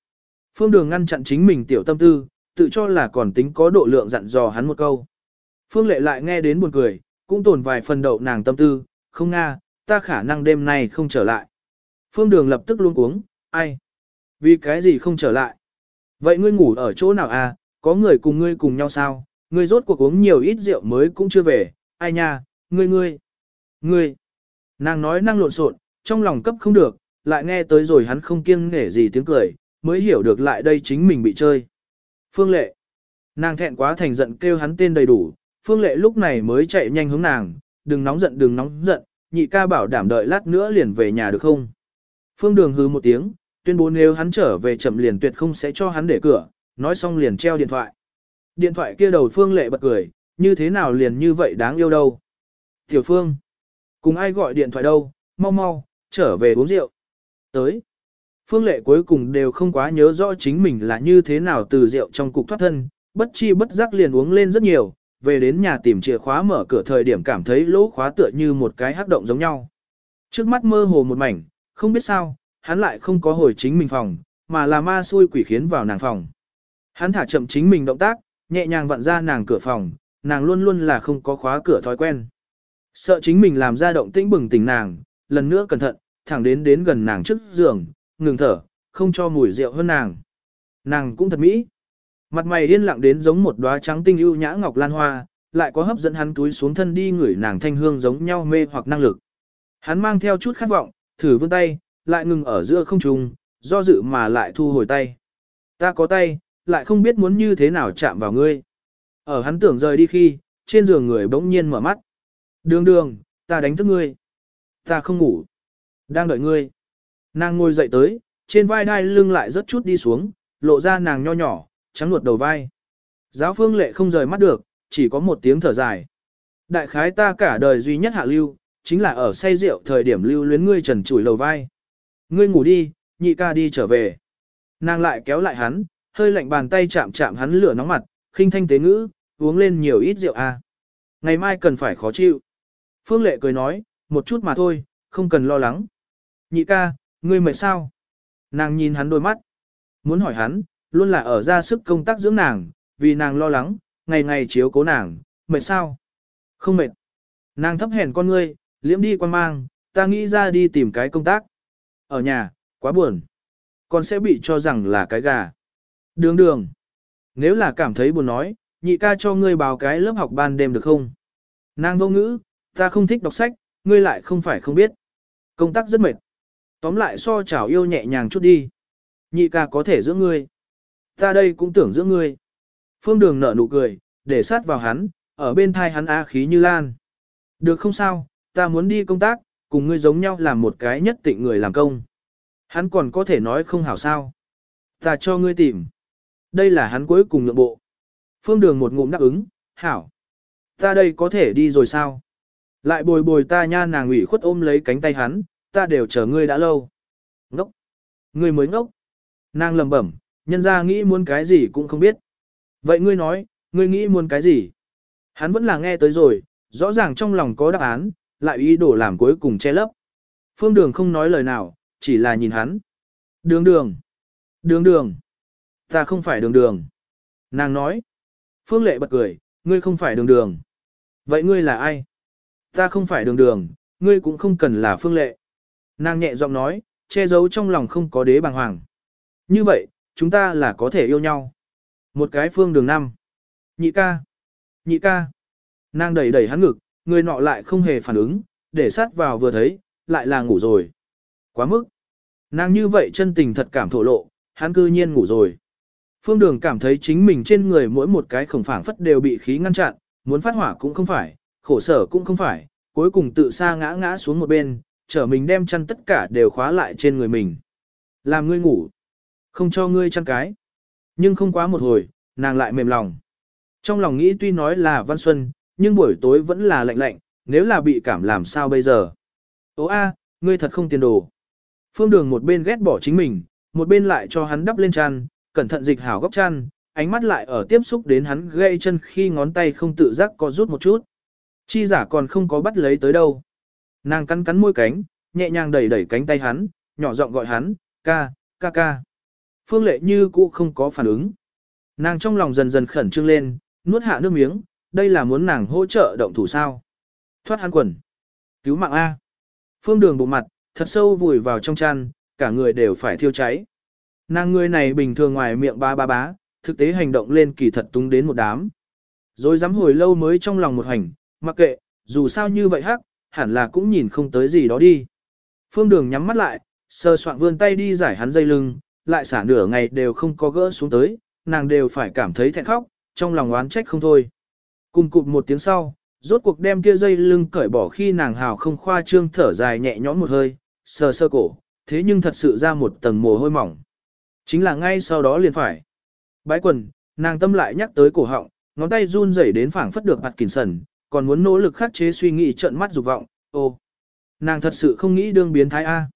Phương đường ngăn chặn chính mình tiểu tâm tư, tự cho là còn tính có độ lượng dặn dò hắn một câu. Phương lệ lại nghe đến buồn cười, cũng tồn vài phần đậu nàng tâm tư, không Nga, ta khả năng đêm nay không trở lại. Phương đường lập tức luôn cuống, ai? Vì cái gì không trở lại? Vậy ngươi ngủ ở chỗ nào à, có người cùng ngươi cùng nhau sao? Ngươi rốt cuộc uống nhiều ít rượu mới cũng chưa về, ai nha, ngươi ngươi, ngươi. Nàng nói năng lộn xộn, trong lòng cấp không được, lại nghe tới rồi hắn không kiêng nể gì tiếng cười, mới hiểu được lại đây chính mình bị chơi. Phương Lệ. Nàng thẹn quá thành giận kêu hắn tên đầy đủ, Phương Lệ lúc này mới chạy nhanh hướng nàng, đừng nóng giận đừng nóng giận, nhị ca bảo đảm đợi lát nữa liền về nhà được không. Phương Đường hừ một tiếng, tuyên bố nếu hắn trở về chậm liền tuyệt không sẽ cho hắn để cửa, nói xong liền treo điện thoại. Điện thoại kia đầu Phương Lệ bật cười, như thế nào liền như vậy đáng yêu đâu. Tiểu Phương, cùng ai gọi điện thoại đâu, mau mau, trở về uống rượu. Tới. Phương Lệ cuối cùng đều không quá nhớ rõ chính mình là như thế nào từ rượu trong cục thoát thân, bất chi bất giác liền uống lên rất nhiều, về đến nhà tìm chìa khóa mở cửa thời điểm cảm thấy lỗ khóa tựa như một cái hắc động giống nhau. Trước mắt mơ hồ một mảnh, không biết sao, hắn lại không có hồi chính mình phòng, mà là ma xui quỷ khiến vào nàng phòng. Hắn thả chậm chính mình động tác, nhẹ nhàng vặn ra nàng cửa phòng, nàng luôn luôn là không có khóa cửa thói quen. Sợ chính mình làm ra động tĩnh bừng tỉnh nàng, lần nữa cẩn thận, thẳng đến đến gần nàng trước giường, ngừng thở, không cho mùi rượu hơn nàng. Nàng cũng thật mỹ. Mặt mày điên lặng đến giống một đóa trắng tinh ưu nhã ngọc lan hoa, lại có hấp dẫn hắn túi xuống thân đi ngửi nàng thanh hương giống nhau mê hoặc năng lực. Hắn mang theo chút khát vọng, thử vươn tay, lại ngừng ở giữa không trung, do dự mà lại thu hồi tay. Ta có tay, lại không biết muốn như thế nào chạm vào ngươi. Ở hắn tưởng rời đi khi, trên giường người bỗng nhiên mở mắt. Đường đường, ta đánh thức ngươi. Ta không ngủ. Đang đợi ngươi. Nàng ngồi dậy tới, trên vai đai lưng lại rất chút đi xuống, lộ ra nàng nho nhỏ, trắng luột đầu vai. Giáo phương lệ không rời mắt được, chỉ có một tiếng thở dài. Đại khái ta cả đời duy nhất hạ lưu, chính là ở say rượu thời điểm lưu luyến ngươi trần trụi lầu vai. Ngươi ngủ đi, nhị ca đi trở về. Nàng lại kéo lại hắn, hơi lạnh bàn tay chạm chạm hắn lửa nóng mặt, khinh thanh tế ngữ, uống lên nhiều ít rượu. À. Ngày mai cần phải khó chịu. Phương Lệ cười nói, một chút mà thôi, không cần lo lắng. Nhị ca, ngươi mệt sao? Nàng nhìn hắn đôi mắt. Muốn hỏi hắn, luôn là ở ra sức công tác dưỡng nàng, vì nàng lo lắng, ngày ngày chiếu cố nàng, mệt sao? Không mệt. Nàng thấp hèn con ngươi, liễm đi quan mang, ta nghĩ ra đi tìm cái công tác. Ở nhà, quá buồn. Con sẽ bị cho rằng là cái gà. Đường đường. Nếu là cảm thấy buồn nói, nhị ca cho ngươi báo cái lớp học ban đêm được không? Nàng vô ngữ, ta không thích đọc sách, ngươi lại không phải không biết. Công tác rất mệt. Tóm lại so chảo yêu nhẹ nhàng chút đi. Nhị ca có thể giữ ngươi. Ta đây cũng tưởng giữ ngươi. Phương đường nở nụ cười, để sát vào hắn, ở bên thai hắn á khí như lan. Được không sao, ta muốn đi công tác, cùng ngươi giống nhau làm một cái nhất tịnh người làm công. Hắn còn có thể nói không hảo sao. Ta cho ngươi tìm. Đây là hắn cuối cùng nhượng bộ. Phương đường một ngụm đáp ứng, hảo. Ta đây có thể đi rồi sao? Lại bồi bồi ta nha nàng ủy khuất ôm lấy cánh tay hắn, ta đều chờ ngươi đã lâu. Ngốc! Ngươi mới ngốc! Nàng lầm bẩm, nhân ra nghĩ muốn cái gì cũng không biết. Vậy ngươi nói, ngươi nghĩ muốn cái gì? Hắn vẫn là nghe tới rồi, rõ ràng trong lòng có đáp án, lại ý đồ làm cuối cùng che lấp. Phương đường không nói lời nào, chỉ là nhìn hắn. Đường đường! Đường đường! Ta không phải đường đường. Nàng nói. Phương lệ bật cười, ngươi không phải đường đường. Vậy ngươi là ai? Ta không phải đường đường, ngươi cũng không cần là phương lệ. Nàng nhẹ giọng nói, che giấu trong lòng không có đế bàng hoàng. Như vậy, chúng ta là có thể yêu nhau. Một cái phương đường năm. Nhị ca. Nhị ca. Nàng đẩy đẩy hắn ngực, người nọ lại không hề phản ứng, để sát vào vừa thấy, lại là ngủ rồi. Quá mức. Nàng như vậy chân tình thật cảm thổ lộ, hắn cư nhiên ngủ rồi. Phương Đường cảm thấy chính mình trên người mỗi một cái khổng phảng phất đều bị khí ngăn chặn, muốn phát hỏa cũng không phải, khổ sở cũng không phải, cuối cùng tự sa ngã ngã xuống một bên, trở mình đem chăn tất cả đều khóa lại trên người mình. Làm ngươi ngủ, không cho ngươi chăn cái. Nhưng không quá một hồi, nàng lại mềm lòng. Trong lòng nghĩ tuy nói là Văn Xuân, nhưng buổi tối vẫn là lạnh lạnh, nếu là bị cảm làm sao bây giờ. Ô a, ngươi thật không tiền đồ. Phương Đường một bên ghét bỏ chính mình, một bên lại cho hắn đắp lên chăn, cẩn thận dịch hảo góc chăn, ánh mắt lại ở tiếp xúc đến hắn gây chân khi ngón tay không tự giác có rút một chút. Chi giả còn không có bắt lấy tới đâu. Nàng cắn cắn môi cánh, nhẹ nhàng đẩy đẩy cánh tay hắn, nhỏ giọng gọi hắn, ca, ca ca. Phương lệ như cũ không có phản ứng. Nàng trong lòng dần dần khẩn trương lên, nuốt hạ nước miếng, đây là muốn nàng hỗ trợ động thủ sao. Thoát hắn quần. Cứu mạng A. Phương đường bộ mặt, thật sâu vùi vào trong chăn, cả người đều phải thiêu cháy. Nàng người này bình thường ngoài miệng ba ba bá, thực tế hành động lên kỳ thật tung đến một đám. Rồi dám hồi lâu mới trong lòng một hành, mặc kệ, dù sao như vậy hắc, hẳn là cũng nhìn không tới gì đó đi. Phương đường nhắm mắt lại, sơ soạn vươn tay đi giải hắn dây lưng, lại xả nửa ngày đều không có gỡ xuống tới, nàng đều phải cảm thấy thẹn khóc, trong lòng oán trách không thôi. Cùng cụp một tiếng sau, rốt cuộc đem kia dây lưng cởi bỏ khi nàng hào không khoa trương thở dài nhẹ nhõm một hơi, sờ sơ cổ, thế nhưng thật sự ra một tầng mồ hôi mỏng. Chính là ngay sau đó liền phải. Bái quần, nàng tâm lại nhắc tới cổ họng, ngón tay run rẩy đến phảng phất được mặt kỳn sần, còn muốn nỗ lực khắc chế suy nghĩ trợn mắt dục vọng, ô. Nàng thật sự không nghĩ đương biến thái A.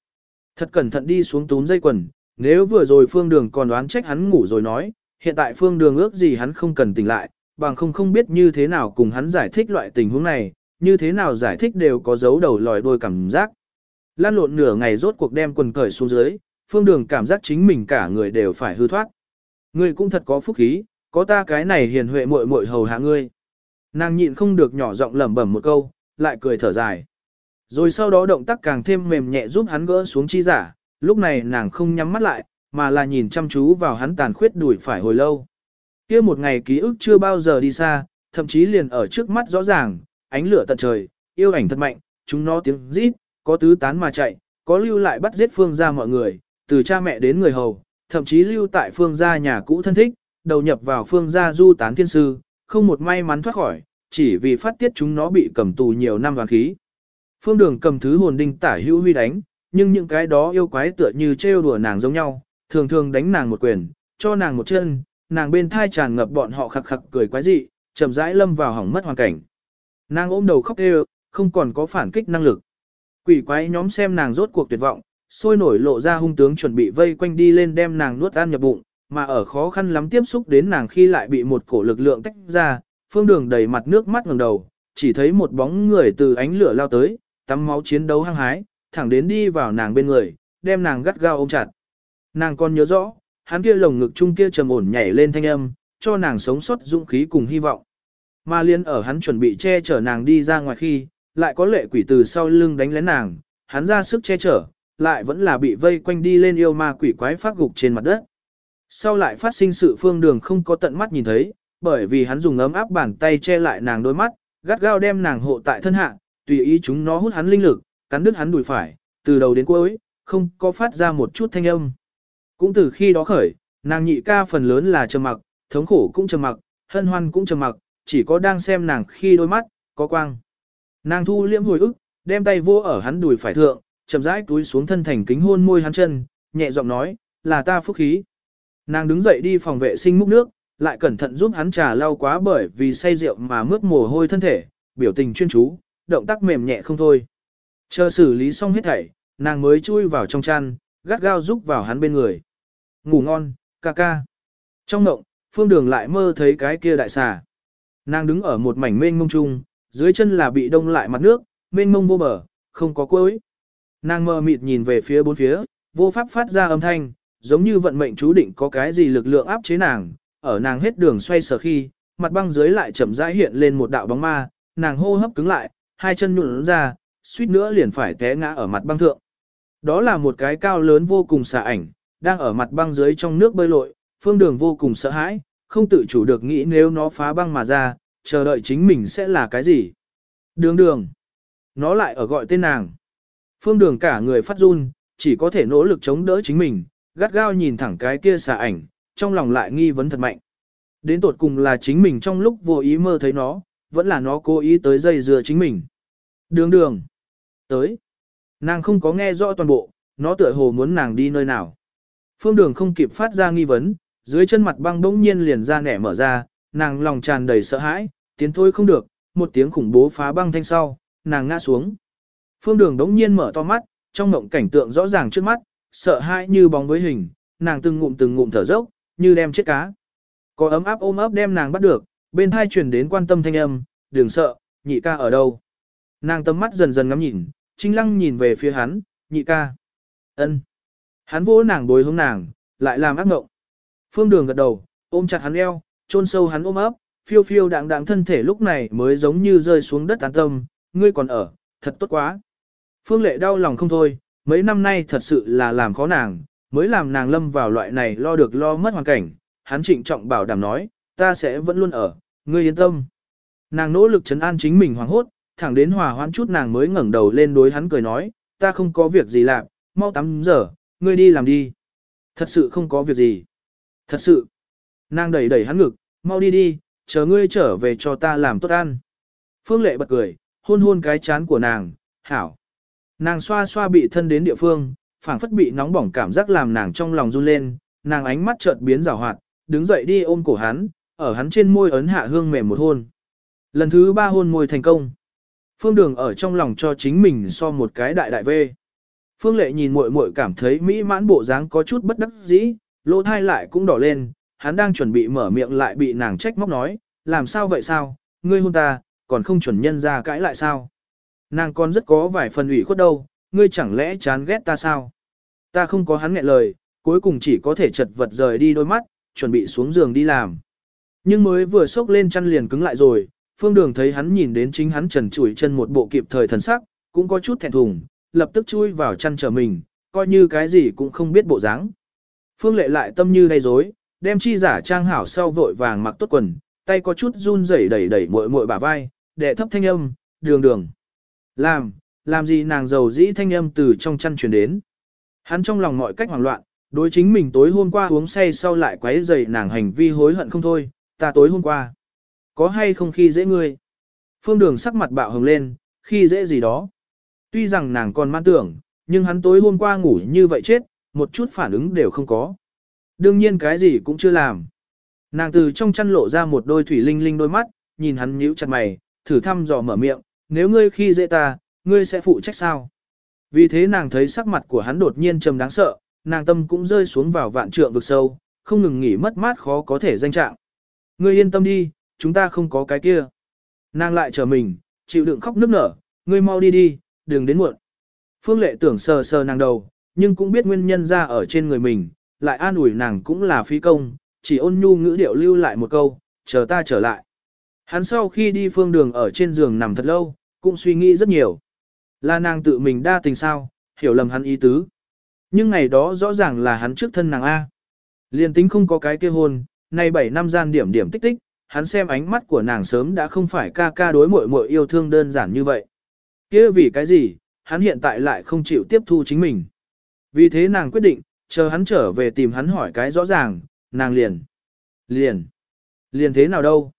Thật cẩn thận đi xuống túm dây quần, nếu vừa rồi phương đường còn đoán trách hắn ngủ rồi nói, hiện tại phương đường ước gì hắn không cần tỉnh lại, bằng không không biết như thế nào cùng hắn giải thích loại tình huống này, như thế nào giải thích đều có dấu đầu lòi đôi cảm giác. Lan lộn nửa ngày rốt cuộc đem quần cởi xuống dưới, phương đường cảm giác chính mình cả người đều phải hư thoát. Ngươi cũng thật có phúc khí, có ta cái này hiền huệ muội muội hầu hạ ngươi. Nàng nhịn không được nhỏ giọng lẩm bẩm một câu, lại cười thở dài. Rồi sau đó động tác càng thêm mềm nhẹ giúp hắn gỡ xuống chi giả, lúc này nàng không nhắm mắt lại, mà là nhìn chăm chú vào hắn tàn khuyết đuổi phải hồi lâu kia một ngày ký ức chưa bao giờ đi xa, thậm chí liền ở trước mắt rõ ràng, ánh lửa tận trời, yêu ảnh thật mạnh, chúng nó tiếng rít, có tứ tán mà chạy, có lưu lại bắt giết phương ra mọi người, từ cha mẹ đến người hầu, thậm chí lưu tại phương gia nhà cũ thân thích, đầu nhập vào phương gia du tán thiên sư, không một may mắn thoát khỏi, chỉ vì phát tiết chúng nó bị cầm tù nhiều năm hoàn khí. Phương đường cầm thứ hồn đinh tả hữu huy đánh, nhưng những cái đó yêu quái tựa như trêu đùa nàng giống nhau, thường thường đánh nàng một quyền, cho nàng một chân, nàng bên thai tràn ngập bọn họ khặc khặc cười quái dị, chậm rãi lâm vào hỏng mất hoàn cảnh. Nàng ôm đầu khóc kêu, không còn có phản kích năng lực. Quỷ quái nhóm xem nàng rốt cuộc tuyệt vọng, sôi nổi lộ ra hung tướng chuẩn bị vây quanh đi lên đem nàng nuốt ăn nhập bụng, mà ở khó khăn lắm tiếp xúc đến nàng khi lại bị một cổ lực lượng tách ra, phương đường đầy mặt nước mắt ngẩng đầu, chỉ thấy một bóng người từ ánh lửa lao tới, tắm máu chiến đấu hăng hái, thẳng đến đi vào nàng bên người, đem nàng gắt gao ôm chặt. Nàng còn nhớ rõ, hắn kia lồng ngực chung kia trầm ổn nhảy lên thanh âm, cho nàng sống sót dũng khí cùng hy vọng. Mà liên ở hắn chuẩn bị che chở nàng đi ra ngoài khi, lại có lệ quỷ từ sau lưng đánh lén nàng, hắn ra sức che chở, lại vẫn là bị vây quanh đi lên yêu ma quỷ quái phát gục trên mặt đất. Sau lại phát sinh sự phương đường không có tận mắt nhìn thấy, bởi vì hắn dùng ấm áp bàn tay che lại nàng đôi mắt, gắt gao đem nàng hộ tại thân hạ, tùy ý chúng nó hút hắn linh lực, cắn đứt hắn đùi phải, từ đầu đến cuối, không có phát ra một chút thanh âm. Cũng từ khi đó khởi, nàng nhị ca phần lớn là trầm mặc, thống khổ cũng trầm mặc, hân hoan cũng trầm mặc, chỉ có đang xem nàng khi đôi mắt, có quang. Nàng thu liễm hồi ức, đem tay vô ở hắn đùi phải thượng, chậm rãi túi xuống thân thành kính hôn môi hắn chân, nhẹ giọng nói, là ta phúc khí. Nàng đứng dậy đi phòng vệ sinh múc nước, lại cẩn thận giúp hắn trà lau quá bởi vì say rượu mà mướt mồ hôi thân thể, biểu tình chuyên chú, động tác mềm nhẹ không thôi. Chờ xử lý xong hết thảy, nàng mới chui vào trong chăn, gắt gao giúp vào hắn bên người. Ngủ ngon, ca ca. Trong mộng, phương đường lại mơ thấy cái kia đại xà. Nàng đứng ở một mảnh mênh mông trung, dưới chân là bị đông lại mặt nước, mênh mông vô bờ, không có cuối. Nàng mơ mịt nhìn về phía bốn phía, vô pháp phát ra âm thanh, giống như vận mệnh chú định có cái gì lực lượng áp chế nàng, ở nàng hết đường xoay sở khi, mặt băng dưới lại chậm rãi hiện lên một đạo bóng ma, nàng hô hấp cứng lại, hai chân nhũn ra, suýt nữa liền phải té ngã ở mặt băng thượng. Đó là một cái cao lớn vô cùng xà ảnh, đang ở mặt băng dưới trong nước bơi lội, phương đường vô cùng sợ hãi, không tự chủ được nghĩ nếu nó phá băng mà ra, chờ đợi chính mình sẽ là cái gì. Đường đường. Nó lại ở gọi tên nàng. Phương đường cả người phát run, chỉ có thể nỗ lực chống đỡ chính mình, gắt gao nhìn thẳng cái kia xà ảnh, trong lòng lại nghi vấn thật mạnh. Đến tột cùng là chính mình trong lúc vô ý mơ thấy nó, vẫn là nó cố ý tới dây dừa chính mình. Đường đường. Tới. Nàng không có nghe rõ toàn bộ, nó tựa hồ muốn nàng đi nơi nào. Phương đường không kịp phát ra nghi vấn, dưới chân mặt băng bỗng nhiên liền ra nẻ mở ra, nàng lòng tràn đầy sợ hãi, tiến thôi không được, một tiếng khủng bố phá băng thanh sau, nàng ngã xuống. Phương đường đống nhiên mở to mắt, trong mộng cảnh tượng rõ ràng trước mắt, sợ hãi như bóng với hình, nàng từng ngụm từng ngụm thở dốc, như đem chết cá. Có ấm áp ôm ấp đem nàng bắt được, bên hai truyền đến quan tâm thanh âm, đừng sợ, nhị ca ở đâu. Nàng tâm mắt dần dần ngắm nhìn, trinh lăng nhìn về phía hắn, nhị ca. ân. Hắn vỗ nàng bối hướng nàng, lại làm ác ngộng. Phương đường gật đầu, ôm chặt hắn eo, chôn sâu hắn ôm ấp, phiêu phiêu đạng đạng thân thể lúc này mới giống như rơi xuống đất an tâm, ngươi còn ở, thật tốt quá. Phương lệ đau lòng không thôi, mấy năm nay thật sự là làm khó nàng, mới làm nàng lâm vào loại này lo được lo mất hoàn cảnh, hắn trịnh trọng bảo đảm nói, ta sẽ vẫn luôn ở, ngươi yên tâm. Nàng nỗ lực chấn an chính mình hoảng hốt, thẳng đến hòa hoãn chút nàng mới ngẩng đầu lên đối hắn cười nói, ta không có việc gì làm, mau tắm giờ, ngươi đi làm đi. Thật sự không có việc gì. Thật sự. Nàng đẩy đẩy hắn ngực, mau đi đi, chờ ngươi trở về cho ta làm tốt ăn. Phương lệ bật cười, hôn hôn cái chán của nàng, hảo. Nàng xoa xoa bị thân đến địa phương, phảng phất bị nóng bỏng cảm giác làm nàng trong lòng run lên, nàng ánh mắt chợt biến rào hoạt, đứng dậy đi ôm cổ hắn, ở hắn trên môi ấn hạ hương mềm một hôn. Lần thứ ba hôn môi thành công. Phương Đường ở trong lòng cho chính mình so một cái đại đại vê. Phương Lệ nhìn muội muội cảm thấy mỹ mãn bộ dáng có chút bất đắc dĩ, lỗ thai lại cũng đỏ lên, hắn đang chuẩn bị mở miệng lại bị nàng trách móc nói, làm sao vậy sao, ngươi hôn ta, còn không chuẩn nhân ra cãi lại sao. Nàng còn rất có vài phần ủy khuất đâu, ngươi chẳng lẽ chán ghét ta sao? Ta không có hắn nghẹn lời, cuối cùng chỉ có thể chật vật rời đi đôi mắt, chuẩn bị xuống giường đi làm. Nhưng mới vừa sốc lên chăn liền cứng lại rồi, phương đường thấy hắn nhìn đến chính hắn trần trụi chân một bộ kịp thời thần sắc, cũng có chút thẹn thùng, lập tức chui vào chăn trở mình, coi như cái gì cũng không biết bộ dáng. Phương lệ lại tâm như đầy rối, đem chi giả trang hảo sau vội vàng mặc tốt quần, tay có chút run rẩy đẩy đẩy muội muội bả vai, đệ thấp thanh âm, đường đường. Làm, làm gì nàng giàu dĩ thanh âm từ trong chăn truyền đến. Hắn trong lòng mọi cách hoảng loạn, đối chính mình tối hôm qua uống say sau lại quấy rầy nàng hành vi hối hận không thôi, ta tối hôm qua. Có hay không khi dễ ngươi? Phương đường sắc mặt bạo hồng lên, khi dễ gì đó. Tuy rằng nàng còn man tưởng, nhưng hắn tối hôm qua ngủ như vậy chết, một chút phản ứng đều không có. Đương nhiên cái gì cũng chưa làm. Nàng từ trong chăn lộ ra một đôi thủy linh linh đôi mắt, nhìn hắn nhíu chặt mày, thử thăm dò mở miệng, nếu ngươi khi dễ ta, ngươi sẽ phụ trách sao? Vì thế nàng thấy sắc mặt của hắn đột nhiên trầm đáng sợ, nàng tâm cũng rơi xuống vào vạn trượng vực sâu, không ngừng nghỉ mất mát khó có thể danh trạng. Ngươi yên tâm đi, chúng ta không có cái kia. Nàng lại chờ mình, chịu đựng khóc nức nở, ngươi mau đi đi, đừng đến muộn. Phương Lệ tưởng sờ sờ nàng đầu, nhưng cũng biết nguyên nhân ra ở trên người mình, lại an ủi nàng cũng là phi công, chỉ ôn nhu ngữ điệu lưu lại một câu, chờ ta trở lại. Hắn sau khi đi phương đường ở trên giường nằm thật lâu, cũng suy nghĩ rất nhiều. Là nàng tự mình đa tình sao, hiểu lầm hắn ý tứ. Nhưng ngày đó rõ ràng là hắn trước thân nàng A. Liên tính không có cái kia hôn, nay 7 năm gian điểm điểm tích tích, hắn xem ánh mắt của nàng sớm đã không phải ca ca đối muội muội yêu thương đơn giản như vậy. kia vì cái gì, hắn hiện tại lại không chịu tiếp thu chính mình. Vì thế nàng quyết định, chờ hắn trở về tìm hắn hỏi cái rõ ràng, nàng liền. Liền. Liền thế nào đâu.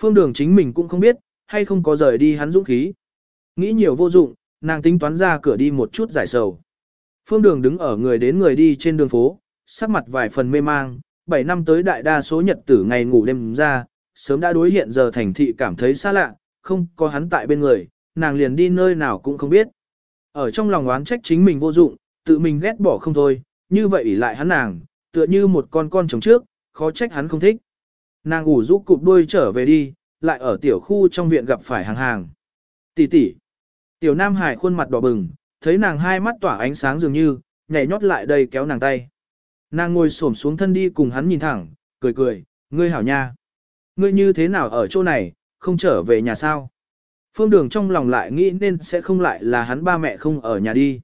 Phương đường chính mình cũng không biết, hay không có rời đi hắn dũng khí. Nghĩ nhiều vô dụng, nàng tính toán ra cửa đi một chút giải sầu. Phương đường đứng ở người đến người đi trên đường phố, sắc mặt vài phần mê mang, 7 năm tới đại đa số nhật tử ngày ngủ đêm ra, sớm đã đối hiện giờ thành thị cảm thấy xa lạ, không có hắn tại bên người, nàng liền đi nơi nào cũng không biết. Ở trong lòng oán trách chính mình vô dụng, tự mình ghét bỏ không thôi, như vậy ỉ lại hắn nàng, tựa như một con con trống trước, khó trách hắn không thích. Nàng ủ rũ cụp đuôi trở về đi, lại ở tiểu khu trong viện gặp phải hàng hàng. Tỷ tỷ. Tiểu Nam Hải khuôn mặt đỏ bừng, thấy nàng hai mắt tỏa ánh sáng dường như, nhảy nhót lại đây kéo nàng tay. Nàng ngồi xổm xuống thân đi cùng hắn nhìn thẳng, cười cười, ngươi hảo nha. Ngươi như thế nào ở chỗ này, không trở về nhà sao? Phương Đường trong lòng lại nghĩ nên sẽ không lại là hắn ba mẹ không ở nhà đi.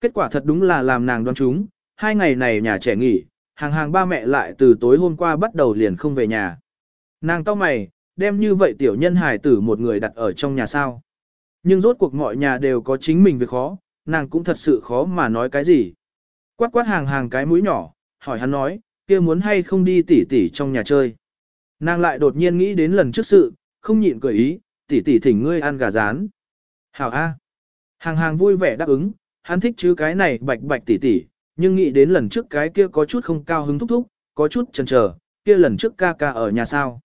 Kết quả thật đúng là làm nàng đoán chúng, hai ngày này nhà trẻ nghỉ, hàng hàng ba mẹ lại từ tối hôm qua bắt đầu liền không về nhà. Nàng to mày, đem như vậy tiểu nhân hài tử một người đặt ở trong nhà sao. Nhưng rốt cuộc mọi nhà đều có chính mình việc khó, nàng cũng thật sự khó mà nói cái gì. Quát quát hàng hàng cái mũi nhỏ, hỏi hắn nói, kia muốn hay không đi tỉ tỉ trong nhà chơi. Nàng lại đột nhiên nghĩ đến lần trước sự, không nhịn cười ý, tỉ tỉ thỉnh ngươi ăn gà rán. Hảo A. Hàng hàng vui vẻ đáp ứng, hắn thích chứ cái này bạch bạch tỉ tỉ, nhưng nghĩ đến lần trước cái kia có chút không cao hứng thúc thúc, có chút chần chờ, kia lần trước ca ca ở nhà sao.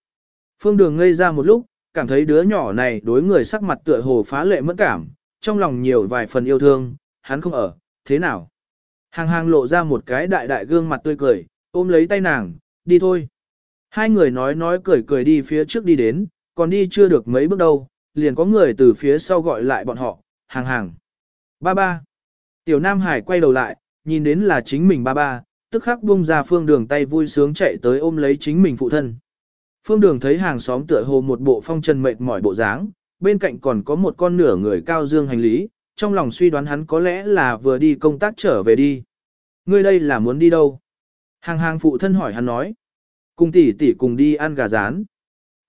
Phương Đường ngây ra một lúc, cảm thấy đứa nhỏ này đối người sắc mặt tựa hồ phá lệ mẫn cảm, trong lòng nhiều vài phần yêu thương, hắn không ở, thế nào? Hàng hàng lộ ra một cái đại đại gương mặt tươi cười, ôm lấy tay nàng, đi thôi. Hai người nói nói cười cười đi phía trước đi đến, còn đi chưa được mấy bước đâu, liền có người từ phía sau gọi lại bọn họ, hàng hàng. Ba ba. Tiểu Nam Hải quay đầu lại, nhìn đến là chính mình ba ba, tức khắc buông ra phương đường tay vui sướng chạy tới ôm lấy chính mình phụ thân. Phương đường thấy hàng xóm tựa hồ một bộ phong trần mệt mỏi bộ dáng, bên cạnh còn có một con nửa người cao dương hành lý, trong lòng suy đoán hắn có lẽ là vừa đi công tác trở về đi. Ngươi đây là muốn đi đâu? Hàng hàng phụ thân hỏi hắn nói. Cùng tỷ tỷ cùng đi ăn gà rán.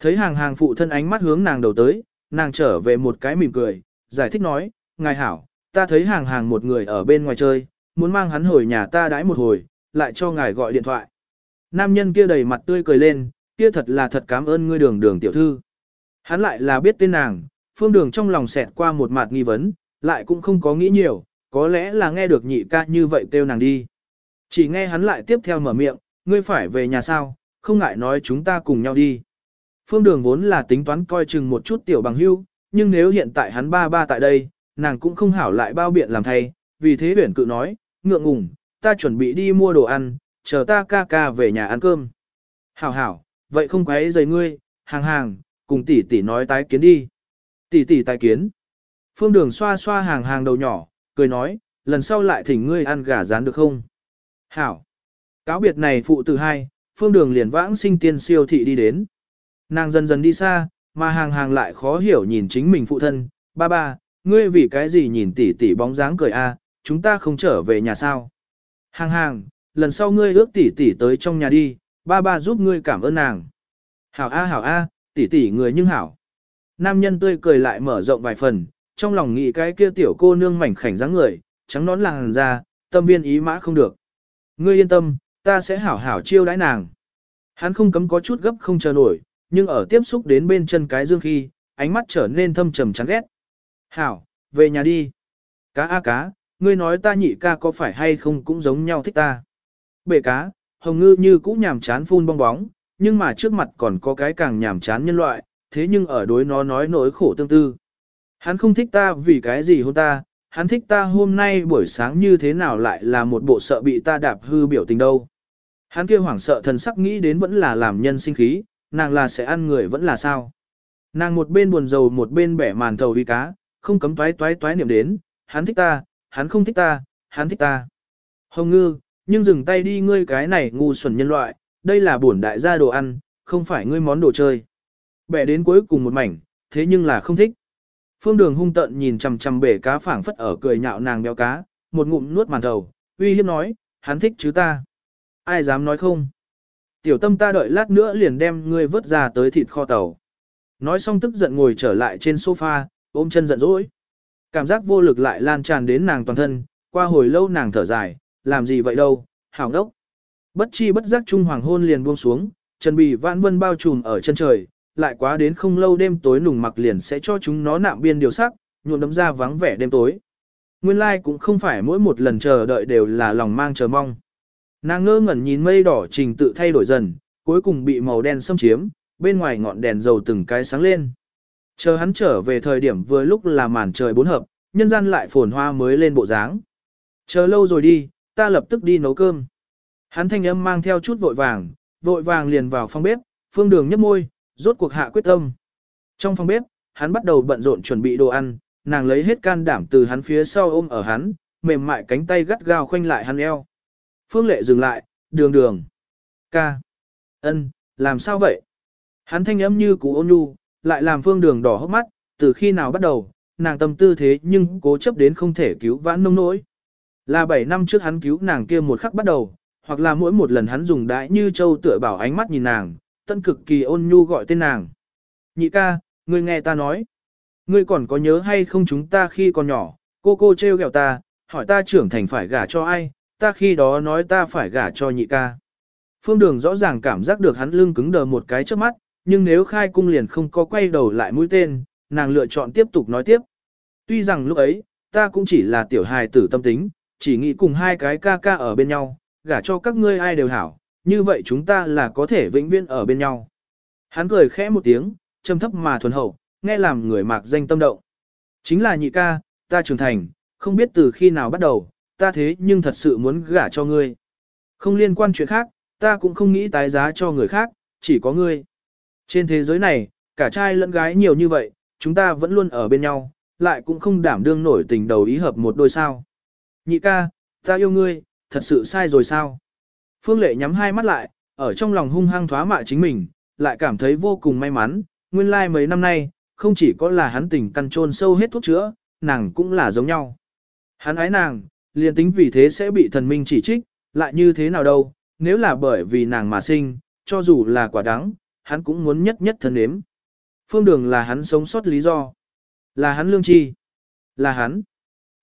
Thấy hàng hàng phụ thân ánh mắt hướng nàng đầu tới, nàng trở về một cái mỉm cười, giải thích nói, ngài hảo, ta thấy hàng hàng một người ở bên ngoài chơi, muốn mang hắn hồi nhà ta đãi một hồi, lại cho ngài gọi điện thoại. Nam nhân kia đầy mặt tươi cười lên, kia thật là thật cảm ơn ngươi đường đường tiểu thư. Hắn lại là biết tên nàng, phương đường trong lòng xẹt qua một mặt nghi vấn, lại cũng không có nghĩ nhiều, có lẽ là nghe được nhị ca như vậy kêu nàng đi. Chỉ nghe hắn lại tiếp theo mở miệng, ngươi phải về nhà sao, không ngại nói chúng ta cùng nhau đi. Phương đường vốn là tính toán coi chừng một chút tiểu bằng hưu, nhưng nếu hiện tại hắn ba ba tại đây, nàng cũng không hảo lại bao biện làm thay, vì thế huyển cự nói, ngượng ngùng, ta chuẩn bị đi mua đồ ăn, chờ ta ca ca về nhà ăn cơm. Hảo hảo, vậy không quấy giày ngươi, hàng hàng, cùng tỷ tỷ nói tái kiến đi. Tỷ tỷ tái kiến. Phương đường xoa xoa hàng hàng đầu nhỏ, cười nói, lần sau lại thỉnh ngươi ăn gà rán được không? Hảo. Cáo biệt này phụ từ hai, phương đường liền vãng sinh tiên siêu thị đi đến. Nàng dần dần đi xa, mà hàng hàng lại khó hiểu nhìn chính mình phụ thân, ba ba, ngươi vì cái gì nhìn tỷ tỷ bóng dáng cười a, chúng ta không trở về nhà sao? Hàng hàng, lần sau ngươi ước tỷ tỷ tới trong nhà đi, ba ba giúp ngươi cảm ơn nàng. Hảo a hảo a, tỷ tỷ người nhưng hảo. Nam nhân tươi cười lại mở rộng vài phần, trong lòng nghĩ cái kia tiểu cô nương mảnh khảnh dáng người, trắng nón làng ra, tâm viên ý mã không được. Ngươi yên tâm, ta sẽ hảo hảo chiêu đãi nàng. Hắn không cấm có chút gấp không chờ nổi, nhưng ở tiếp xúc đến bên chân cái dương khi, ánh mắt trở nên thâm trầm chán ghét. Hảo, về nhà đi. Cá a cá, ngươi nói ta nhị ca có phải hay không cũng giống nhau thích ta. Bể cá, hồng ngư như cũ nhàm chán phun bong bóng, nhưng mà trước mặt còn có cái càng nhàm chán nhân loại, thế nhưng ở đối nó nói nỗi khổ tương tư. Hắn không thích ta vì cái gì hôn ta, hắn thích ta hôm nay buổi sáng như thế nào lại là một bộ sợ bị ta đạp hư biểu tình đâu. Hắn kia hoảng sợ thần sắc nghĩ đến vẫn là làm nhân sinh khí, nàng là sẽ ăn người vẫn là sao. Nàng một bên buồn rầu một bên bẻ màn thầu uy cá, không cấm toái toái toái niệm đến, hắn thích ta, hắn không thích ta, hắn thích ta. Hồng ngư, nhưng dừng tay đi ngươi cái này ngu xuẩn nhân loại, đây là bổn đại gia đồ ăn, không phải ngươi món đồ chơi. Bẻ đến cuối cùng một mảnh, thế nhưng là không thích. Phương đường hung tận nhìn chằm chằm bể cá phảng phất ở cười nhạo nàng béo cá, một ngụm nuốt màn thầu, uy hiếp nói, hắn thích chứ ta. Ai dám nói không? Tiểu tâm ta đợi lát nữa liền đem ngươi vớt ra tới thịt kho tàu. Nói xong tức giận ngồi trở lại trên sofa, ôm chân giận dỗi. Cảm giác vô lực lại lan tràn đến nàng toàn thân, qua hồi lâu nàng thở dài, làm gì vậy đâu, hảo đốc. Bất chi bất giác trung hoàng hôn liền buông xuống, Trần Bì vãn vân bao trùm ở chân trời, lại quá đến không lâu đêm tối nùng mặc liền sẽ cho chúng nó nạm biên điều sắc, nhuộm đấm ra vắng vẻ đêm tối. Nguyên lai like cũng không phải mỗi một lần chờ đợi đều là lòng mang chờ mong. Nàng ngơ ngẩn nhìn mây đỏ trình tự thay đổi dần, cuối cùng bị màu đen xâm chiếm, bên ngoài ngọn đèn dầu từng cái sáng lên. Chờ hắn trở về thời điểm vừa lúc là màn trời bốn hợp, nhân gian lại phồn hoa mới lên bộ dáng. Chờ lâu rồi đi, ta lập tức đi nấu cơm. Hắn thanh âm mang theo chút vội vàng, vội vàng liền vào phòng bếp, phương đường nhấp môi, rốt cuộc hạ quyết tâm. Trong phòng bếp, hắn bắt đầu bận rộn chuẩn bị đồ ăn, nàng lấy hết can đảm từ hắn phía sau ôm ở hắn, mềm mại cánh tay gắt gao khoanh lại hắn eo. Phương lệ dừng lại, đường đường. Ca. ân, làm sao vậy? Hắn thanh âm như cú ôn nhu, lại làm phương đường đỏ hốc mắt, từ khi nào bắt đầu, nàng tâm tư thế nhưng cố chấp đến không thể cứu vãn nông nỗi. Là 7 năm trước hắn cứu nàng kia một khắc bắt đầu, hoặc là mỗi một lần hắn dùng đãi như châu tựa bảo ánh mắt nhìn nàng, tân cực kỳ ôn nhu gọi tên nàng. Nhị ca, ngươi nghe ta nói. Ngươi còn có nhớ hay không chúng ta khi còn nhỏ, cô cô trêu ghẹo ta, hỏi ta trưởng thành phải gả cho ai, ta khi đó nói ta phải gả cho nhị ca. Phương Đường rõ ràng cảm giác được hắn lưng cứng đờ một cái trước mắt, nhưng nếu khai cung liền không có quay đầu lại mũi tên, nàng lựa chọn tiếp tục nói tiếp. Tuy rằng lúc ấy, ta cũng chỉ là tiểu hài tử tâm tính, chỉ nghĩ cùng hai cái ca ca ở bên nhau, gả cho các ngươi ai đều hảo, như vậy chúng ta là có thể vĩnh viễn ở bên nhau. Hắn cười khẽ một tiếng, trầm thấp mà thuần hậu, nghe làm người mạc danh tâm động. Chính là nhị ca, ta trưởng thành, không biết từ khi nào bắt đầu, ta thế nhưng thật sự muốn gả cho ngươi. Không liên quan chuyện khác, ta cũng không nghĩ tái giá cho người khác, chỉ có ngươi. Trên thế giới này, cả trai lẫn gái nhiều như vậy, chúng ta vẫn luôn ở bên nhau, lại cũng không đảm đương nổi tình đầu ý hợp một đôi sao. Nhị ca, ta yêu ngươi, thật sự sai rồi sao? Phương Lệ nhắm hai mắt lại, ở trong lòng hung hăng thoá mạ chính mình, lại cảm thấy vô cùng may mắn, nguyên lai like mấy năm nay, không chỉ có là hắn tình căn trôn sâu hết thuốc chữa, nàng cũng là giống nhau. Hắn ái nàng, liền tính vì thế sẽ bị thần minh chỉ trích, lại như thế nào đâu, nếu là bởi vì nàng mà sinh, cho dù là quả đắng, hắn cũng muốn nhất nhất thân nếm. Phương đường là hắn sống sót lý do, là hắn lương tri, là hắn,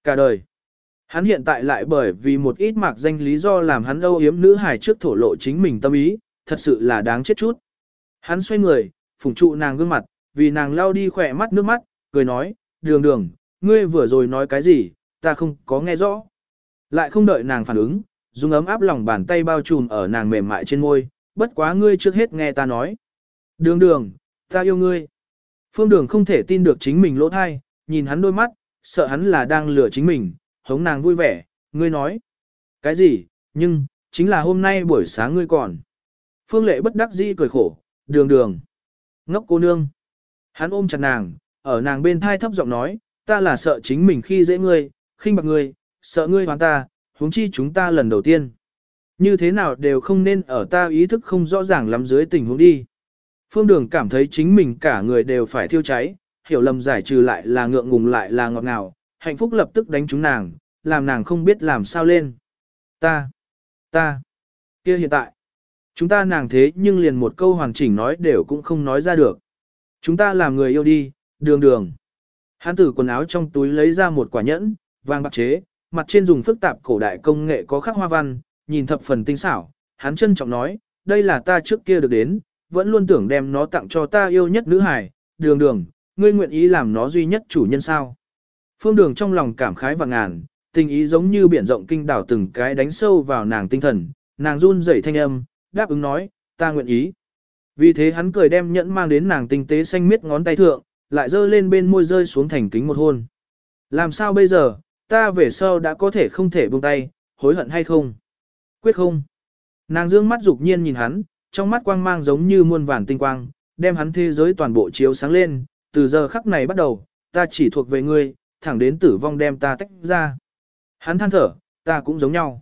cả đời. Hắn hiện tại lại bởi vì một ít mạc danh lý do làm hắn âu yếm nữ hài trước thổ lộ chính mình tâm ý, thật sự là đáng chết chút. Hắn xoay người, phủng trụ nàng gương mặt, vì nàng lao đi khỏe mắt nước mắt, cười nói, đường đường, ngươi vừa rồi nói cái gì, ta không có nghe rõ. Lại không đợi nàng phản ứng, dùng ấm áp lòng bàn tay bao trùm ở nàng mềm mại trên môi, bất quá ngươi trước hết nghe ta nói. Đường đường, ta yêu ngươi. Phương đường không thể tin được chính mình lỗ thai, nhìn hắn đôi mắt, sợ hắn là đang lừa chính mình, hống nàng vui vẻ, ngươi nói. Cái gì, nhưng, chính là hôm nay buổi sáng ngươi còn. Phương lệ bất đắc dĩ cười khổ, đường đường. Ngốc cô nương. Hắn ôm chặt nàng, ở nàng bên thai thấp giọng nói, ta là sợ chính mình khi dễ ngươi, khinh bạc ngươi, sợ ngươi hoán ta, huống chi chúng ta lần đầu tiên. Như thế nào đều không nên ở ta ý thức không rõ ràng lắm dưới tình huống đi. Phương Đường cảm thấy chính mình cả người đều phải thiêu cháy, hiểu lầm giải trừ lại là ngượng ngùng lại là ngọt ngào, hạnh phúc lập tức đánh trúng nàng, làm nàng không biết làm sao lên. Ta, ta, kia hiện tại, chúng ta nàng thế nhưng liền một câu hoàn chỉnh nói đều cũng không nói ra được. Chúng ta làm người yêu đi, đường đường. Hán tử quần áo trong túi lấy ra một quả nhẫn, vàng bạc chế, mặt trên dùng phức tạp cổ đại công nghệ có khắc hoa văn, nhìn thập phần tinh xảo. Hắn trân trọng nói, đây là ta trước kia được đến, vẫn luôn tưởng đem nó tặng cho ta yêu nhất nữ hải, đường đường, ngươi nguyện ý làm nó duy nhất chủ nhân sao. Phương đường trong lòng cảm khái và ngàn, tình ý giống như biển rộng kinh đảo từng cái đánh sâu vào nàng tinh thần, nàng run rẩy thanh âm, đáp ứng nói, ta nguyện ý. Vì thế hắn cười đem nhẫn mang đến nàng tinh tế xanh miết ngón tay thượng, lại dơ lên bên môi rơi xuống thành kính một hôn. Làm sao bây giờ, ta về sau đã có thể không thể buông tay, hối hận hay không? Quyết không. Nàng dương mắt dục nhiên nhìn hắn, trong mắt quang mang giống như muôn vàn tinh quang, đem hắn thế giới toàn bộ chiếu sáng lên, từ giờ khắc này bắt đầu, ta chỉ thuộc về ngươi, thẳng đến tử vong đem ta tách ra. Hắn than thở, ta cũng giống nhau.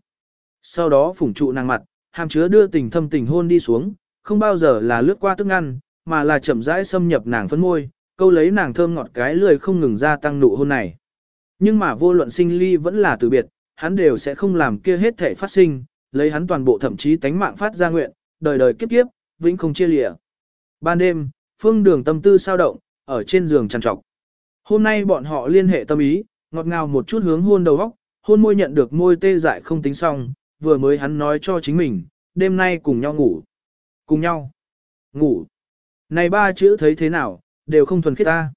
Sau đó phủng trụ nàng mặt, hàm chứa đưa tình thâm tình hôn đi xuống, không bao giờ là lướt qua tức ăn, mà là chậm rãi xâm nhập nàng phấn môi, câu lấy nàng thơm ngọt cái lười không ngừng ra tăng nụ hôn này. Nhưng mà vô luận sinh ly vẫn là từ biệt, hắn đều sẽ không làm kia hết thể phát sinh, lấy hắn toàn bộ thậm chí tánh mạng phát ra nguyện, đời đời kiếp kiếp, vĩnh không chia lìa. Ban đêm, phương đường tâm tư sao động, ở trên giường trằn trọc. Hôm nay bọn họ liên hệ tâm ý, ngọt ngào một chút hướng hôn đầu góc, hôn môi nhận được môi tê dại không tính xong, vừa mới hắn nói cho chính mình, đêm nay cùng nhau ngủ. Cùng nhau. Ngủ. Này ba chữ thấy thế nào, đều không thuần khiết ta.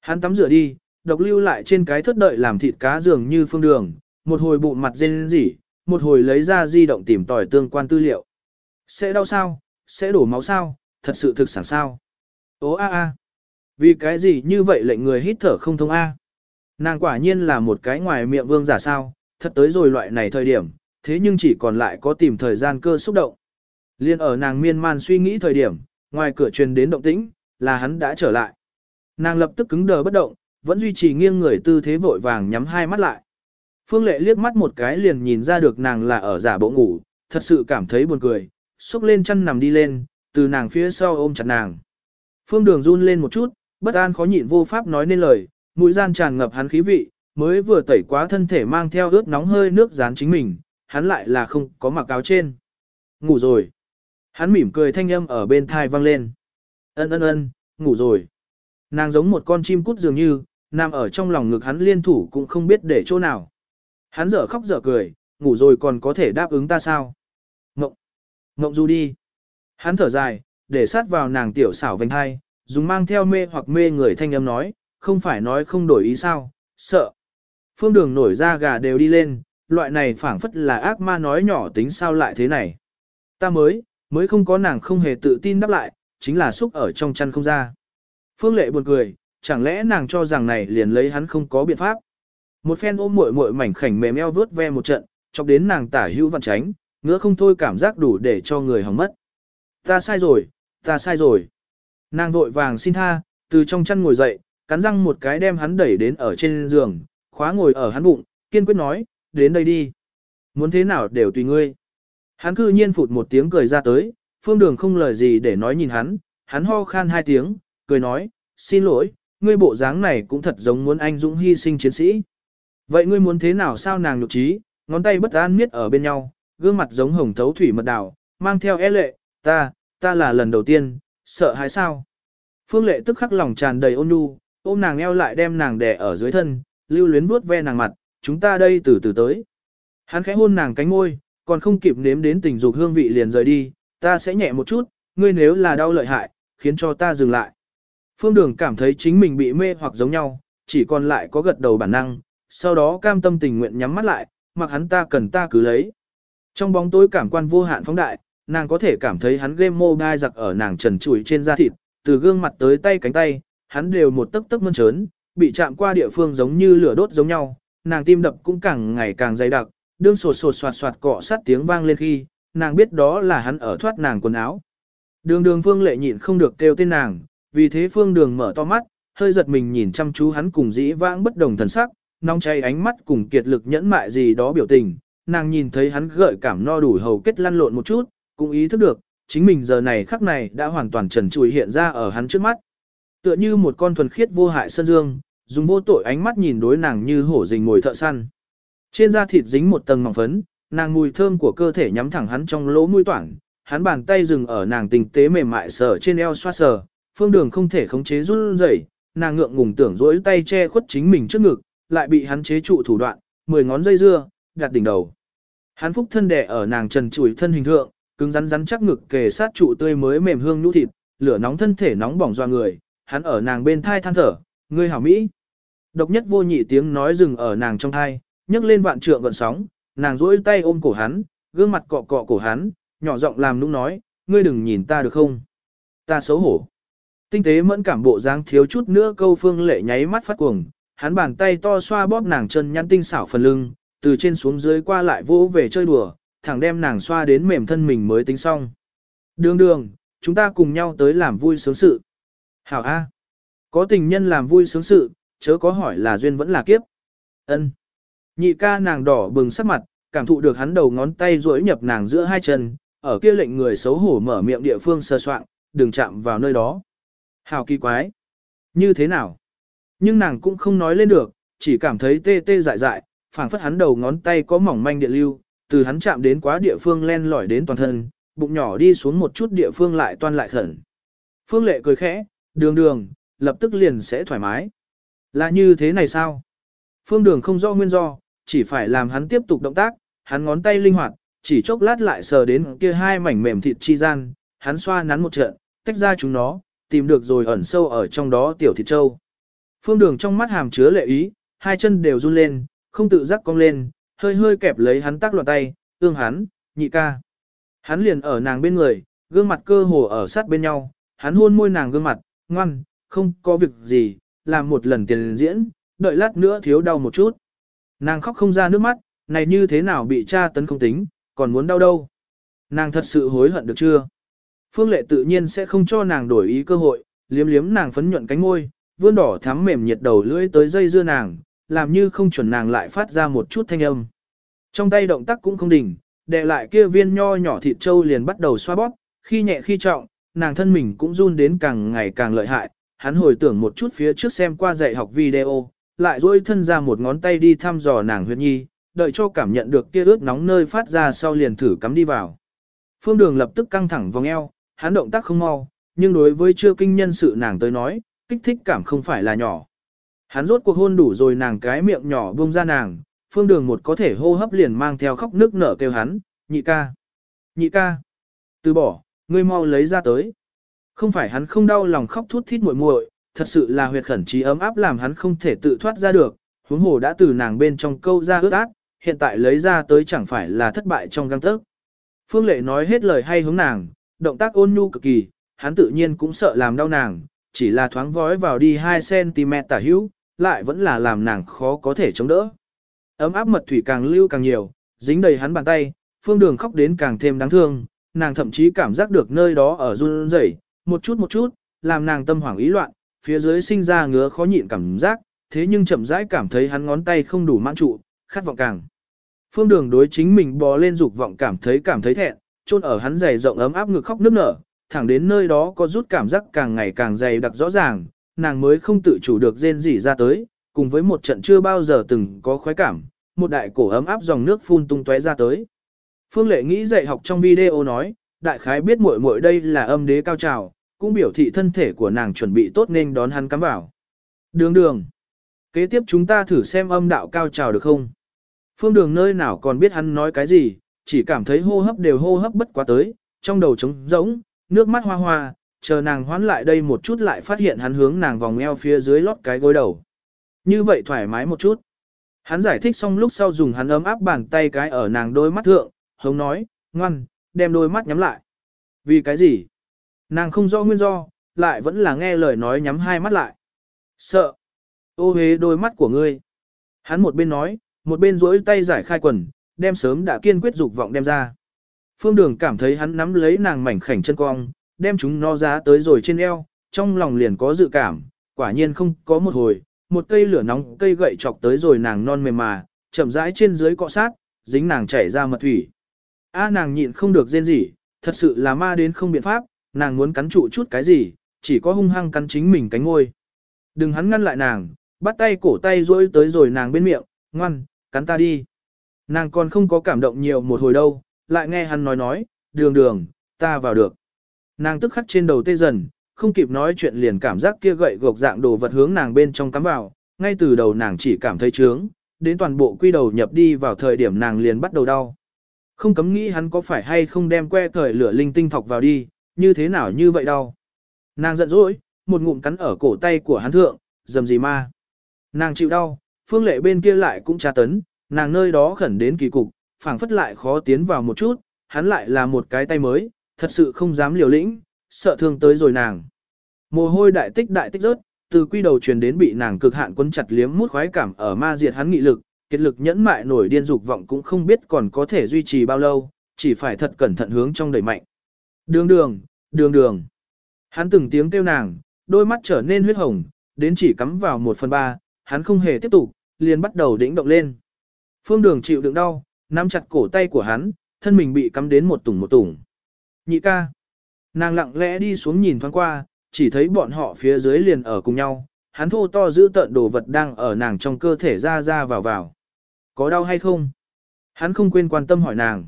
Hắn tắm rửa đi, độc lưu lại trên cái thất đợi làm thịt cá dường như phương đường, một hồi bụng mặt rên rỉ, một hồi lấy ra di động tìm tòi tương quan tư liệu. Sẽ đau sao, sẽ đổ máu sao, thật sự thực sản sao. Ô a a. Vì cái gì như vậy lệnh người hít thở không thông a? Nàng quả nhiên là một cái ngoài miệng vương giả sao, thật tới rồi loại này thời điểm, thế nhưng chỉ còn lại có tìm thời gian cơ xúc động. Liên ở nàng miên man suy nghĩ thời điểm, ngoài cửa truyền đến động tĩnh, là hắn đã trở lại. Nàng lập tức cứng đờ bất động, vẫn duy trì nghiêng người tư thế vội vàng nhắm hai mắt lại. Phương Lệ liếc mắt một cái liền nhìn ra được nàng là ở giả bộ ngủ, thật sự cảm thấy buồn cười, xúc lên chân nằm đi lên, từ nàng phía sau ôm chặt nàng. Phương Đường run lên một chút, bất an khó nhịn vô pháp nói nên lời, mũi gian tràn ngập hắn khí vị, mới vừa tẩy quá thân thể mang theo ướt nóng hơi nước dán chính mình, hắn lại là không có mặc áo trên. Ngủ rồi. Hắn mỉm cười thanh âm ở bên thai vang lên. Ân ân ân, ngủ rồi. Nàng giống một con chim cút dường như, nằm ở trong lòng ngực hắn liên thủ cũng không biết để chỗ nào. Hắn dở khóc dở cười, ngủ rồi còn có thể đáp ứng ta sao? Ngộng. Ngộng du đi. Hắn thở dài, để sát vào nàng tiểu xảo vành hai, dùng mang theo mê hoặc mê người thanh âm nói, không phải nói không đổi ý sao, sợ. Phương đường nổi ra gà đều đi lên, loại này phảng phất là ác ma nói nhỏ tính sao lại thế này. Ta mới, mới không có nàng không hề tự tin đáp lại, chính là xúc ở trong chăn không ra. Phương lệ buồn cười, chẳng lẽ nàng cho rằng này liền lấy hắn không có biện pháp. Một phen ôm muội muội mảnh khảnh mềm eo vướt ve một trận, chọc đến nàng tả hữu vặn tránh, ngứa không thôi cảm giác đủ để cho người hỏng mất. Ta sai rồi, ta sai rồi. Nàng vội vàng xin tha, từ trong chăn ngồi dậy, cắn răng một cái đem hắn đẩy đến ở trên giường, khóa ngồi ở hắn bụng, kiên quyết nói, đến đây đi. Muốn thế nào đều tùy ngươi. Hắn cư nhiên phụt một tiếng cười ra tới, phương đường không lời gì để nói nhìn hắn, hắn ho khan hai tiếng, cười nói, xin lỗi, ngươi bộ dáng này cũng thật giống muốn anh dũng hy sinh chiến sĩ. Vậy ngươi muốn thế nào sao nàng nhục trí, ngón tay bất an miết ở bên nhau, gương mặt giống hồng thấu thủy mật đảo, mang theo e lệ, ta, ta là lần đầu tiên, sợ hãi sao. Phương lệ tức khắc lòng tràn đầy ôn nhu, ôm nàng eo lại đem nàng đè ở dưới thân, lưu luyến vuốt ve nàng mặt, chúng ta đây từ từ tới. Hắn khẽ hôn nàng cánh môi, còn không kịp nếm đến tình dục hương vị liền rời đi, ta sẽ nhẹ một chút, ngươi nếu là đau lợi hại, khiến cho ta dừng lại. Phương Đường cảm thấy chính mình bị mê hoặc giống nhau, chỉ còn lại có gật đầu bản năng, sau đó cam tâm tình nguyện nhắm mắt lại, mặc hắn ta cần ta cứ lấy. Trong bóng tối cảm quan vô hạn phóng đại, nàng có thể cảm thấy hắn game mobile giặc ở nàng trần trụi trên da thịt, từ gương mặt tới tay cánh tay, hắn đều một tấc tấc mơn trớn, bị chạm qua địa phương giống như lửa đốt giống nhau, nàng tim đập cũng càng ngày càng dày đặc, đương sột sột soạt soạt cọ sát tiếng vang lên khi, nàng biết đó là hắn ở thoát nàng quần áo. Đường đường phương lệ nhịn không được kêu tên nàng, vì thế phương đường mở to mắt, hơi giật mình nhìn chăm chú hắn cùng dĩ vãng bất đồng thần sắc, nóng cháy ánh mắt cùng kiệt lực nhẫn mại gì đó biểu tình, nàng nhìn thấy hắn gợi cảm no đủ hầu kết lăn lộn một chút, cũng ý thức được, chính mình giờ này khắc này đã hoàn toàn trần trụi hiện ra ở hắn trước mắt. Tựa như một con thuần khiết vô hại sơn dương, dùng vô tội ánh mắt nhìn đối nàng như hổ rình ngồi thợ săn. Trên da thịt dính một tầng mỏng phấn, nàng mùi thơm của cơ thể nhắm thẳng hắn trong lỗ mũi toản, hắn bàn tay dừng ở nàng tình tế mềm mại sờ trên eo xoa sờ, phương đường không thể khống chế run rẩy, nàng ngượng ngùng tưởng rỗi tay che khuất chính mình trước ngực, lại bị hắn chế trụ thủ đoạn, mười ngón dây dưa, đặt đỉnh đầu. Hắn phúc thân đè ở nàng trần trụi thân hình thượng, cứng rắn rắn chắc ngực kề sát trụ tươi mới mềm hương nhũ thịt, lửa nóng thân thể nóng bỏng doa người, hắn ở nàng bên thai than thở, ngươi hảo mỹ. Độc nhất vô nhị tiếng nói dừng ở nàng trong thai, nhấc lên vạn trượng gợn sóng, nàng duỗi tay ôm cổ hắn, gương mặt cọ cọ cổ hắn, nhỏ giọng làm nũng nói, ngươi đừng nhìn ta được không? Ta xấu hổ. Tinh tế mẫn cảm bộ dáng thiếu chút nữa câu phương lệ nháy mắt phát cuồng, hắn bàn tay to xoa bóp nàng chân nhăn tinh xảo phần lưng, từ trên xuống dưới qua lại vỗ về chơi đùa, thẳng đem nàng xoa đến mềm thân mình mới tính xong. Đường đường, chúng ta cùng nhau tới làm vui sướng sự. Hảo A. Có tình nhân làm vui sướng sự, chớ có hỏi là duyên vẫn là kiếp. ân Nhị ca nàng đỏ bừng sắc mặt, cảm thụ được hắn đầu ngón tay duỗi nhập nàng giữa hai chân, ở kia lệnh người xấu hổ mở miệng địa phương sơ soạn, đừng chạm vào nơi đó. Hào kỳ quái. Như thế nào? Nhưng nàng cũng không nói lên được, chỉ cảm thấy tê tê dại dại, phảng phất hắn đầu ngón tay có mỏng manh địa lưu, từ hắn chạm đến quá địa phương len lỏi đến toàn thân, bụng nhỏ đi xuống một chút địa phương lại toan lại khẩn. Phương lệ cười khẽ, đường đường, lập tức liền sẽ thoải mái. Là như thế này sao? Phương đường không rõ nguyên do, chỉ phải làm hắn tiếp tục động tác, hắn ngón tay linh hoạt, chỉ chốc lát lại sờ đến kia hai mảnh mềm thịt chi gian, hắn xoa nắn một trận, tách ra chúng nó, tìm được rồi ẩn sâu ở trong đó tiểu thịt trâu. Phương đường trong mắt hàm chứa lệ ý, hai chân đều run lên, không tự giác cong lên, hơi hơi kẹp lấy hắn tác loạn tay, ương hắn, nhị ca. Hắn liền ở nàng bên người, gương mặt cơ hồ ở sát bên nhau, hắn hôn môi nàng gương mặt, ngoan, không có việc gì, làm một lần tiền diễn, đợi lát nữa thiếu đau một chút. Nàng khóc không ra nước mắt, này như thế nào bị cha tấn không tính, còn muốn đau đâu. Nàng thật sự hối hận được chưa? Phương Lệ tự nhiên sẽ không cho nàng đổi ý cơ hội, liếm liếm nàng phấn nhuận cánh môi, vươn đỏ thắm mềm nhiệt đầu lưỡi tới dây dưa nàng, làm như không chuẩn nàng lại phát ra một chút thanh âm. Trong tay động tác cũng không đỉnh, đè lại kia viên nho nhỏ thịt trâu liền bắt đầu xoa bóp, khi nhẹ khi trọng, nàng thân mình cũng run đến càng ngày càng lợi hại. Hắn hồi tưởng một chút phía trước xem qua dạy học video, lại duỗi thân ra một ngón tay đi thăm dò nàng huyệt nhi, đợi cho cảm nhận được kia ướt nóng nơi phát ra sau liền thử cắm đi vào. Phương Đường lập tức căng thẳng vòng eo, hắn động tác không mau, nhưng đối với chưa kinh nhân sự nàng tới nói, kích thích cảm không phải là nhỏ. Hắn rốt cuộc hôn đủ rồi nàng cái miệng nhỏ buông ra nàng, Phương Đường một có thể hô hấp liền mang theo khóc nước nở kêu hắn, nhị ca, nhị ca, từ bỏ, ngươi mau lấy ra tới. Không phải hắn không đau lòng khóc thút thít muội muội, thật sự là huyệt khẩn trí ấm áp làm hắn không thể tự thoát ra được, huống hồ đã từ nàng bên trong câu ra ướt át, hiện tại lấy ra tới chẳng phải là thất bại trong găng tấc. Phương Lệ nói hết lời hay hướng nàng, động tác ôn nhu cực kỳ, hắn tự nhiên cũng sợ làm đau nàng, chỉ là thoáng vói vào đi 2cm tả hữu, lại vẫn là làm nàng khó có thể chống đỡ. Ấm áp mật thủy càng lưu càng nhiều, dính đầy hắn bàn tay, phương đường khóc đến càng thêm đáng thương, nàng thậm chí cảm giác được nơi đó ở run rẩy, một chút một chút, làm nàng tâm hoảng ý loạn, phía dưới sinh ra ngứa khó nhịn cảm giác, thế nhưng chậm rãi cảm thấy hắn ngón tay không đủ mãn trụ, khát vọng càng. Phương đường đối chính mình bò lên dục vọng cảm thấy cảm thấy thẹn, chôn ở hắn dày rộng ấm áp ngực khóc nức nở, thẳng đến nơi đó có rút cảm giác càng ngày càng dày đặc rõ ràng, nàng mới không tự chủ được rên rỉ ra tới, cùng với một trận chưa bao giờ từng có khoái cảm, một đại cổ ấm áp dòng nước phun tung tóe ra tới. Phương Lệ nghĩ dạy học trong video nói, đại khái biết muội muội đây là âm đế cao trào, cũng biểu thị thân thể của nàng chuẩn bị tốt nên đón hắn cắm vào. Đường đường. Kế tiếp chúng ta thử xem âm đạo cao trào được không? Phương đường nơi nào còn biết hắn nói cái gì, chỉ cảm thấy hô hấp đều hô hấp bất quá tới, trong đầu trống rỗng, nước mắt hoa hoa, chờ nàng hoán lại đây một chút lại phát hiện hắn hướng nàng vòng eo phía dưới lót cái gối đầu. Như vậy thoải mái một chút. Hắn giải thích xong lúc sau dùng hắn ấm áp bàn tay cái ở nàng đôi mắt thượng, hống nói, ngoan, đem đôi mắt nhắm lại. Vì cái gì? Nàng không rõ nguyên do, lại vẫn là nghe lời nói nhắm hai mắt lại. Sợ. Ô hế đôi mắt của ngươi. Hắn một bên nói, một bên duỗi tay giải khai quần, đem sớm đã kiên quyết dục vọng đem ra. Phương Đường cảm thấy hắn nắm lấy nàng mảnh khảnh chân cong, đem chúng nó giá tới rồi trên eo, trong lòng liền có dự cảm, quả nhiên không có một hồi, một cây lửa nóng cây gậy chọc tới rồi nàng non mềm mà, chậm rãi trên dưới cọ sát, dính nàng chảy ra mật thủy. A nàng nhịn không được rên gì, thật sự là ma đến không biện pháp, nàng muốn cắn trụ chút cái gì, chỉ có hung hăng cắn chính mình cánh ngôi. Đừng hắn ngăn lại nàng, bắt tay cổ tay duỗi tới rồi nàng bên miệng, ngoan, cắn ta đi. Nàng còn không có cảm động nhiều một hồi đâu, lại nghe hắn nói nói, đường đường, ta vào được. Nàng tức khắc trên đầu tê dần, không kịp nói chuyện liền cảm giác kia gậy gộc dạng đồ vật hướng nàng bên trong cắm vào, ngay từ đầu nàng chỉ cảm thấy trướng, đến toàn bộ quy đầu nhập đi vào thời điểm nàng liền bắt đầu đau. Không cấm nghĩ hắn có phải hay không đem que thời lửa linh tinh thọc vào đi, như thế nào như vậy đau. Nàng giận dỗi, một ngụm cắn ở cổ tay của hắn thượng, dầm gì ma. Nàng chịu đau, phương lệ bên kia lại cũng tra tấn, nàng nơi đó khẩn đến kỳ cục, phảng phất lại khó tiến vào một chút, hắn lại là một cái tay mới, thật sự không dám liều lĩnh, sợ thương tới rồi nàng. Mồ hôi đại tích đại tích rớt, từ quy đầu truyền đến bị nàng cực hạn quấn chặt liếm mút khoái cảm ở ma diệt hắn nghị lực, kết lực nhẫn mại nổi điên dục vọng cũng không biết còn có thể duy trì bao lâu, chỉ phải thật cẩn thận hướng trong đẩy mạnh. Đường đường, Đường đường. Hắn từng tiếng kêu nàng, đôi mắt trở nên huyết hồng, đến chỉ cắm vào một phần ba, hắn không hề tiếp tục, liền bắt đầu đĩnh động lên. Phương đường chịu đựng đau, nắm chặt cổ tay của hắn, thân mình bị cắm đến một tủng một tủng. Nhị ca. Nàng lặng lẽ đi xuống nhìn thoáng qua, chỉ thấy bọn họ phía dưới liền ở cùng nhau, hắn thô to giữ tận đồ vật đang ở nàng trong cơ thể ra ra vào vào. Có đau hay không? Hắn không quên quan tâm hỏi nàng.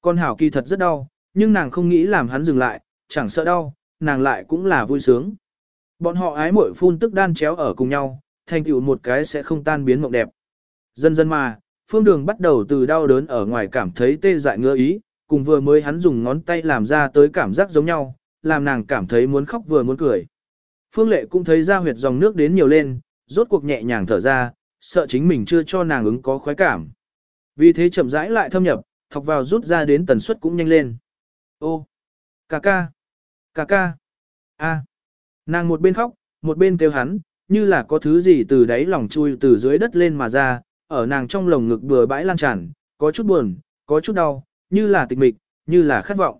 Con hảo kỳ thật rất đau, nhưng nàng không nghĩ làm hắn dừng lại, chẳng sợ đau, nàng lại cũng là vui sướng. Bọn họ ái muội phun tức đan chéo ở cùng nhau, thành tựu một cái sẽ không tan biến mộng đẹp. Dần dần mà, phương đường bắt đầu từ đau đớn ở ngoài cảm thấy tê dại ngứa ý, cùng vừa mới hắn dùng ngón tay làm ra tới cảm giác giống nhau, làm nàng cảm thấy muốn khóc vừa muốn cười. Phương lệ cũng thấy ra huyệt dòng nước đến nhiều lên, rốt cuộc nhẹ nhàng thở ra, sợ chính mình chưa cho nàng ứng có khoái cảm. Vì thế chậm rãi lại thâm nhập, thọc vào rút ra đến tần suất cũng nhanh lên. Ô, ca ca, ca ca, a, nàng một bên khóc, một bên kêu hắn, như là có thứ gì từ đáy lòng chui từ dưới đất lên mà ra, ở nàng trong lồng ngực bừa bãi lan tràn, có chút buồn, có chút đau, như là tịch mịch, như là khát vọng.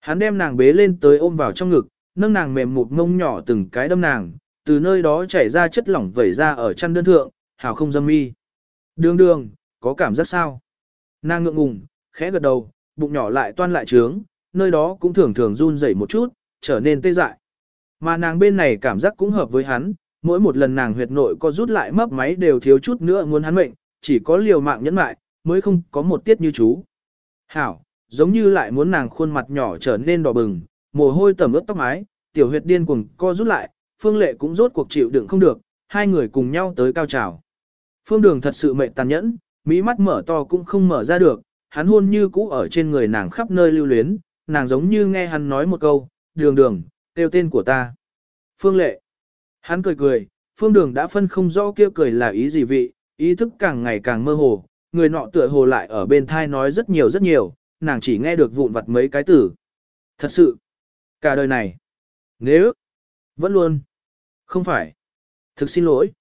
Hắn đem nàng bế lên tới ôm vào trong ngực, nâng nàng mềm một ngông nhỏ từng cái đâm nàng, từ nơi đó chảy ra chất lỏng vẩy ra ở chăn đơn thượng, hào không dâm mi. Đường đường, có cảm giác sao? Nàng ngượng ngùng, khẽ gật đầu, bụng nhỏ lại toan lại trướng, nơi đó cũng thường thường run rẩy một chút, trở nên tê dại. Mà nàng bên này cảm giác cũng hợp với hắn, mỗi một lần nàng huyệt nội có rút lại mấp máy đều thiếu chút nữa muốn hắn mệnh, chỉ có liều mạng nhẫn mại, mới không có một tiết như chú. Hảo, giống như lại muốn nàng khuôn mặt nhỏ trở nên đỏ bừng, mồ hôi tẩm ướt tóc mái, tiểu huyệt điên cuồng co rút lại, phương lệ cũng rốt cuộc chịu đựng không được, hai người cùng nhau tới cao trào. Phương đường thật sự mệt tàn nhẫn, mỹ mắt mở to cũng không mở ra được, hắn hôn như cũ ở trên người nàng khắp nơi lưu luyến, nàng giống như nghe hắn nói một câu, đường đường, kêu tên của ta. Phương lệ. Hắn cười cười, phương đường đã phân không rõ kia cười là ý gì vị, ý thức càng ngày càng mơ hồ, người nọ tựa hồ lại ở bên thai nói rất nhiều rất nhiều, nàng chỉ nghe được vụn vặt mấy cái từ. Thật sự, cả đời này, nếu, vẫn luôn, không phải, thực xin lỗi.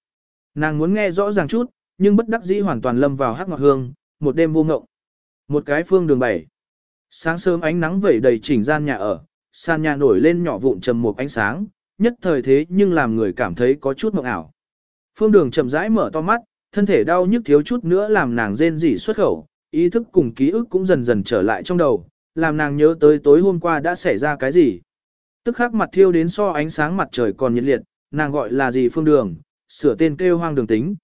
Nàng muốn nghe rõ ràng chút, nhưng bất đắc dĩ hoàn toàn lâm vào hát ngọt hương, một đêm vô ngộng. Một cái phương đường bảy. Sáng sớm ánh nắng vẩy đầy chỉnh gian nhà ở, sàn nhà nổi lên nhỏ vụn trầm một ánh sáng, nhất thời thế nhưng làm người cảm thấy có chút mộng ảo. Phương đường chậm rãi mở to mắt, thân thể đau nhức thiếu chút nữa làm nàng rên rỉ xuất khẩu, ý thức cùng ký ức cũng dần dần trở lại trong đầu, làm nàng nhớ tới tối hôm qua đã xảy ra cái gì. Tức khắc mặt thiêu đến so ánh sáng mặt trời còn nhiệt liệt, nàng gọi là gì phương đường, sửa tên kêu hoang đường tính.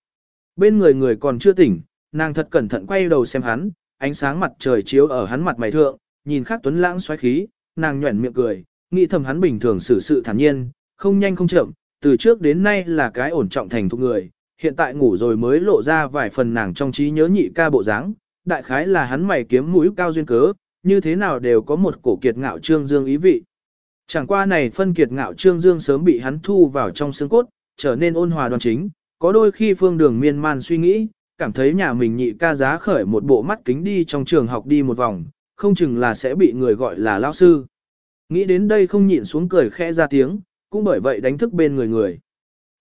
Bên người người còn chưa tỉnh, nàng thật cẩn thận quay đầu xem hắn, ánh sáng mặt trời chiếu ở hắn mặt mày thượng, nhìn khắc tuấn lãng xoáy khí, nàng nhuẩn miệng cười, nghĩ thầm hắn bình thường xử sự thản nhiên, không nhanh không chậm, từ trước đến nay là cái ổn trọng thành thục người, hiện tại ngủ rồi mới lộ ra vài phần nàng trong trí nhớ nhị ca bộ dáng, đại khái là hắn mày kiếm mũi cao duyên cớ, như thế nào đều có một cổ kiệt ngạo trương dương ý vị. Chẳng qua này phân kiệt ngạo trương dương sớm bị hắn thu vào trong xương cốt, trở nên ôn hòa đoan chính, có đôi khi phương đường miên man suy nghĩ, cảm thấy nhà mình nhị ca giá khởi một bộ mắt kính đi trong trường học đi một vòng, không chừng là sẽ bị người gọi là lao sư. Nghĩ đến đây không nhịn xuống cười khẽ ra tiếng, cũng bởi vậy đánh thức bên người người.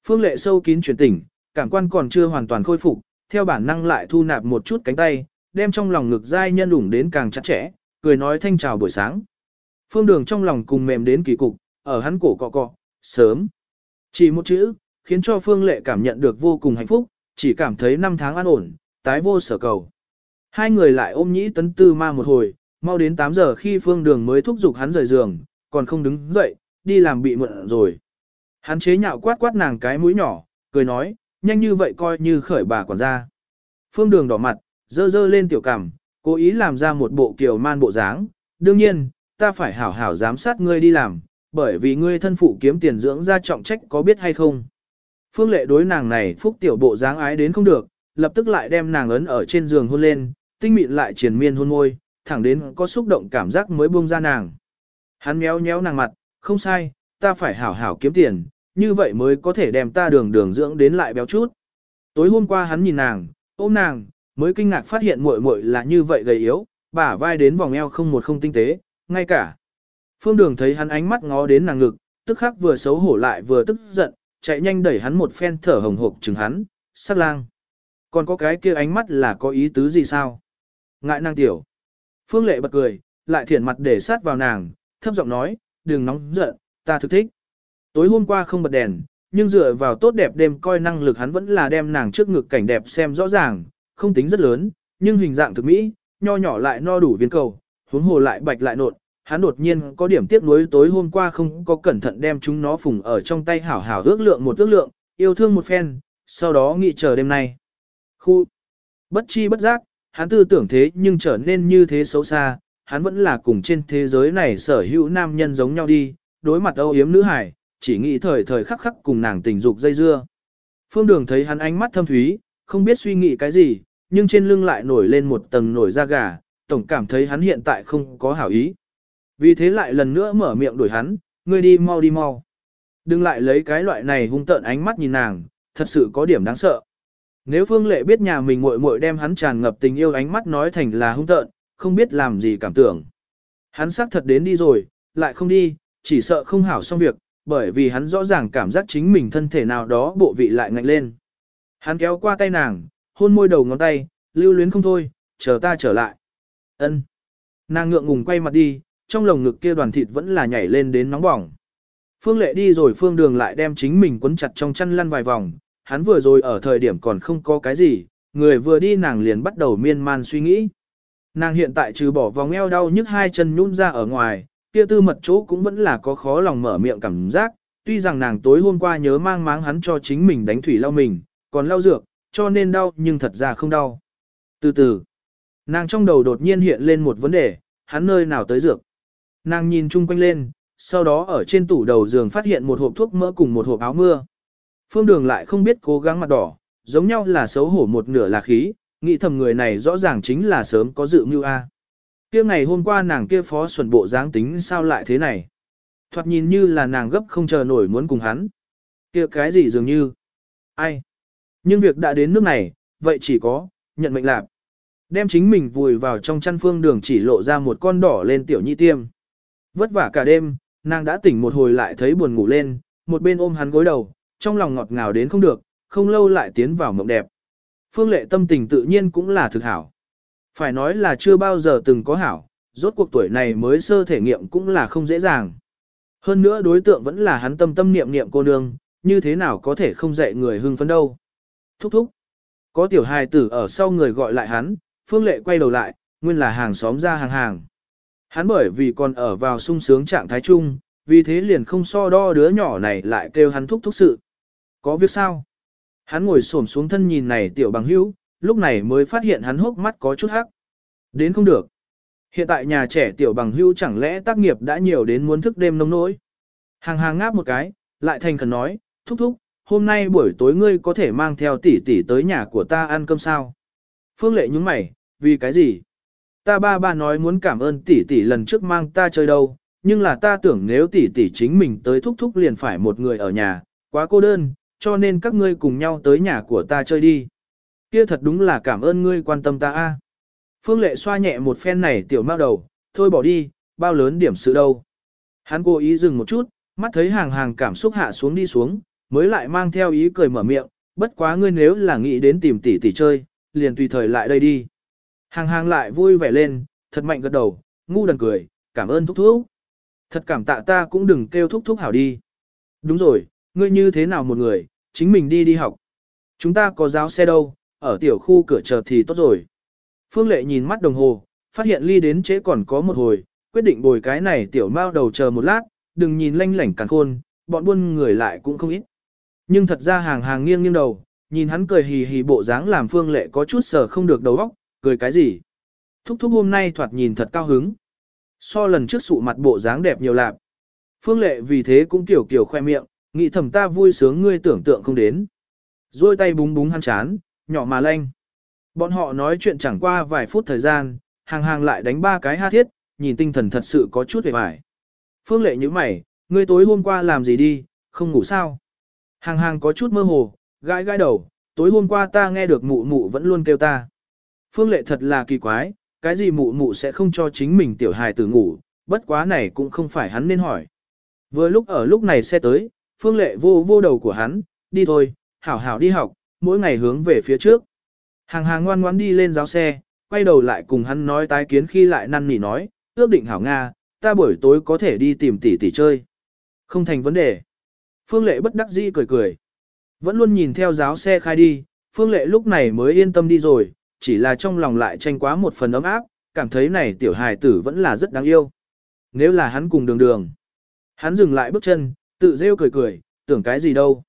Phương lệ sâu kín chuyển tỉnh, cảm quan còn chưa hoàn toàn khôi phục, theo bản năng lại thu nạp một chút cánh tay, đem trong lòng ngực dai nhân ủng đến càng chặt chẽ, cười nói thanh chào buổi sáng. Phương đường trong lòng cùng mềm đến kỳ cục, ở hắn cổ cọ cọ, sớm. Chỉ một chữ, khiến cho Phương Lệ cảm nhận được vô cùng hạnh phúc, chỉ cảm thấy năm tháng an ổn, tái vô sở cầu. Hai người lại ôm nhĩ tấn tư ma một hồi, mau đến 8 giờ khi Phương Đường mới thúc giục hắn rời giường, còn không đứng dậy, đi làm bị mượn rồi. Hắn chế nhạo quát quát nàng cái mũi nhỏ, cười nói, nhanh như vậy coi như khởi bà quản gia. Phương Đường đỏ mặt, dơ dơ lên tiểu cằm, cố ý làm ra một bộ kiểu man bộ dáng. Đương nhiên, ta phải hảo hảo giám sát ngươi đi làm, bởi vì ngươi thân phụ kiếm tiền dưỡng ra trọng trách có biết hay không. Phương lệ đối nàng này phúc tiểu bộ dáng ái đến không được, lập tức lại đem nàng ấn ở trên giường hôn lên, tinh mịn lại triền miên hôn môi, thẳng đến có xúc động cảm giác mới buông ra nàng. Hắn méo méo nàng mặt, không sai, ta phải hảo hảo kiếm tiền, như vậy mới có thể đem ta đường đường dưỡng đến lại béo chút. Tối hôm qua hắn nhìn nàng, ôm nàng, mới kinh ngạc phát hiện muội muội là như vậy gầy yếu, bả vai đến vòng eo không một không tinh tế, ngay cả. Phương đường thấy hắn ánh mắt ngó đến nàng ngực, tức khắc vừa xấu hổ lại vừa tức giận, chạy nhanh đẩy hắn một phen thở hồng hộc chừng hắn, sắc lang. Còn có cái kia ánh mắt là có ý tứ gì sao? Ngại nàng tiểu. Phương lệ bật cười, lại thiện mặt để sát vào nàng, thấp giọng nói, đừng nóng giận, ta thực thích. Tối hôm qua không bật đèn, nhưng dựa vào tốt đẹp đêm coi năng lực hắn vẫn là đem nàng trước ngực cảnh đẹp xem rõ ràng, không tính rất lớn, nhưng hình dạng thực mỹ, nho nhỏ lại no đủ viên cầu, huống hồ lại bạch lại nộn, hắn đột nhiên có điểm tiếc nuối tối hôm qua không có cẩn thận đem chúng nó phùng ở trong tay hảo hảo ước lượng một ước lượng, yêu thương một phen, sau đó nghĩ chờ đêm nay. Khu bất chi bất giác, hắn tư tưởng thế nhưng trở nên như thế xấu xa, hắn vẫn là cùng trên thế giới này sở hữu nam nhân giống nhau đi, đối mặt âu yếm nữ hải, chỉ nghĩ thời thời khắc khắc cùng nàng tình dục dây dưa. Phương Đường thấy hắn ánh mắt thâm thúy, không biết suy nghĩ cái gì, nhưng trên lưng lại nổi lên một tầng nổi da gà, tổng cảm thấy hắn hiện tại không có hảo ý. Vì thế lại lần nữa mở miệng đuổi hắn, ngươi đi mau đi mau. Đừng lại lấy cái loại này hung tợn ánh mắt nhìn nàng, thật sự có điểm đáng sợ. Nếu Phương Lệ biết nhà mình muội muội đem hắn tràn ngập tình yêu ánh mắt nói thành là hung tợn, không biết làm gì cảm tưởng. Hắn xác thật đến đi rồi, lại không đi, chỉ sợ không hảo xong việc, bởi vì hắn rõ ràng cảm giác chính mình thân thể nào đó bộ vị lại ngạnh lên. Hắn kéo qua tay nàng, hôn môi đầu ngón tay, lưu luyến không thôi, chờ ta trở lại. Ân. Nàng ngượng ngùng quay mặt đi, trong lồng ngực kia đoàn thịt vẫn là nhảy lên đến nóng bỏng. Phương lệ đi rồi phương đường lại đem chính mình quấn chặt trong chăn lăn vài vòng, hắn vừa rồi ở thời điểm còn không có cái gì, người vừa đi nàng liền bắt đầu miên man suy nghĩ. Nàng hiện tại trừ bỏ vòng eo đau nhức hai chân nhún ra ở ngoài, kia tư mật chỗ cũng vẫn là có khó lòng mở miệng cảm giác, tuy rằng nàng tối hôm qua nhớ mang máng hắn cho chính mình đánh thủy lau mình, còn lau dược, cho nên đau nhưng thật ra không đau. Từ từ, nàng trong đầu đột nhiên hiện lên một vấn đề, hắn nơi nào tới dược. Nàng nhìn chung quanh lên, sau đó ở trên tủ đầu giường phát hiện một hộp thuốc mỡ cùng một hộp áo mưa. Phương Đường lại không biết cố gắng mặt đỏ, giống nhau là xấu hổ một nửa là khí, nghĩ thầm người này rõ ràng chính là sớm có dự mưu a. Kia ngày hôm qua nàng kia phó xuẩn bộ dáng tính sao lại thế này? Thoạt nhìn như là nàng gấp không chờ nổi muốn cùng hắn. Kia cái gì dường như? Ai? Nhưng việc đã đến nước này, vậy chỉ có, nhận mệnh lạc. Đem chính mình vùi vào trong chăn phương đường chỉ lộ ra một con đỏ lên tiểu nhi tiêm. Vất vả cả đêm, nàng đã tỉnh một hồi lại thấy buồn ngủ lên, một bên ôm hắn gối đầu, trong lòng ngọt ngào đến không được, không lâu lại tiến vào mộng đẹp. Phương lệ tâm tình tự nhiên cũng là thực hảo. Phải nói là chưa bao giờ từng có hảo, rốt cuộc tuổi này mới sơ thể nghiệm cũng là không dễ dàng. Hơn nữa đối tượng vẫn là hắn tâm tâm niệm niệm cô nương, như thế nào có thể không dạy người hưng phấn đâu. Thúc thúc. Có tiểu hài tử ở sau người gọi lại hắn, phương lệ quay đầu lại, nguyên là hàng xóm ra hàng hàng. Hắn bởi vì còn ở vào sung sướng trạng thái chung, vì thế liền không so đo đứa nhỏ này lại kêu hắn thúc thúc sự. Có việc sao? Hắn ngồi xổm xuống thân nhìn này tiểu bằng hữu, lúc này mới phát hiện hắn hốc mắt có chút hắc. Đến không được. Hiện tại nhà trẻ tiểu bằng hưu chẳng lẽ tác nghiệp đã nhiều đến muốn thức đêm nông nỗi. Hàng hàng ngáp một cái, lại thành khẩn nói, thúc thúc, hôm nay buổi tối ngươi có thể mang theo tỷ tỷ tới nhà của ta ăn cơm sao? Phương lệ nhúng mày, vì cái gì? Ta ba ba nói muốn cảm ơn tỷ tỷ lần trước mang ta chơi đâu, nhưng là ta tưởng nếu tỷ tỷ chính mình tới thúc thúc liền phải một người ở nhà, quá cô đơn, cho nên các ngươi cùng nhau tới nhà của ta chơi đi. Kia thật đúng là cảm ơn ngươi quan tâm ta a. Phương Lệ xoa nhẹ một phen này tiểu mao đầu, thôi bỏ đi, bao lớn điểm sự đâu. Hắn cố ý dừng một chút, mắt thấy hàng hàng cảm xúc hạ xuống đi xuống, mới lại mang theo ý cười mở miệng, bất quá ngươi nếu là nghĩ đến tìm tỷ tỷ chơi, liền tùy thời lại đây đi. Hàng hàng lại vui vẻ lên, thật mạnh gật đầu, ngu đần cười, cảm ơn thúc thúc. Thật cảm tạ ta cũng đừng kêu thúc thúc hảo đi. Đúng rồi, ngươi như thế nào một người, chính mình đi đi học. Chúng ta có giáo xe đâu, ở tiểu khu cửa chờ thì tốt rồi. Phương Lệ nhìn mắt đồng hồ, phát hiện ly đến trễ còn có một hồi, quyết định bồi cái này tiểu mao đầu chờ một lát, đừng nhìn lanh lảnh càng khôn, bọn buôn người lại cũng không ít. Nhưng thật ra hàng hàng nghiêng nghiêng đầu, nhìn hắn cười hì hì bộ dáng làm Phương Lệ có chút sờ không được đầu óc, cười cái gì. Thúc thúc hôm nay thoạt nhìn thật cao hứng. So lần trước sụ mặt bộ dáng đẹp nhiều lạp. Phương Lệ vì thế cũng kiểu kiểu khoe miệng, nghĩ thầm ta vui sướng ngươi tưởng tượng không đến. Rồi tay búng búng hắn chán, nhỏ mà lanh. Bọn họ nói chuyện chẳng qua vài phút thời gian, hàng hàng lại đánh ba cái ha thiết, nhìn tinh thần thật sự có chút hề vải. Phương lệ như mày, ngươi tối hôm qua làm gì đi, không ngủ sao? Hàng hàng có chút mơ hồ, gãi gãi đầu, tối hôm qua ta nghe được mụ mụ vẫn luôn kêu ta. Phương lệ thật là kỳ quái, cái gì mụ mụ sẽ không cho chính mình tiểu hài tử ngủ, bất quá này cũng không phải hắn nên hỏi. Vừa lúc ở lúc này xe tới, Phương lệ vô vô đầu của hắn, đi thôi, hảo hảo đi học, mỗi ngày hướng về phía trước. Hàng hàng ngoan ngoãn đi lên giáo xe, quay đầu lại cùng hắn nói tái kiến khi lại năn nỉ nói, ước định hảo Nga, ta buổi tối có thể đi tìm tỷ tỷ chơi. Không thành vấn đề. Phương Lệ bất đắc dĩ cười cười. Vẫn luôn nhìn theo giáo xe khai đi, Phương Lệ lúc này mới yên tâm đi rồi, chỉ là trong lòng lại tranh quá một phần ấm áp, cảm thấy này tiểu hài tử vẫn là rất đáng yêu. Nếu là hắn cùng đường đường. Hắn dừng lại bước chân, tự rêu cười cười, tưởng cái gì đâu.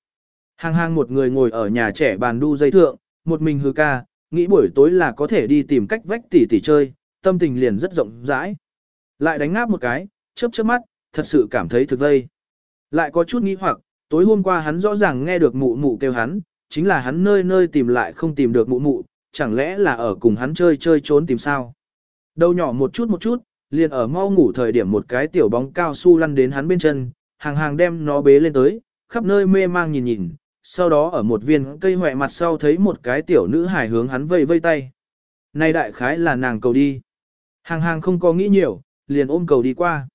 Hàng hàng một người ngồi ở nhà trẻ bàn đu dây thượng, một mình hư ca, nghĩ buổi tối là có thể đi tìm cách vách tỷ tỷ chơi, tâm tình liền rất rộng rãi. Lại đánh ngáp một cái, chớp chớp mắt, thật sự cảm thấy thực vây. Lại có chút nghi hoặc, tối hôm qua hắn rõ ràng nghe được mụ mụ kêu hắn, chính là hắn nơi nơi tìm lại không tìm được mụ mụ, chẳng lẽ là ở cùng hắn chơi chơi trốn tìm sao. Đầu nhỏ một chút một chút, liền ở mau ngủ thời điểm một cái tiểu bóng cao su lăn đến hắn bên chân, hàng hàng đem nó bế lên tới, khắp nơi mê mang nhìn nhìn, sau đó ở một viên cây hoẹ mặt sau thấy một cái tiểu nữ hài hướng hắn vây vây tay. Này đại khái là nàng cầu đi. Hàng hàng không có nghĩ nhiều, liền ôm cầu đi qua.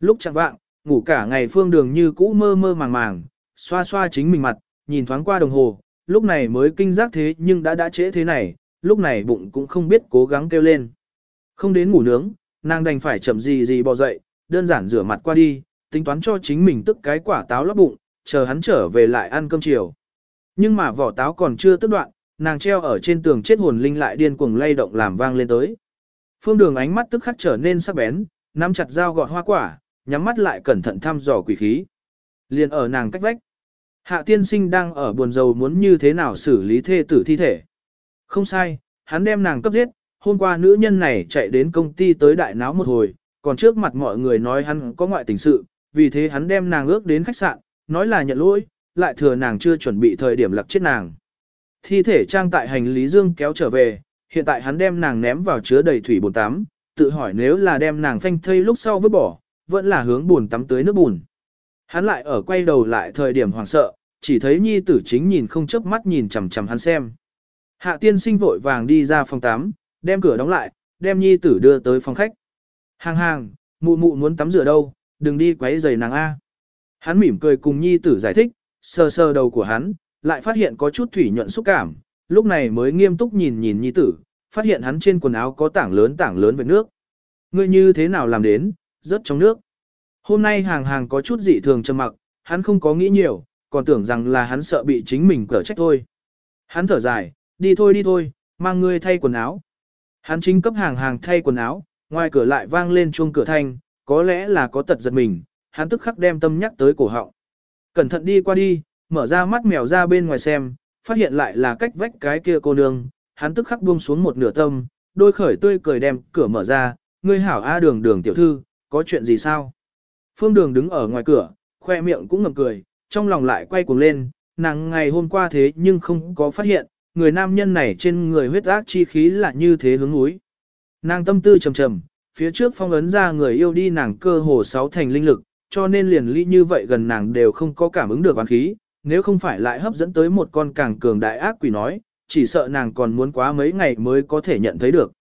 Lúc chẳng vạng, ngủ cả ngày phương đường như cũ mơ mơ màng màng, xoa xoa chính mình mặt, nhìn thoáng qua đồng hồ, lúc này mới kinh giác thế nhưng đã đã trễ thế này, lúc này bụng cũng không biết cố gắng kêu lên. Không đến ngủ nướng, nàng đành phải chậm gì gì bò dậy, đơn giản rửa mặt qua đi, tính toán cho chính mình tức cái quả táo lót bụng, chờ hắn trở về lại ăn cơm chiều. Nhưng mà vỏ táo còn chưa tức đoạn, nàng treo ở trên tường chết hồn linh lại điên cuồng lay động làm vang lên tới. Phương đường ánh mắt tức khắc trở nên sắc bén, nắm chặt dao gọt hoa quả, nhắm mắt lại cẩn thận thăm dò quỷ khí. Liền ở nàng cách vách. Hạ tiên sinh đang ở buồn rầu muốn như thế nào xử lý thê tử thi thể. Không sai, hắn đem nàng cấp giết, hôm qua nữ nhân này chạy đến công ty tới đại náo một hồi, còn trước mặt mọi người nói hắn có ngoại tình sự, vì thế hắn đem nàng ước đến khách sạn, nói là nhận lỗi, lại thừa nàng chưa chuẩn bị thời điểm lặc chết nàng. Thi thể trang tại hành lý dương kéo trở về, hiện tại hắn đem nàng ném vào chứa đầy thủy bồn tắm, tự hỏi nếu là đem nàng phanh thây lúc sau vứt bỏ, vẫn là hướng bồn tắm tới nước bùn. Hắn lại ở quay đầu lại thời điểm hoảng sợ, chỉ thấy nhi tử chính nhìn không chớp mắt nhìn chằm chằm hắn xem. Hạ tiên sinh vội vàng đi ra phòng tắm, đem cửa đóng lại, đem nhi tử đưa tới phòng khách. Hàng hàng, mụ mụ muốn tắm rửa đâu, đừng đi quấy giày nàng A. Hắn mỉm cười cùng nhi tử giải thích, sờ sờ đầu của hắn, lại phát hiện có chút thủy nhuận xúc cảm, lúc này mới nghiêm túc nhìn nhìn nhi tử, phát hiện hắn trên quần áo có tảng lớn tảng lớn về nước. Ngươi như thế nào làm đến, rớt trong nước. Hôm nay hàng hàng có chút dị thường trầm mặc, hắn không có nghĩ nhiều, còn tưởng rằng là hắn sợ bị chính mình cở trách thôi. Hắn thở dài, đi thôi đi thôi, mang ngươi thay quần áo. Hắn chính cấp hàng hàng thay quần áo, ngoài cửa lại vang lên chuông cửa thanh, có lẽ là có tật giật mình, hắn tức khắc đem tâm nhắc tới cổ họng. Cẩn thận đi qua đi, mở ra mắt mèo ra bên ngoài xem, phát hiện lại là cách vách cái kia cô nương, hắn tức khắc buông xuống một nửa tâm, đôi khởi tươi cười đem cửa mở ra, ngươi hảo A đường đường tiểu thư, có chuyện gì sao? Phương đường đứng ở ngoài cửa, khoe miệng cũng ngầm cười, trong lòng lại quay cuồng lên, nàng ngày hôm qua thế nhưng không có phát hiện, người nam nhân này trên người huyết ác chi khí là như thế hướng núi. Nàng tâm tư trầm trầm, phía trước phong ấn ra người yêu đi nàng cơ hồ sáu thành linh lực, cho nên liền ly như vậy gần nàng đều không có cảm ứng được oán khí, nếu không phải lại hấp dẫn tới một con càng cường đại ác quỷ nói, chỉ sợ nàng còn muốn quá mấy ngày mới có thể nhận thấy được.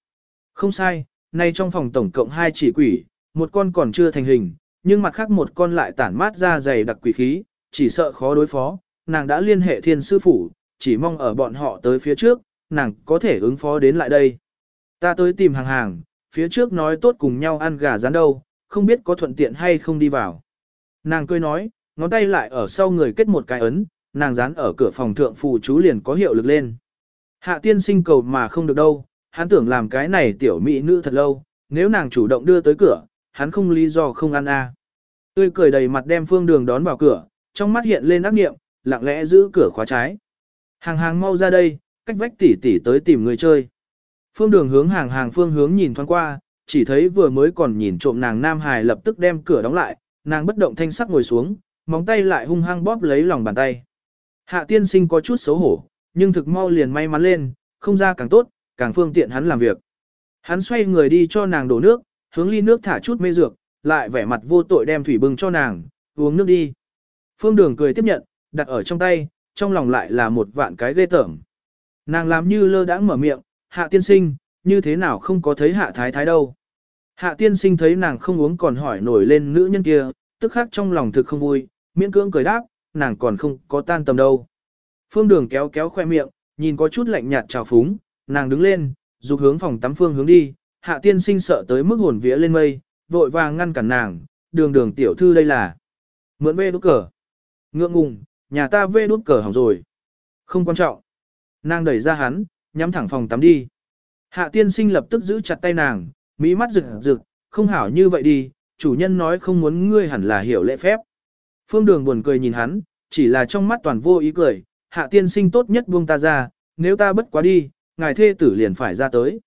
Không sai, nay trong phòng tổng cộng hai chỉ quỷ, một con còn chưa thành hình, nhưng mặt khác một con lại tản mát ra dày đặc quỷ khí, chỉ sợ khó đối phó, nàng đã liên hệ thiên sư phủ, chỉ mong ở bọn họ tới phía trước, nàng có thể ứng phó đến lại đây. Ta tới tìm hàng hàng, phía trước nói tốt cùng nhau ăn gà rán đâu, không biết có thuận tiện hay không đi vào. Nàng cười nói, ngón tay lại ở sau người kết một cái ấn, nàng dán ở cửa phòng thượng phù chú liền có hiệu lực lên. Hạ tiên sinh cầu mà không được đâu, hắn tưởng làm cái này tiểu mỹ nữ thật lâu, nếu nàng chủ động đưa tới cửa, hắn không lý do không ăn a. À. Tươi cười đầy mặt đem phương đường đón vào cửa, trong mắt hiện lên ác nghiệm, lặng lẽ giữ cửa khóa trái. Hàng hàng mau ra đây, cách vách tỉ tỉ tới tìm người chơi. Phương đường hướng hàng hàng phương hướng nhìn thoáng qua, chỉ thấy vừa mới còn nhìn trộm nàng Nam Hải lập tức đem cửa đóng lại, nàng bất động thanh sắc ngồi xuống, móng tay lại hung hăng bóp lấy lòng bàn tay. Hạ tiên sinh có chút xấu hổ, nhưng thực mau liền may mắn lên, không ra càng tốt, càng phương tiện hắn làm việc. Hắn xoay người đi cho nàng đổ nước, hướng ly nước thả chút mê dược, lại vẻ mặt vô tội đem thủy bưng cho nàng, uống nước đi. Phương đường cười tiếp nhận, đặt ở trong tay, trong lòng lại là một vạn cái ghê tởm. Nàng làm như lơ đãng mở miệng, hạ tiên sinh, như thế nào không có thấy hạ thái thái đâu. Hạ tiên sinh thấy nàng không uống còn hỏi nổi lên nữ nhân kia, tức khắc trong lòng thực không vui, miễn cưỡng cười đáp, nàng còn không có tan tầm đâu. Phương đường kéo kéo khoe miệng, nhìn có chút lạnh nhạt trào phúng, nàng đứng lên, dục hướng phòng tắm phương hướng đi, hạ tiên sinh sợ tới mức hồn vía lên mây, vội vàng ngăn cản nàng, đường đường tiểu thư đây là. Mượn vê đốt cờ. Ngượng ngùng, nhà ta vê đốt cờ hỏng rồi. Không quan trọng. Nàng đẩy ra hắn, nhắm thẳng phòng tắm đi. Hạ tiên sinh lập tức giữ chặt tay nàng, mỹ mắt rực rực, không hảo như vậy đi, chủ nhân nói không muốn ngươi hẳn là hiểu lễ phép. Phương đường buồn cười nhìn hắn, chỉ là trong mắt toàn vô ý cười, hạ tiên sinh tốt nhất buông ta ra, nếu ta bất quá đi, ngài thê tử liền phải ra tới.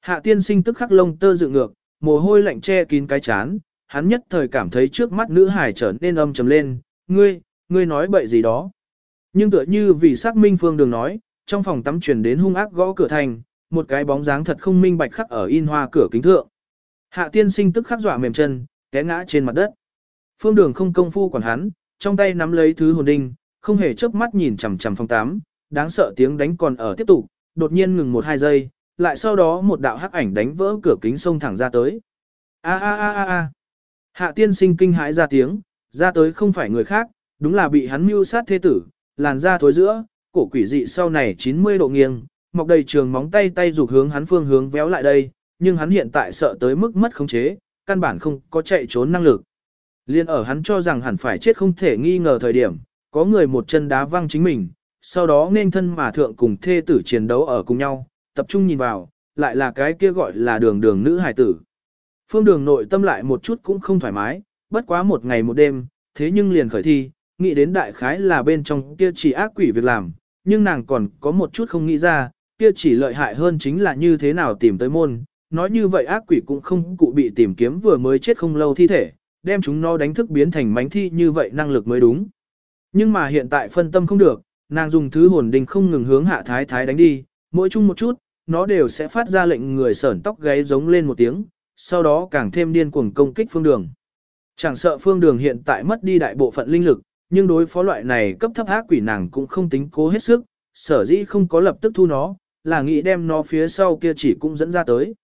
Hạ tiên sinh tức khắc lông tơ dựng ngược, mồ hôi lạnh che kín cái chán, hắn nhất thời cảm thấy trước mắt nữ hải trở nên âm trầm lên, ngươi, ngươi nói bậy gì đó. Nhưng tựa như vì xác minh phương đường nói, trong phòng tắm truyền đến hung ác gõ cửa thành, một cái bóng dáng thật không minh bạch khắc ở in hoa cửa kính thượng. Hạ tiên sinh tức khắc dọa mềm chân, té ngã trên mặt đất. Phương đường không công phu quản hắn, trong tay nắm lấy thứ hồn đinh, không hề chớp mắt nhìn chằm chằm phòng tám đáng sợ tiếng đánh còn ở tiếp tục, đột nhiên ngừng một hai giây, lại sau đó một đạo hắc ảnh đánh vỡ cửa kính sông thẳng ra tới. A a a a a. Hạ tiên sinh kinh hãi ra tiếng, ra tới không phải người khác, đúng là bị hắn mưu sát thế tử, làn da thối giữa, cổ quỷ dị sau này 90 độ nghiêng, mọc đầy trường móng tay tay dục hướng hắn phương hướng véo lại đây, nhưng hắn hiện tại sợ tới mức mất khống chế, căn bản không có chạy trốn năng lực. Liên ở hắn cho rằng hẳn phải chết không thể nghi ngờ thời điểm, có người một chân đá văng chính mình, sau đó nên thân mà thượng cùng thê tử chiến đấu ở cùng nhau, tập trung nhìn vào, lại là cái kia gọi là đường đường nữ hài tử. Phương đường nội tâm lại một chút cũng không thoải mái, bất quá một ngày một đêm, thế nhưng liền khởi thi, nghĩ đến đại khái là bên trong kia chỉ ác quỷ việc làm, nhưng nàng còn có một chút không nghĩ ra, kia chỉ lợi hại hơn chính là như thế nào tìm tới môn, nói như vậy ác quỷ cũng không cụ bị tìm kiếm vừa mới chết không lâu thi thể, đem chúng nó đánh thức biến thành mánh thi như vậy năng lực mới đúng. Nhưng mà hiện tại phân tâm không được, nàng dùng thứ hồn đình không ngừng hướng hạ thái thái đánh đi, mỗi chung một chút, nó đều sẽ phát ra lệnh người sởn tóc gáy giống lên một tiếng, sau đó càng thêm điên cuồng công kích phương đường. Chẳng sợ phương đường hiện tại mất đi đại bộ phận linh lực, nhưng đối phó loại này cấp thấp ác quỷ nàng cũng không tính cố hết sức, sở dĩ không có lập tức thu nó, là nghĩ đem nó phía sau kia chỉ cũng dẫn ra tới.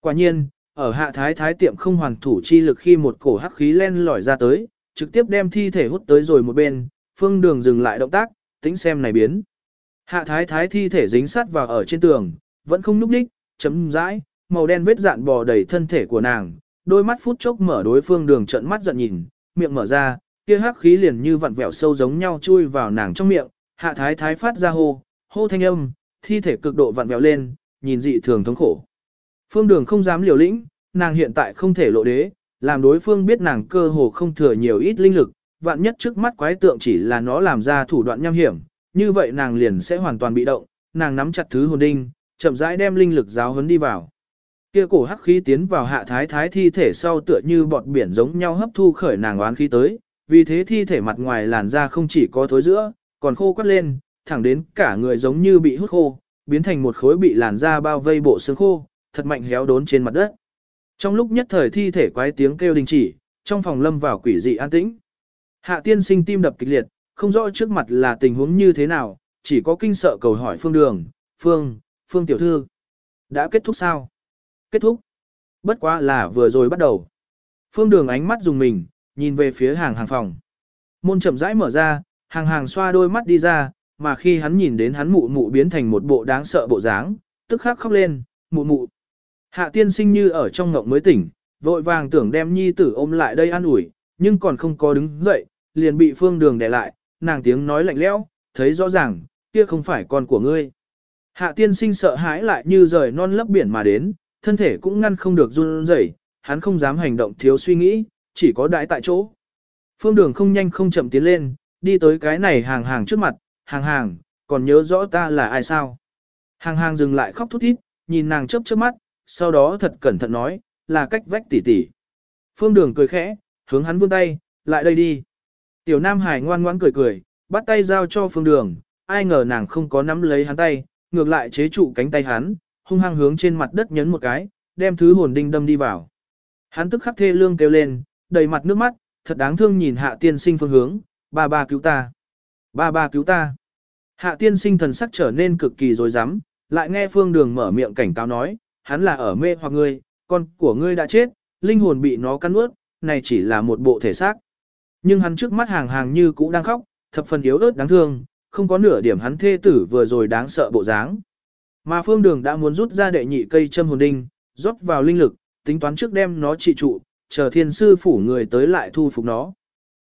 Quả nhiên, ở hạ thái thái tiệm không hoàn thủ chi lực khi một cổ hắc khí len lỏi ra tới, trực tiếp đem thi thể hút tới rồi một bên, phương đường dừng lại động tác, tính xem này biến. Hạ thái thái thi thể dính sát vào ở trên tường, vẫn không núp đích, chấm rãi, màu đen vết dạn bò đầy thân thể của nàng, đôi mắt phút chốc mở đối phương đường trận mắt giận nhìn, miệng mở ra, kia hắc khí liền như vặn vẹo sâu giống nhau chui vào nàng trong miệng, hạ thái thái phát ra hô, hô thanh âm, thi thể cực độ vặn vẹo lên, nhìn dị thường thống khổ. Phương đường không dám liều lĩnh, nàng hiện tại không thể lộ đế, làm đối phương biết nàng cơ hồ không thừa nhiều ít linh lực, vạn nhất trước mắt quái tượng chỉ là nó làm ra thủ đoạn nham hiểm, như vậy nàng liền sẽ hoàn toàn bị động, nàng nắm chặt thứ hồn đinh, chậm rãi đem linh lực giáo huấn đi vào. Kia cổ hắc khí tiến vào hạ thái thái thi thể sau tựa như bọt biển giống nhau hấp thu khởi nàng oán khí tới, vì thế thi thể mặt ngoài làn da không chỉ có thối giữa, còn khô quắt lên, thẳng đến cả người giống như bị hút khô, biến thành một khối bị làn da bao vây bộ xương khô, thật mạnh héo đốn trên mặt đất. Trong lúc nhất thời thi thể quái tiếng kêu đình chỉ, trong phòng lâm vào quỷ dị an tĩnh. Hạ tiên sinh tim đập kịch liệt, không rõ trước mặt là tình huống như thế nào, chỉ có kinh sợ cầu hỏi phương đường, phương, phương tiểu thư. Đã kết thúc sao? Kết thúc. Bất quá là vừa rồi bắt đầu. Phương đường ánh mắt dùng mình, nhìn về phía hàng hàng phòng. Môn chậm rãi mở ra, hàng hàng xoa đôi mắt đi ra, mà khi hắn nhìn đến hắn mụ mụ biến thành một bộ đáng sợ bộ dáng, tức khắc khóc lên, mụ mụ. Hạ tiên sinh như ở trong ngộng mới tỉnh, vội vàng tưởng đem nhi tử ôm lại đây an ủi, nhưng còn không có đứng dậy, liền bị phương đường đè lại, nàng tiếng nói lạnh lẽo, thấy rõ ràng, kia không phải con của ngươi. Hạ tiên sinh sợ hãi lại như rời non lấp biển mà đến, thân thể cũng ngăn không được run rẩy, hắn không dám hành động thiếu suy nghĩ, chỉ có đại tại chỗ. Phương đường không nhanh không chậm tiến lên, đi tới cái này hàng hàng trước mặt, hàng hàng, còn nhớ rõ ta là ai sao. Hàng hàng dừng lại khóc thút thít, nhìn nàng chớp chớp mắt, sau đó thật cẩn thận nói, là cách vách tỉ tỉ. Phương đường cười khẽ, hướng hắn vươn tay, lại đây đi. Tiểu Nam Hải ngoan ngoãn cười cười, bắt tay giao cho phương đường, ai ngờ nàng không có nắm lấy hắn tay, ngược lại chế trụ cánh tay hắn, hung hăng hướng trên mặt đất nhấn một cái, đem thứ hồn đinh đâm đi vào. Hắn tức khắc thê lương kêu lên, đầy mặt nước mắt, thật đáng thương nhìn hạ tiên sinh phương hướng, ba ba cứu ta. Ba ba cứu ta. Hạ tiên sinh thần sắc trở nên cực kỳ dối rắm lại nghe phương đường mở miệng cảnh cáo nói, hắn là ở mê hoặc ngươi, con của ngươi đã chết, linh hồn bị nó cắn ướt, này chỉ là một bộ thể xác. Nhưng hắn trước mắt hàng hàng như cũ đang khóc, thập phần yếu ớt đáng thương, không có nửa điểm hắn thê tử vừa rồi đáng sợ bộ dáng. Mà phương đường đã muốn rút ra đệ nhị cây châm hồn đinh, rót vào linh lực, tính toán trước đem nó trị trụ, chờ thiên sư phủ người tới lại thu phục nó.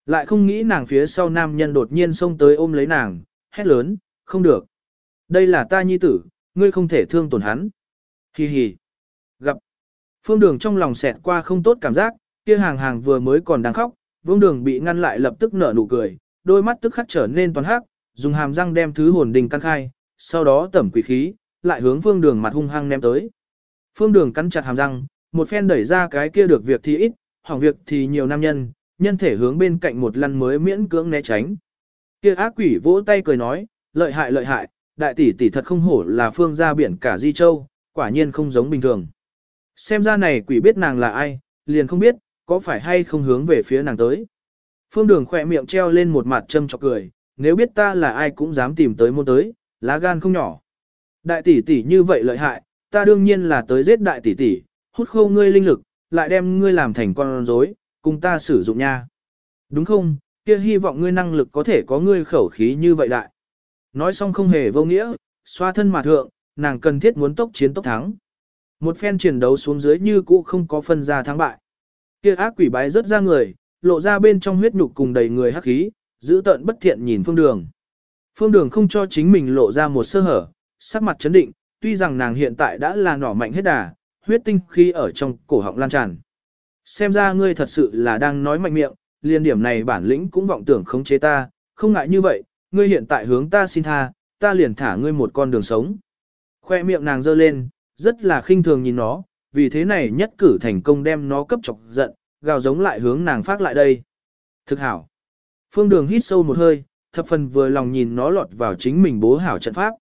Lại không nghĩ nàng phía sau nam nhân đột nhiên xông tới ôm lấy nàng, hét lớn, không được. Đây là ta nhi tử, ngươi không thể thương tổn hắn. Hi hi. Gặp. Phương đường trong lòng xẹt qua không tốt cảm giác, kia hàng hàng vừa mới còn đang khóc, vương đường bị ngăn lại lập tức nở nụ cười, đôi mắt tức khắc trở nên toàn hắc, dùng hàm răng đem thứ hồn đình căn khai, sau đó tẩm quỷ khí, lại hướng phương đường mặt hung hăng ném tới. Phương đường cắn chặt hàm răng, một phen đẩy ra cái kia được việc thì ít, hỏng việc thì nhiều nam nhân, nhân thể hướng bên cạnh một lăn mới miễn cưỡng né tránh. Kia ác quỷ vỗ tay cười nói, lợi hại lợi hại, đại tỷ tỷ thật không hổ là phương gia biển cả Di Châu, quả nhiên không giống bình thường. Xem ra này quỷ biết nàng là ai, liền không biết, có phải hay không hướng về phía nàng tới. Phương đường khỏe miệng treo lên một mặt châm chọc cười, nếu biết ta là ai cũng dám tìm tới môn tới, lá gan không nhỏ. Đại tỷ tỷ như vậy lợi hại, ta đương nhiên là tới giết đại tỷ tỷ, hút khô ngươi linh lực, lại đem ngươi làm thành con rối, cùng ta sử dụng nha. Đúng không, kia hy vọng ngươi năng lực có thể có ngươi khẩu khí như vậy đại. Nói xong không hề vô nghĩa, xoa thân mà thượng, nàng cần thiết muốn tốc chiến tốc thắng. Một phen chiến đấu xuống dưới như cũ không có phân ra thắng bại. Kia ác quỷ bái rớt ra người, lộ ra bên trong huyết nhục cùng đầy người hắc khí, giữ tận bất thiện nhìn phương đường. Phương đường không cho chính mình lộ ra một sơ hở, sắc mặt chấn định, tuy rằng nàng hiện tại đã là nỏ mạnh hết đà, huyết tinh khí ở trong cổ họng lan tràn. Xem ra ngươi thật sự là đang nói mạnh miệng, liên điểm này bản lĩnh cũng vọng tưởng khống chế ta, không ngại như vậy, ngươi hiện tại hướng ta xin tha, ta liền thả ngươi một con đường sống. Khoe miệng nàng giơ lên, rất là khinh thường nhìn nó, vì thế này nhất cử thành công đem nó cấp chọc giận, gào giống lại hướng nàng phát lại đây. Thực hảo. Phương đường hít sâu một hơi, thập phần vừa lòng nhìn nó lọt vào chính mình bố hảo trận pháp.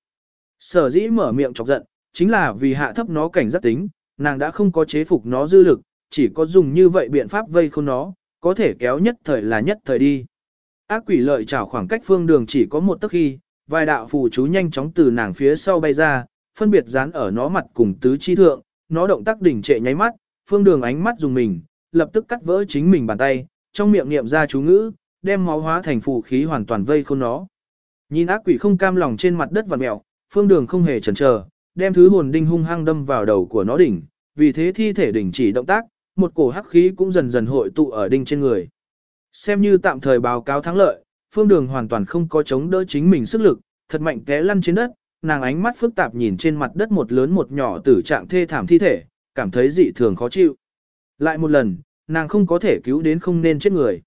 Sở dĩ mở miệng chọc giận, chính là vì hạ thấp nó cảnh giác tính, nàng đã không có chế phục nó dư lực, chỉ có dùng như vậy biện pháp vây khôn nó, có thể kéo nhất thời là nhất thời đi. Ác quỷ lợi trảo khoảng cách phương đường chỉ có một tấc khi, vài đạo phù chú nhanh chóng từ nàng phía sau bay ra, phân biệt dán ở nó mặt cùng tứ chi thượng, nó động tác đỉnh trệ nháy mắt, phương đường ánh mắt dùng mình, lập tức cắt vỡ chính mình bàn tay, trong miệng niệm ra chú ngữ, đem máu hóa thành phù khí hoàn toàn vây khôn nó. Nhìn ác quỷ không cam lòng trên mặt đất vặn mẹo, phương đường không hề chần chờ, đem thứ hồn đinh hung hăng đâm vào đầu của nó đỉnh, vì thế thi thể đỉnh chỉ động tác, một cổ hắc khí cũng dần dần hội tụ ở đinh trên người. Xem như tạm thời báo cáo thắng lợi, phương đường hoàn toàn không có chống đỡ chính mình sức lực, thật mạnh té lăn trên đất, nàng ánh mắt phức tạp nhìn trên mặt đất một lớn một nhỏ tử trạng thê thảm thi thể, cảm thấy dị thường khó chịu. Lại một lần, nàng không có thể cứu đến không nên chết người.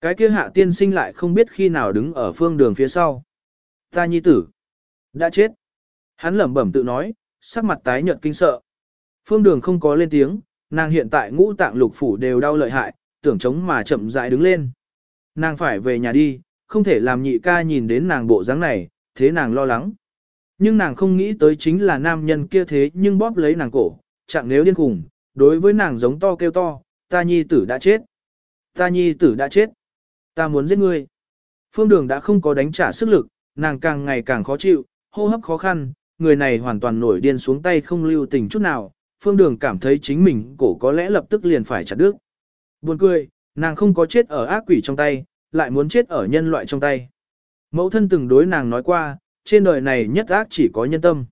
Cái kia hạ tiên sinh lại không biết khi nào đứng ở phương đường phía sau. Ta nhi tử. Đã chết. Hắn lẩm bẩm tự nói, sắc mặt tái nhợt kinh sợ. Phương đường không có lên tiếng, nàng hiện tại ngũ tạng lục phủ đều đau lợi hại, tưởng chống mà chậm rãi đứng lên. Nàng phải về nhà đi, không thể làm nhị ca nhìn đến nàng bộ dáng này, thế nàng lo lắng. Nhưng nàng không nghĩ tới chính là nam nhân kia thế nhưng bóp lấy nàng cổ, chẳng nếu điên khùng, đối với nàng giống to kêu to, ta nhi tử đã chết. Ta nhi tử đã chết. Ta muốn giết ngươi. Phương đường đã không có đánh trả sức lực, nàng càng ngày càng khó chịu, hô hấp khó khăn, người này hoàn toàn nổi điên xuống tay không lưu tình chút nào. Phương đường cảm thấy chính mình cổ có lẽ lập tức liền phải chặt đứt. Buồn cười, nàng không có chết ở ác quỷ trong tay, lại muốn chết ở nhân loại trong tay. Mẫu thân từng đối nàng nói qua, trên đời này nhất ác chỉ có nhân tâm.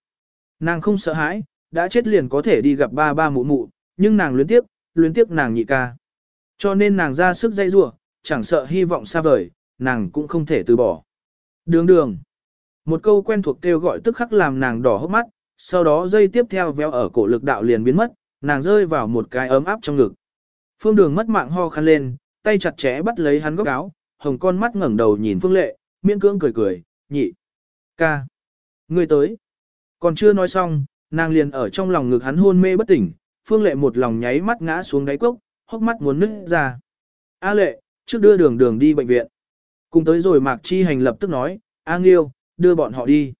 Nàng không sợ hãi, đã chết liền có thể đi gặp ba ba mụ mụ, nhưng nàng luyến tiếc, luyến tiếc nàng nhị ca. Cho nên nàng ra sức dây rủa, chẳng sợ hy vọng xa vời, nàng cũng không thể từ bỏ. Đường đường. Một câu quen thuộc kêu gọi tức khắc làm nàng đỏ hốc mắt, sau đó dây tiếp theo véo ở cổ lực đạo liền biến mất, nàng rơi vào một cái ấm áp trong ngực. Phương đường mất mạng ho khăn lên, tay chặt chẽ bắt lấy hắn góc áo, hồng con mắt ngẩng đầu nhìn Phương Lệ, miễn cưỡng cười cười, nhị. Ca. Người tới. Còn chưa nói xong, nàng liền ở trong lòng ngực hắn hôn mê bất tỉnh, Phương Lệ một lòng nháy mắt ngã xuống đáy cốc, hốc mắt muốn nứt ra. A Lệ, trước đưa đường đường đi bệnh viện. Cùng tới rồi Mạc Chi Hành lập tức nói, A Nghiêu, đưa bọn họ đi.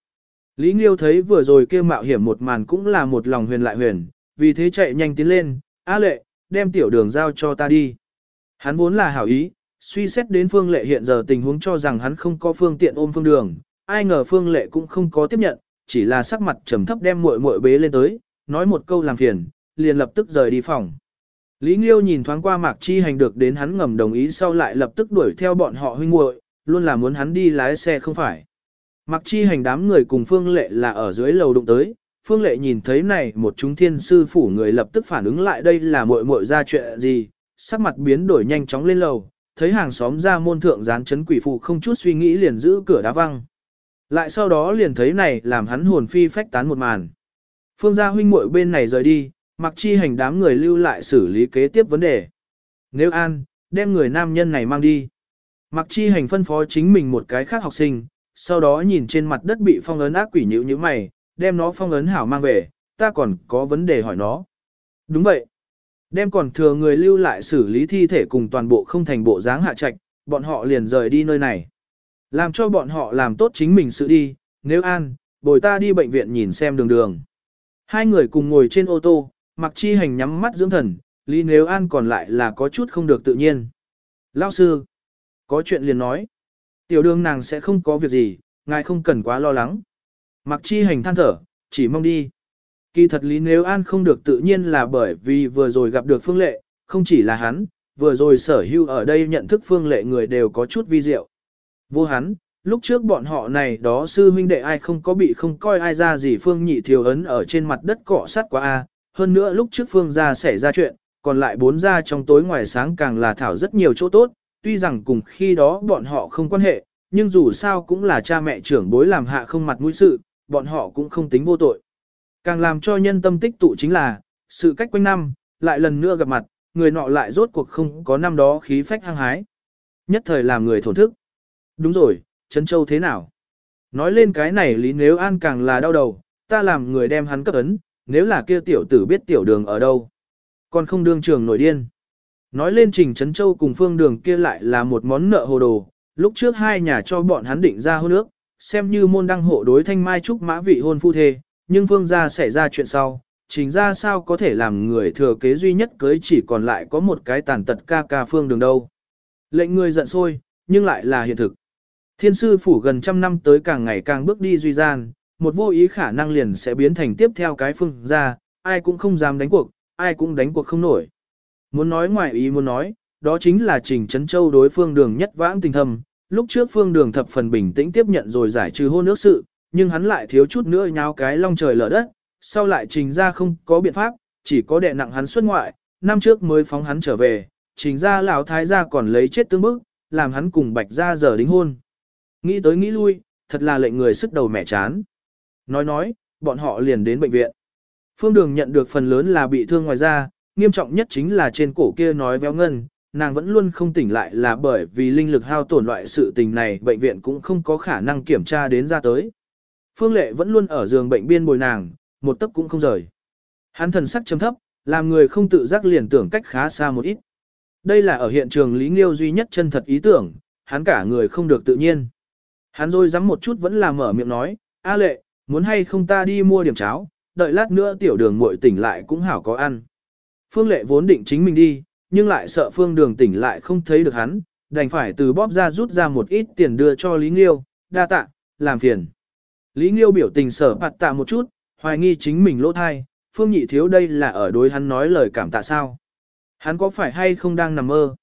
Lý Nghiêu thấy vừa rồi kia mạo hiểm một màn cũng là một lòng huyền lại huyền, vì thế chạy nhanh tiến lên, A Lệ, đem tiểu đường giao cho ta đi. Hắn vốn là hảo ý, suy xét đến phương lệ hiện giờ tình huống cho rằng hắn không có phương tiện ôm phương đường, ai ngờ phương lệ cũng không có tiếp nhận, chỉ là sắc mặt trầm thấp đem muội muội bế lên tới, nói một câu làm phiền, liền lập tức rời đi phòng. Lý Nghiêu nhìn thoáng qua Mạc Chi hành được đến hắn ngầm đồng ý sau lại lập tức đuổi theo bọn họ huynh muội, luôn là muốn hắn đi lái xe không phải. Mặc Chi hành đám người cùng Phương Lệ là ở dưới lầu đụng tới, Phương Lệ nhìn thấy này một chúng thiên sư phủ người lập tức phản ứng lại đây là muội muội ra chuyện gì, sắc mặt biến đổi nhanh chóng lên lầu, thấy hàng xóm ra môn thượng dán chấn quỷ phụ không chút suy nghĩ liền giữ cửa đá văng. Lại sau đó liền thấy này làm hắn hồn phi phách tán một màn. Phương gia huynh muội bên này rời đi, mặc chi hành đám người lưu lại xử lý kế tiếp vấn đề. Nếu an, đem người nam nhân này mang đi. Mặc chi hành phân phó chính mình một cái khác học sinh, sau đó nhìn trên mặt đất bị phong ấn ác quỷ nhữ như mày, đem nó phong ấn hảo mang về, ta còn có vấn đề hỏi nó. Đúng vậy. Đem còn thừa người lưu lại xử lý thi thể cùng toàn bộ không thành bộ dáng hạ trạch, bọn họ liền rời đi nơi này. Làm cho bọn họ làm tốt chính mình sự đi, nếu an, bồi ta đi bệnh viện nhìn xem đường đường. Hai người cùng ngồi trên ô tô, mặc chi hành nhắm mắt dưỡng thần, Lý Nếu An còn lại là có chút không được tự nhiên. Lao sư, có chuyện liền nói. Tiểu đường nàng sẽ không có việc gì, ngài không cần quá lo lắng. Mặc chi hành than thở, chỉ mong đi. Kỳ thật Lý Nếu An không được tự nhiên là bởi vì vừa rồi gặp được Phương Lệ, không chỉ là hắn, vừa rồi sở hưu ở đây nhận thức Phương Lệ người đều có chút vi diệu. Vô hắn, lúc trước bọn họ này đó sư huynh đệ ai không có bị không coi ai ra gì Phương nhị thiều ấn ở trên mặt đất cọ sắt quá a hơn nữa lúc trước Phương ra xảy ra chuyện, còn lại bốn ra trong tối ngoài sáng càng là thảo rất nhiều chỗ tốt, tuy rằng cùng khi đó bọn họ không quan hệ, nhưng dù sao cũng là cha mẹ trưởng bối làm hạ không mặt mũi sự, bọn họ cũng không tính vô tội. Càng làm cho nhân tâm tích tụ chính là, sự cách quanh năm, lại lần nữa gặp mặt, người nọ lại rốt cuộc không có năm đó khí phách hăng hái. Nhất thời làm người thổn thức. Đúng rồi, Trấn Châu thế nào? Nói lên cái này Lý Nếu An càng là đau đầu, ta làm người đem hắn cấp ấn, nếu là kia tiểu tử biết tiểu đường ở đâu. Còn không đương trường nổi điên. Nói lên Trình Trấn Châu cùng phương đường kia lại là một món nợ hồ đồ, lúc trước hai nhà cho bọn hắn định ra hôn ước, xem như môn đăng hộ đối thanh mai trúc mã vị hôn phu thê, nhưng phương gia xảy ra chuyện sau, Trình ra sao có thể làm người thừa kế duy nhất cưới chỉ còn lại có một cái tàn tật ca ca phương đường đâu. Lệnh người giận sôi nhưng lại là hiện thực. Thiên sư phủ gần trăm năm tới càng ngày càng bước đi duy gian, một vô ý khả năng liền sẽ biến thành tiếp theo cái phương gia, ai cũng không dám đánh cuộc, ai cũng đánh cuộc không nổi. Muốn nói ngoài ý muốn nói, đó chính là Trình Trấn Châu đối phương đường nhất vãng tình thầm, lúc trước phương đường thập phần bình tĩnh tiếp nhận rồi giải trừ hôn nước sự, nhưng hắn lại thiếu chút nữa nháo cái long trời lở đất, sau lại trình ra không có biện pháp, chỉ có đè nặng hắn xuất ngoại, năm trước mới phóng hắn trở về, trình ra lão thái gia còn lấy chết tương bức, làm hắn cùng bạch ra giờ đính hôn. Nghĩ tới nghĩ lui, thật là lệnh người sức đầu mẹ chán. Nói nói, bọn họ liền đến bệnh viện. Phương Đường nhận được phần lớn là bị thương ngoài da, nghiêm trọng nhất chính là trên cổ kia nói véo ngân, nàng vẫn luôn không tỉnh lại là bởi vì linh lực hao tổn loại sự tình này bệnh viện cũng không có khả năng kiểm tra đến ra tới. Phương Lệ vẫn luôn ở giường bệnh biên bồi nàng, một tấc cũng không rời. Hắn thần sắc chấm thấp, làm người không tự giác liền tưởng cách khá xa một ít. Đây là ở hiện trường Lý Nghiêu duy nhất chân thật ý tưởng, hắn cả người không được tự nhiên. Hắn rồi dám một chút vẫn là mở miệng nói, A lệ, muốn hay không ta đi mua điểm cháo, đợi lát nữa tiểu đường muội tỉnh lại cũng hảo có ăn. Phương lệ vốn định chính mình đi, nhưng lại sợ phương đường tỉnh lại không thấy được hắn, đành phải từ bóp ra rút ra một ít tiền đưa cho Lý Nghiêu, đa tạ, làm phiền. Lý Nghiêu biểu tình sở bạt tạ một chút, hoài nghi chính mình lỗ thai, phương nhị thiếu đây là ở đối hắn nói lời cảm tạ sao. Hắn có phải hay không đang nằm mơ?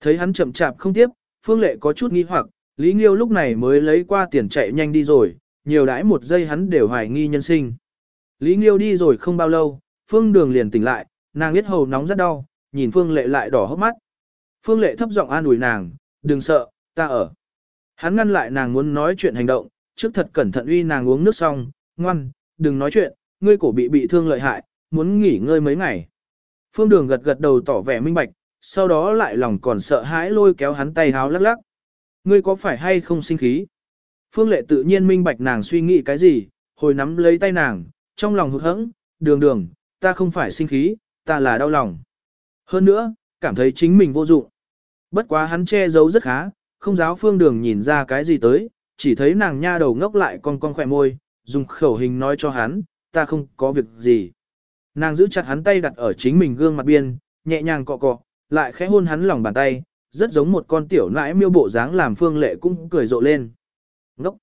Thấy hắn chậm chạp không tiếp, phương lệ có chút nghi hoặc, Lý Nghiêu lúc này mới lấy qua tiền chạy nhanh đi rồi, nhiều đãi một giây hắn đều hoài nghi nhân sinh. Lý Nghiêu đi rồi không bao lâu, phương đường liền tỉnh lại, nàng biết hầu nóng rất đau, nhìn phương lệ lại đỏ hốc mắt. Phương lệ thấp giọng an ủi nàng, đừng sợ, ta ở. Hắn ngăn lại nàng muốn nói chuyện hành động, trước thật cẩn thận uy nàng uống nước xong, ngoan, đừng nói chuyện, ngươi cổ bị bị thương lợi hại, muốn nghỉ ngơi mấy ngày. Phương Đường gật gật đầu tỏ vẻ minh bạch, sau đó lại lòng còn sợ hãi lôi kéo hắn tay háo lắc lắc. Ngươi có phải hay không sinh khí? Phương Lệ tự nhiên minh bạch nàng suy nghĩ cái gì, hồi nắm lấy tay nàng, trong lòng hụt hẫng, đường đường, ta không phải sinh khí, ta là đau lòng. Hơn nữa, cảm thấy chính mình vô dụng. Bất quá hắn che giấu rất khá, không giáo phương đường nhìn ra cái gì tới, chỉ thấy nàng nha đầu ngốc lại con con khỏe môi, dùng khẩu hình nói cho hắn, ta không có việc gì. Nàng giữ chặt hắn tay đặt ở chính mình gương mặt biên, nhẹ nhàng cọ cọ, lại khẽ hôn hắn lòng bàn tay, rất giống một con tiểu nãi miêu bộ dáng làm phương lệ cũng cười rộ lên. Ngốc!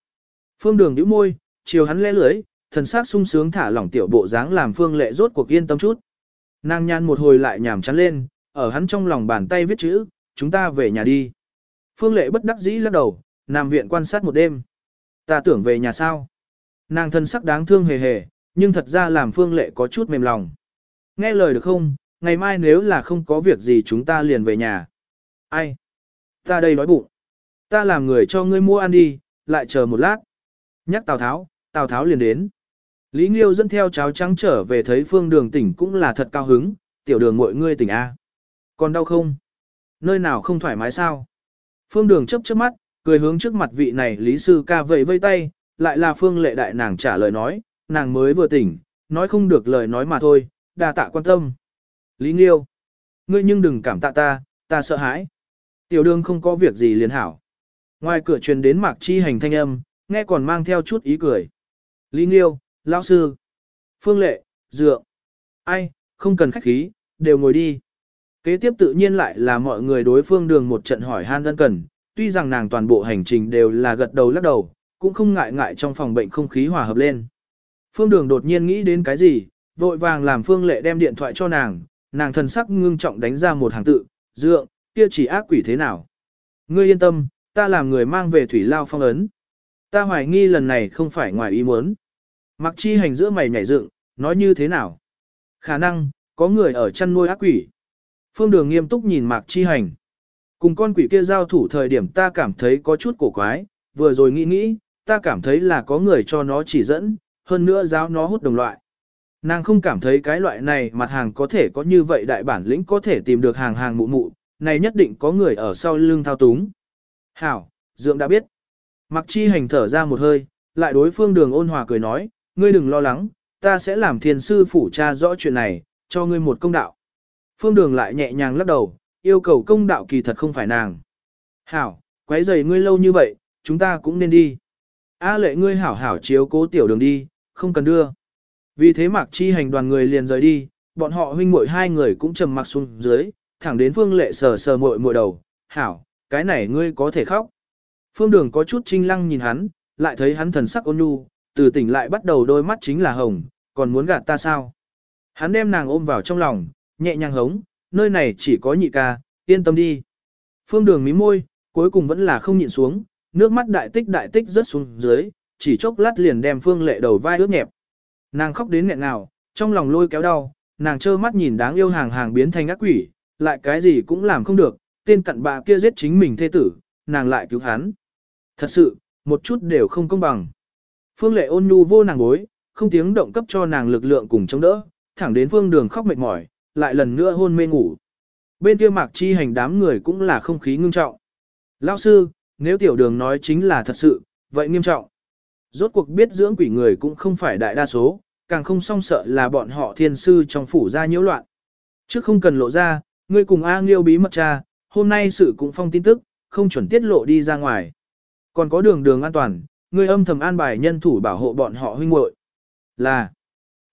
Phương đường nhíu môi, chiều hắn lẽ lưới, thần sắc sung sướng thả lỏng tiểu bộ dáng làm phương lệ rốt cuộc yên tâm chút. Nàng nhan một hồi lại nhảm chán lên, ở hắn trong lòng bàn tay viết chữ, chúng ta về nhà đi. Phương lệ bất đắc dĩ lắc đầu, nằm viện quan sát một đêm. Ta tưởng về nhà sao. Nàng thân sắc đáng thương hề hề, nhưng thật ra làm phương lệ có chút mềm lòng. Nghe lời được không, ngày mai nếu là không có việc gì chúng ta liền về nhà. Ai? Ta đây đói bụng. Ta làm người cho ngươi mua ăn đi, lại chờ một lát. Nhắc Tào Tháo, Tào Tháo liền đến. Lý Nghiêu dẫn theo cháo trắng trở về thấy phương đường tỉnh cũng là thật cao hứng, tiểu đường mọi ngươi tỉnh A. Còn đau không? Nơi nào không thoải mái sao? Phương đường chấp chớp mắt, cười hướng trước mặt vị này Lý Sư ca vẫy vây tay, lại là phương lệ đại nàng trả lời nói, nàng mới vừa tỉnh, nói không được lời nói mà thôi, đà tạ quan tâm. Lý Nghiêu, ngươi nhưng đừng cảm tạ ta, ta sợ hãi. Tiểu đường không có việc gì liền hảo. Ngoài cửa truyền đến mạc chi hành thanh âm, nghe còn mang theo chút ý cười. Lý Nghiêu, lão sư, phương lệ, dựa. Ai, không cần khách khí, đều ngồi đi. Kế tiếp tự nhiên lại là mọi người đối phương đường một trận hỏi han ân cần, tuy rằng nàng toàn bộ hành trình đều là gật đầu lắc đầu, cũng không ngại ngại trong phòng bệnh không khí hòa hợp lên. Phương đường đột nhiên nghĩ đến cái gì, vội vàng làm phương lệ đem điện thoại cho nàng, nàng thần sắc ngưng trọng đánh ra một hàng tự, dựa, kia chỉ ác quỷ thế nào. Ngươi yên tâm, ta làm người mang về thủy lao phong ấn. Ta hoài nghi lần này không phải ngoài ý muốn. Mặc chi hành giữa mày nhảy dựng, nói như thế nào? Khả năng, có người ở chăn nuôi ác quỷ. Phương đường nghiêm túc nhìn mạc chi hành. Cùng con quỷ kia giao thủ thời điểm ta cảm thấy có chút cổ quái, vừa rồi nghĩ nghĩ, ta cảm thấy là có người cho nó chỉ dẫn, hơn nữa giáo nó hút đồng loại. Nàng không cảm thấy cái loại này mặt hàng có thể có như vậy đại bản lĩnh có thể tìm được hàng hàng mụ mụ, này nhất định có người ở sau lưng thao túng. Hảo, Dượng đã biết. Mặc chi hành thở ra một hơi, lại đối phương đường ôn hòa cười nói, ngươi đừng lo lắng, ta sẽ làm thiền sư phủ tra rõ chuyện này, cho ngươi một công đạo. Phương đường lại nhẹ nhàng lắc đầu, yêu cầu công đạo kỳ thật không phải nàng. Hảo, quấy rầy ngươi lâu như vậy, chúng ta cũng nên đi. A lệ ngươi hảo hảo chiếu cố tiểu đường đi, không cần đưa. Vì thế mạc chi hành đoàn người liền rời đi, bọn họ huynh muội hai người cũng trầm mặc xuống dưới, thẳng đến phương lệ sờ sờ muội muội đầu, hảo, cái này ngươi có thể khóc. Phương đường có chút trinh lăng nhìn hắn, lại thấy hắn thần sắc ôn nhu, từ tỉnh lại bắt đầu đôi mắt chính là hồng, còn muốn gạt ta sao. Hắn đem nàng ôm vào trong lòng, nhẹ nhàng hống, nơi này chỉ có nhị ca, yên tâm đi. Phương đường mí môi, cuối cùng vẫn là không nhịn xuống, nước mắt đại tích đại tích rớt xuống dưới, chỉ chốc lát liền đem phương lệ đầu vai ướt nhẹp. Nàng khóc đến nghẹn ngào, trong lòng lôi kéo đau, nàng trơ mắt nhìn đáng yêu hàng hàng biến thành ác quỷ, lại cái gì cũng làm không được, tên cặn bạ kia giết chính mình thê tử, nàng lại cứu hắn. Thật sự, một chút đều không công bằng. Phương lệ ôn nhu vô nàng bối, không tiếng động cấp cho nàng lực lượng cùng chống đỡ, thẳng đến phương đường khóc mệt mỏi, lại lần nữa hôn mê ngủ. Bên kia mạc chi hành đám người cũng là không khí ngưng trọng. Lao sư, nếu tiểu đường nói chính là thật sự, vậy nghiêm trọng. Rốt cuộc biết dưỡng quỷ người cũng không phải đại đa số, càng không song sợ là bọn họ thiên sư trong phủ ra nhiễu loạn. Trước không cần lộ ra, ngươi cùng A Nghiêu bí mật cha, hôm nay sự cũng phong tin tức, không chuẩn tiết lộ đi ra ngoài. Còn có đường đường an toàn, ngươi âm thầm an bài nhân thủ bảo hộ bọn họ huynh muội. Là,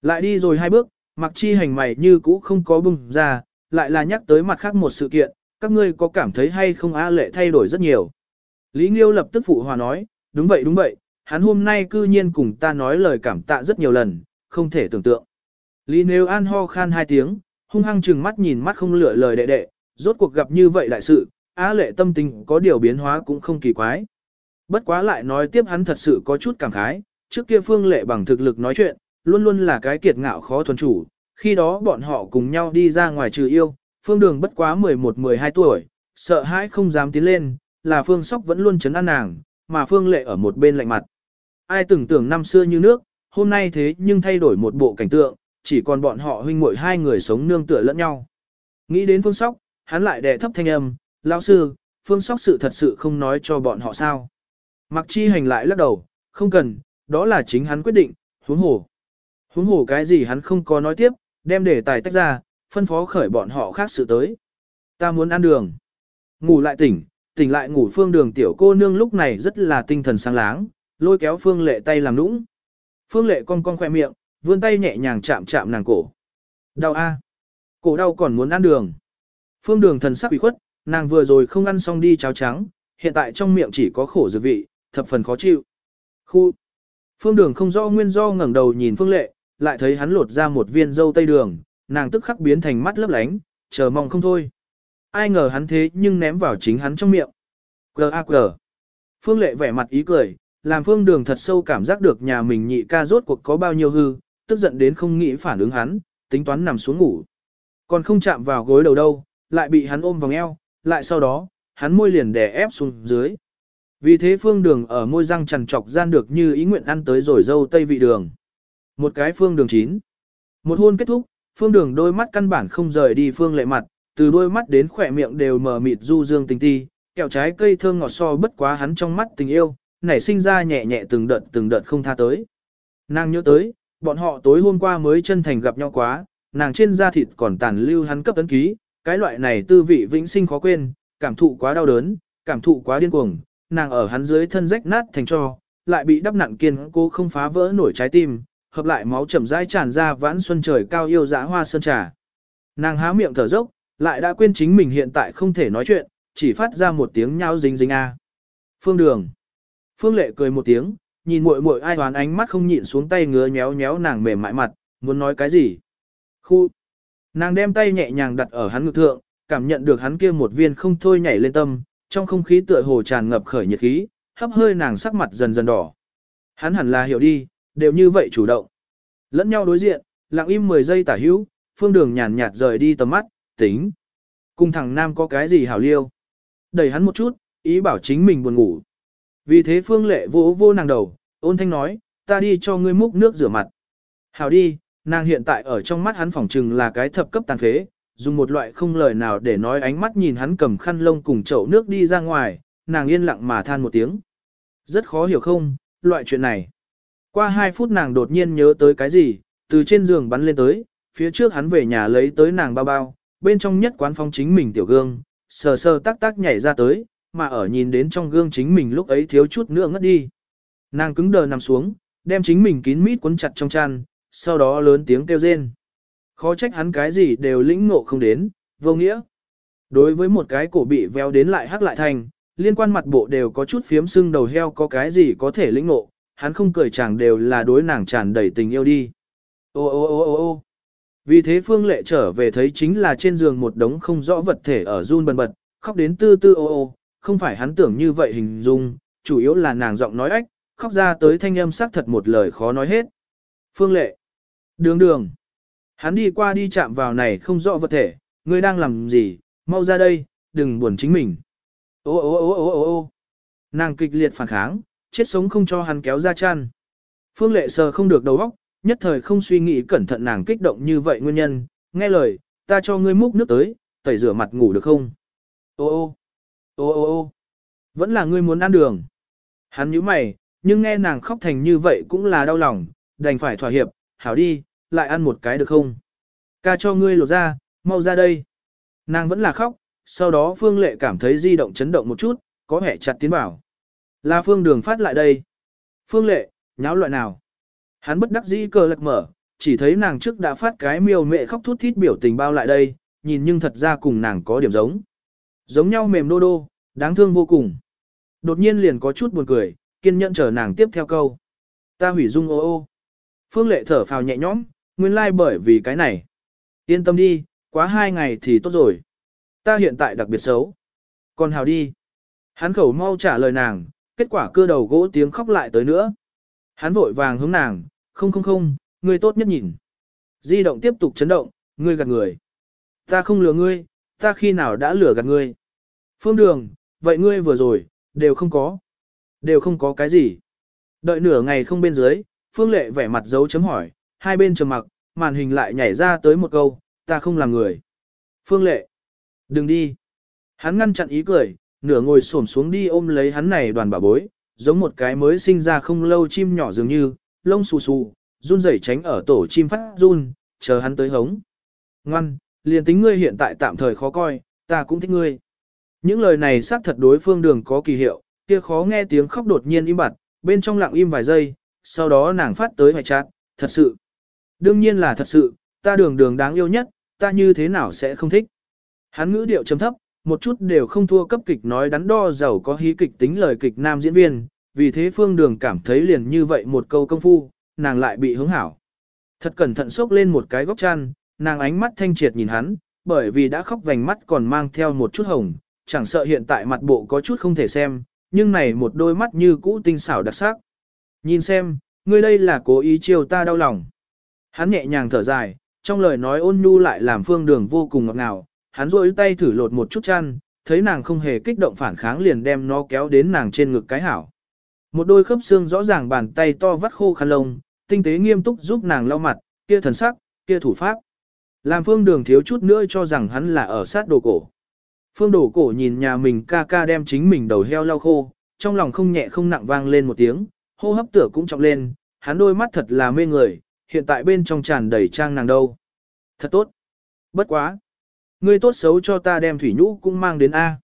lại đi rồi hai bước, mặc chi hành mày như cũ không có bùng ra, lại là nhắc tới mặt khác một sự kiện, các ngươi có cảm thấy hay không A lệ thay đổi rất nhiều. Lý Nghiêu lập tức phụ hòa nói, đúng vậy đúng vậy, hắn hôm nay cư nhiên cùng ta nói lời cảm tạ rất nhiều lần, không thể tưởng tượng. Lý Nếu An ho khan hai tiếng, hung hăng chừng mắt nhìn mắt không lựa lời đệ đệ, rốt cuộc gặp như vậy đại sự, á lệ tâm tình có điều biến hóa cũng không kỳ quái. Bất quá lại nói tiếp hắn thật sự có chút cảm khái, trước kia phương lệ bằng thực lực nói chuyện, luôn luôn là cái kiệt ngạo khó thuần chủ, khi đó bọn họ cùng nhau đi ra ngoài trừ yêu, phương đường bất quá 11-12 tuổi, sợ hãi không dám tiến lên, là phương sóc vẫn luôn chấn an nàng, mà phương lệ ở một bên lạnh mặt. Ai tưởng tưởng năm xưa như nước, hôm nay thế nhưng thay đổi một bộ cảnh tượng, chỉ còn bọn họ huynh muội hai người sống nương tựa lẫn nhau. Nghĩ đến phương sóc, hắn lại đè thấp thanh âm, lão sư, phương sóc sự thật sự không nói cho bọn họ sao. Mặc chi hành lại lắc đầu, không cần, đó là chính hắn quyết định, huống hồ. Huống hồ cái gì hắn không có nói tiếp, đem đề tài tách ra, phân phó khởi bọn họ khác sự tới. Ta muốn ăn đường. Ngủ lại tỉnh, tỉnh lại ngủ phương đường tiểu cô nương lúc này rất là tinh thần sáng láng, lôi kéo phương lệ tay làm nũng. Phương lệ cong cong khoe miệng, vươn tay nhẹ nhàng chạm chạm nàng cổ. Đau a, Cổ đau còn muốn ăn đường. Phương đường thần sắc bị khuất, nàng vừa rồi không ăn xong đi cháo trắng, hiện tại trong miệng chỉ có khổ dược vị, thập phần khó chịu. Khu. Phương đường không rõ nguyên do ngẩng đầu nhìn phương lệ, lại thấy hắn lột ra một viên dâu tây đường, nàng tức khắc biến thành mắt lấp lánh, chờ mong không thôi. Ai ngờ hắn thế nhưng ném vào chính hắn trong miệng. Quờ a quờ. Phương lệ vẻ mặt ý cười, làm phương đường thật sâu cảm giác được nhà mình nhị ca rốt cuộc có bao nhiêu hư, tức giận đến không nghĩ phản ứng hắn, tính toán nằm xuống ngủ. Còn không chạm vào gối đầu đâu, lại bị hắn ôm vòng eo, lại sau đó, hắn môi liền đè ép xuống dưới. Vì thế phương đường ở môi răng chằn trọc gian được như ý nguyện ăn tới rồi dâu tây vị đường. Một cái phương đường chín. Một hôn kết thúc, phương đường đôi mắt căn bản không rời đi phương lệ mặt, từ đôi mắt đến khỏe miệng đều mờ mịt du dương tình ti, kẹo trái cây thơm ngọt so bất quá hắn trong mắt tình yêu, nảy sinh ra nhẹ nhẹ từng đợt từng đợt không tha tới. Nàng nhớ tới, bọn họ tối hôm qua mới chân thành gặp nhau quá, nàng trên da thịt còn tàn lưu hắn cấp tấn ký, cái loại này tư vị vĩnh sinh khó quên, cảm thụ quá đau đớn, cảm thụ quá điên cuồng, nàng ở hắn dưới thân rách nát thành cho, lại bị đắp nặng kiên cố không phá vỡ nổi trái tim, hợp lại máu chậm rãi tràn ra vãn xuân trời cao yêu dã hoa sơn trà. Nàng há miệng thở dốc, lại đã quên chính mình hiện tại không thể nói chuyện, chỉ phát ra một tiếng nhao dính dính a. Phương Đường. Phương Lệ cười một tiếng, nhìn muội muội ai hoán ánh mắt không nhịn xuống tay ngứa nhéo nhéo nàng mềm mại mặt, muốn nói cái gì. Khu. Nàng đem tay nhẹ nhàng đặt ở hắn ngực thượng, cảm nhận được hắn kia một viên không thôi nhảy lên tâm, trong không khí tựa hồ tràn ngập khởi nhiệt khí, hấp hơi nàng sắc mặt dần dần đỏ. Hắn hẳn là hiểu đi, đều như vậy chủ động. Lẫn nhau đối diện, lặng im 10 giây tả hữu, phương đường nhàn nhạt rời đi tầm mắt, tính. Cùng thằng nam có cái gì hảo liêu. Đẩy hắn một chút, ý bảo chính mình buồn ngủ. Vì thế phương lệ vỗ vô nàng đầu, ôn thanh nói, ta đi cho ngươi múc nước rửa mặt. Hảo đi, nàng hiện tại ở trong mắt hắn phỏng trừng là cái thập cấp tàn phế, dùng một loại không lời nào để nói ánh mắt nhìn hắn cầm khăn lông cùng chậu nước đi ra ngoài, nàng yên lặng mà than một tiếng. Rất khó hiểu không, loại chuyện này. Qua hai phút nàng đột nhiên nhớ tới cái gì, từ trên giường bắn lên tới, phía trước hắn về nhà lấy tới nàng bao bao, bên trong nhất quán phong chính mình tiểu gương, sờ sờ tác tác nhảy ra tới, mà ở nhìn đến trong gương chính mình lúc ấy thiếu chút nữa ngất đi. Nàng cứng đờ nằm xuống, đem chính mình kín mít cuốn chặt trong chăn, sau đó lớn tiếng kêu rên. Khó trách hắn cái gì đều lĩnh ngộ không đến, vô nghĩa. Đối với một cái cổ bị véo đến lại hắc lại thành, liên quan mặt bộ đều có chút phiếm sưng đầu heo có cái gì có thể lĩnh ngộ, hắn không cười chàng đều là đối nàng tràn đầy tình yêu đi. Ô ô ô ô ô vì thế Phương Lệ trở về thấy chính là trên giường một đống không rõ vật thể ở run bần bật, khóc đến tư tư ô ô, không phải hắn tưởng như vậy hình dung, chủ yếu là nàng giọng nói ách, khóc ra tới thanh âm sắc thật một lời khó nói hết. Phương Lệ, đường đường, hắn đi qua đi chạm vào này không rõ vật thể, ngươi đang làm gì, mau ra đây, đừng buồn chính mình. Ô ô ô ô ô ô nàng kịch liệt phản kháng, chết sống không cho hắn kéo ra chăn. Phương Lệ sờ không được đầu óc, nhất thời không suy nghĩ cẩn thận nàng kích động như vậy nguyên nhân, nghe lời, ta cho ngươi múc nước tới, tẩy rửa mặt ngủ được không? Ô ô, ô ô ô, vẫn là ngươi muốn ăn đường. Hắn nhíu mày, nhưng nghe nàng khóc thành như vậy cũng là đau lòng, đành phải thỏa hiệp, hảo đi, lại ăn một cái được không? Ca cho ngươi lột ra, mau ra đây. Nàng vẫn là khóc, sau đó Phương Lệ cảm thấy di động chấn động một chút, có vẻ chặt tiến bảo. Là Phương Đường phát lại đây. Phương Lệ, nháo loại nào? Hắn bất đắc dĩ cờ lật mở, chỉ thấy nàng trước đã phát cái miêu mẹ khóc thút thít biểu tình bao lại đây, nhìn nhưng thật ra cùng nàng có điểm giống. Giống nhau mềm đô đô, đáng thương vô cùng. Đột nhiên liền có chút buồn cười, kiên nhẫn chờ nàng tiếp theo câu. Ta hủy dung ô ô. Phương lệ thở phào nhẹ nhõm, nguyên lai like bởi vì cái này. Yên tâm đi, quá hai ngày thì tốt rồi. Ta hiện tại đặc biệt xấu. Còn hào đi. Hắn khẩu mau trả lời nàng, kết quả cưa đầu gỗ tiếng khóc lại tới nữa. Hắn vội vàng hướng nàng, không không không, ngươi tốt nhất nhìn. Di động tiếp tục chấn động, ngươi gạt người. Ta không lừa ngươi, ta khi nào đã lừa gạt ngươi. Phương đường, vậy ngươi vừa rồi, đều không có. Đều không có cái gì. Đợi nửa ngày không bên dưới, Phương Lệ vẻ mặt dấu chấm hỏi, hai bên trầm mặc, màn hình lại nhảy ra tới một câu, ta không làm người. Phương Lệ, đừng đi. Hắn ngăn chặn ý cười, nửa ngồi xổm xuống đi ôm lấy hắn này đoàn bà bối, giống một cái mới sinh ra không lâu chim nhỏ dường như, lông xù xù, run rẩy tránh ở tổ chim phát run, chờ hắn tới hống. Ngoan, liền tính ngươi hiện tại tạm thời khó coi, ta cũng thích ngươi. Những lời này xác thật đối phương đường có kỳ hiệu, kia khó nghe tiếng khóc đột nhiên im bặt, bên trong lặng im vài giây, sau đó nàng phát tới hoài chát, thật sự. Đương nhiên là thật sự, ta đường đường đáng yêu nhất, ta như thế nào sẽ không thích. Hắn ngữ điệu chấm thấp, một chút đều không thua cấp kịch nói đắn đo giàu có hí kịch tính lời kịch nam diễn viên, vì thế phương đường cảm thấy liền như vậy một câu công phu, nàng lại bị hướng hảo. Thật cẩn thận xốc lên một cái góc chăn, nàng ánh mắt thanh triệt nhìn hắn, bởi vì đã khóc vành mắt còn mang theo một chút hồng, chẳng sợ hiện tại mặt bộ có chút không thể xem, nhưng này một đôi mắt như cũ tinh xảo đặc sắc. Nhìn xem, ngươi đây là cố ý chiều ta đau lòng. Hắn nhẹ nhàng thở dài, trong lời nói ôn nhu lại làm phương đường vô cùng ngọt ngào, hắn rôi tay thử lột một chút chăn, thấy nàng không hề kích động phản kháng liền đem nó kéo đến nàng trên ngực cái hảo. Một đôi khớp xương rõ ràng bàn tay to vắt khô khăn lông, tinh tế nghiêm túc giúp nàng lau mặt, kia thần sắc, kia thủ pháp. Làm phương đường thiếu chút nữa cho rằng hắn là ở sát đồ cổ. Phương đồ cổ nhìn nhà mình ca ca đem chính mình đầu heo lau khô, trong lòng không nhẹ không nặng vang lên một tiếng, hô hấp tựa cũng trọng lên, hắn đôi mắt thật là mê người, hiện tại bên trong tràn đầy trang nàng đâu. Thật tốt. Bất quá. Ngươi tốt xấu cho ta đem thủy nhũ cũng mang đến A.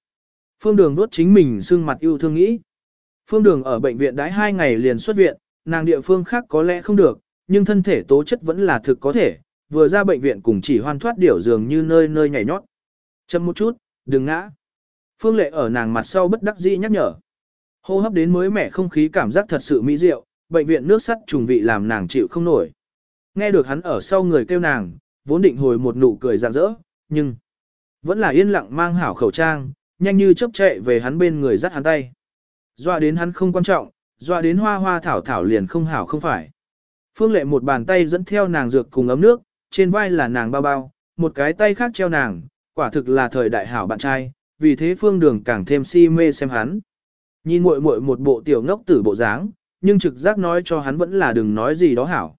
Phương Đường nuốt chính mình xương mặt yêu thương nghĩ. Phương Đường ở bệnh viện đãi hai ngày liền xuất viện, nàng địa phương khác có lẽ không được, nhưng thân thể tố chất vẫn là thực có thể, vừa ra bệnh viện cùng chỉ hoan thoát điểu dường như nơi nơi nhảy nhót. Chậm một chút, đừng ngã. Phương Lệ ở nàng mặt sau bất đắc dĩ nhắc nhở. Hô hấp đến mới mẻ không khí cảm giác thật sự mỹ diệu, bệnh viện nước sắt trùng vị làm nàng chịu không nổi. Nghe được hắn ở sau người kêu nàng, vốn định hồi một nụ cười rạng rỡ, nhưng vẫn là yên lặng mang hảo khẩu trang, nhanh như chớp chạy về hắn bên người dắt hắn tay. Doa đến hắn không quan trọng, doa đến hoa hoa thảo thảo liền không hảo không phải. Phương lệ một bàn tay dẫn theo nàng dược cùng ấm nước, trên vai là nàng bao bao, một cái tay khác treo nàng, quả thực là thời đại hảo bạn trai, vì thế phương đường càng thêm si mê xem hắn. Nhìn muội muội một bộ tiểu ngốc tử bộ dáng, nhưng trực giác nói cho hắn vẫn là đừng nói gì đó hảo.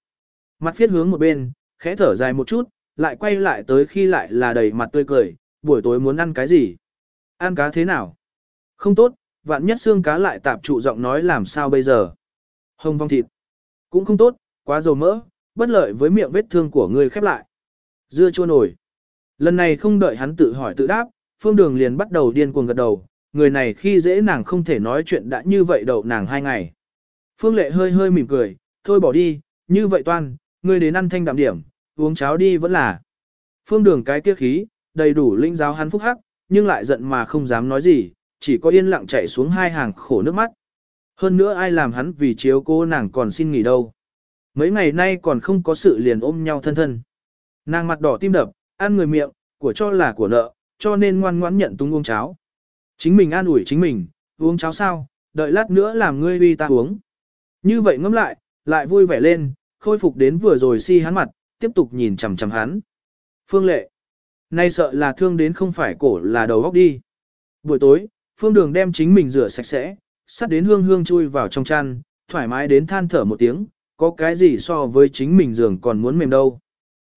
Mặt phiết hướng một bên, khẽ thở dài một chút, lại quay lại tới khi lại là đầy mặt tươi cười, buổi tối muốn ăn cái gì? Ăn cá thế nào? Không tốt, vạn nhất xương cá lại tạp trụ giọng nói làm sao bây giờ? Hồng vong thịt. Cũng không tốt, quá dầu mỡ, bất lợi với miệng vết thương của người khép lại. Dưa chua nổi. Lần này không đợi hắn tự hỏi tự đáp, phương đường liền bắt đầu điên cuồng gật đầu, người này khi dễ nàng không thể nói chuyện đã như vậy đậu nàng hai ngày. Phương lệ hơi hơi mỉm cười, thôi bỏ đi, như vậy toan, ngươi đến ăn thanh đạm điểm, uống cháo đi vẫn là. Phương đường cái kia khí, đầy đủ linh giáo hắn phúc hắc, nhưng lại giận mà không dám nói gì, chỉ có yên lặng chạy xuống hai hàng khổ nước mắt. Hơn nữa ai làm hắn vì chiếu cô nàng còn xin nghỉ đâu. Mấy ngày nay còn không có sự liền ôm nhau thân thân. Nàng mặt đỏ tim đập, ăn người miệng, của cho là của nợ, cho nên ngoan ngoãn nhận tung uống cháo. Chính mình an ủi chính mình, uống cháo sao, đợi lát nữa làm ngươi uy ta uống. Như vậy ngẫm lại, lại vui vẻ lên, khôi phục đến vừa rồi si hắn mặt, tiếp tục nhìn chằm chằm hắn. Phương lệ. Nay sợ là thương đến không phải cổ là đầu góc đi. Buổi tối, phương đường đem chính mình rửa sạch sẽ, sắt đến hương hương chui vào trong chăn, thoải mái đến than thở một tiếng, có cái gì so với chính mình giường còn muốn mềm đâu.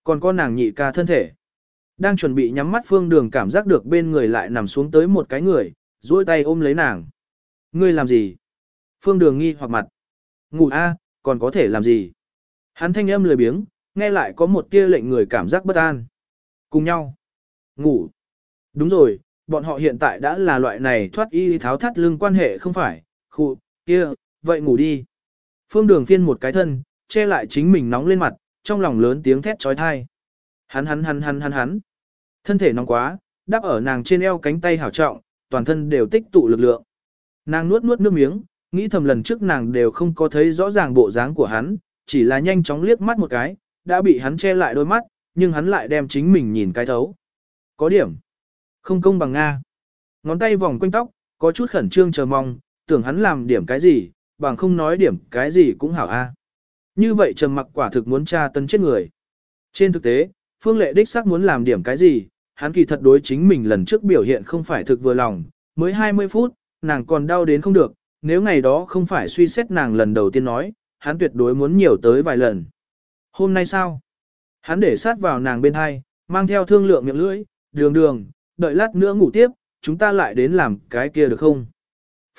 Còn có nàng nhị ca thân thể. Đang chuẩn bị nhắm mắt phương đường cảm giác được bên người lại nằm xuống tới một cái người, duỗi tay ôm lấy nàng. Ngươi làm gì? Phương đường nghi hoặc mặt. Ngủ a, còn có thể làm gì? Hắn thanh âm lười biếng, nghe lại có một tia lệnh người cảm giác bất an. Cùng nhau. Ngủ. Đúng rồi, bọn họ hiện tại đã là loại này thoát y tháo thắt lưng quan hệ không phải, khu, kia, vậy ngủ đi. Phương đường phiên một cái thân, che lại chính mình nóng lên mặt, trong lòng lớn tiếng thét trói thai. Hắn hắn hắn hắn hắn hắn. Thân thể nóng quá, đắp ở nàng trên eo cánh tay hảo trọng, toàn thân đều tích tụ lực lượng. Nàng nuốt nuốt nước miếng, nghĩ thầm lần trước nàng đều không có thấy rõ ràng bộ dáng của hắn, chỉ là nhanh chóng liếc mắt một cái, đã bị hắn che lại đôi mắt, nhưng hắn lại đem chính mình nhìn cái thấu. Có điểm. Không công bằng Nga. Ngón tay vòng quanh tóc, có chút khẩn trương chờ mong, tưởng hắn làm điểm cái gì, bằng không nói điểm cái gì cũng hảo a. Như vậy trầm mặc quả thực muốn tra tấn chết người. Trên thực tế, Phương Lệ đích xác muốn làm điểm cái gì, hắn kỳ thật đối chính mình lần trước biểu hiện không phải thực vừa lòng, mới 20 phút, nàng còn đau đến không được, nếu ngày đó không phải suy xét nàng lần đầu tiên nói, hắn tuyệt đối muốn nhiều tới vài lần. Hôm nay sao? Hắn để sát vào nàng bên hai, mang theo thương lượng miệng lưỡi, đường đường, đợi lát nữa ngủ tiếp, chúng ta lại đến làm cái kia được không?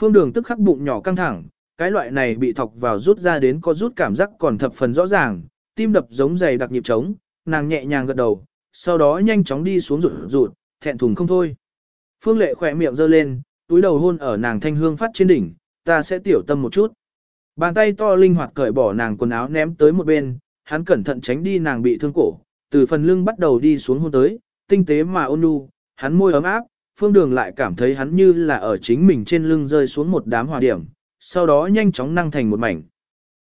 Phương đường tức khắc bụng nhỏ căng thẳng, cái loại này bị thọc vào rút ra đến có rút cảm giác còn thập phần rõ ràng, tim đập giống giày đặc nhịp trống, nàng nhẹ nhàng gật đầu, sau đó nhanh chóng đi xuống rụt rụt, thẹn thùng không thôi. Phương lệ khỏe miệng giơ lên, túi đầu hôn ở nàng thanh hương phát trên đỉnh, ta sẽ tiểu tâm một chút. Bàn tay to linh hoạt cởi bỏ nàng quần áo ném tới một bên, hắn cẩn thận tránh đi nàng bị thương cổ, từ phần lưng bắt đầu đi xuống hôn tới, tinh tế mà ôn nhu, hắn môi ấm áp, phương đường lại cảm thấy hắn như là ở chính mình trên lưng rơi xuống một đám hòa điểm, sau đó nhanh chóng năng thành một mảnh.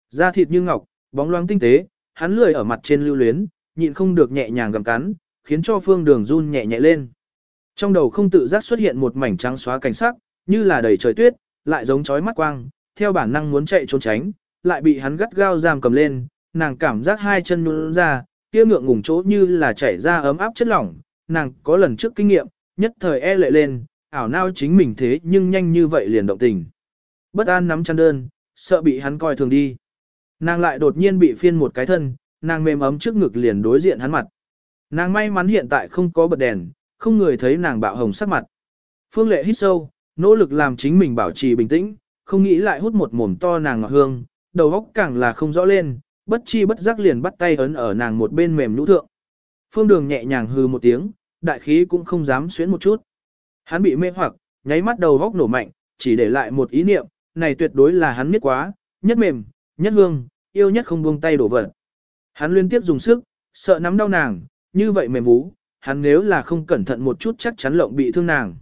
Da thịt như ngọc, bóng loáng tinh tế, hắn lười ở mặt trên lưu luyến, nhịn không được nhẹ nhàng gầm cắn, khiến cho phương đường run nhẹ nhẹ lên. Trong đầu không tự giác xuất hiện một mảnh trắng xóa cảnh sắc, như là đầy trời tuyết, lại giống chói mắt quang, theo bản năng muốn chạy trốn tránh, lại bị hắn gắt gao giam cầm lên, nàng cảm giác hai chân nhún ra, kia ngượng ngùng chỗ như là chảy ra ấm áp chất lỏng, nàng có lần trước kinh nghiệm, nhất thời e lệ lên, ảo nao chính mình thế nhưng nhanh như vậy liền động tình. Bất an nắm chăn đơn, sợ bị hắn coi thường đi. Nàng lại đột nhiên bị phiên một cái thân, nàng mềm ấm trước ngực liền đối diện hắn mặt. Nàng may mắn hiện tại không có bật đèn, không người thấy nàng bạo hồng sắc mặt. Phương lệ hít sâu, nỗ lực làm chính mình bảo trì bình tĩnh, không nghĩ lại hút một mồm to nàng ngọt hương, đầu óc càng là không rõ lên, bất chi bất giác liền bắt tay ấn ở nàng một bên mềm nhũ thượng. Phương đường nhẹ nhàng hừ một tiếng, đại khí cũng không dám xuyến một chút. Hắn bị mê hoặc, nháy mắt đầu góc nổ mạnh, chỉ để lại một ý niệm, này tuyệt đối là hắn miết quá, nhất mềm, nhất hương, yêu nhất không buông tay đổ vật. Hắn liên tiếp dùng sức, sợ nắm đau nàng, như vậy mềm vú, hắn nếu là không cẩn thận một chút chắc chắn lộng bị thương nàng.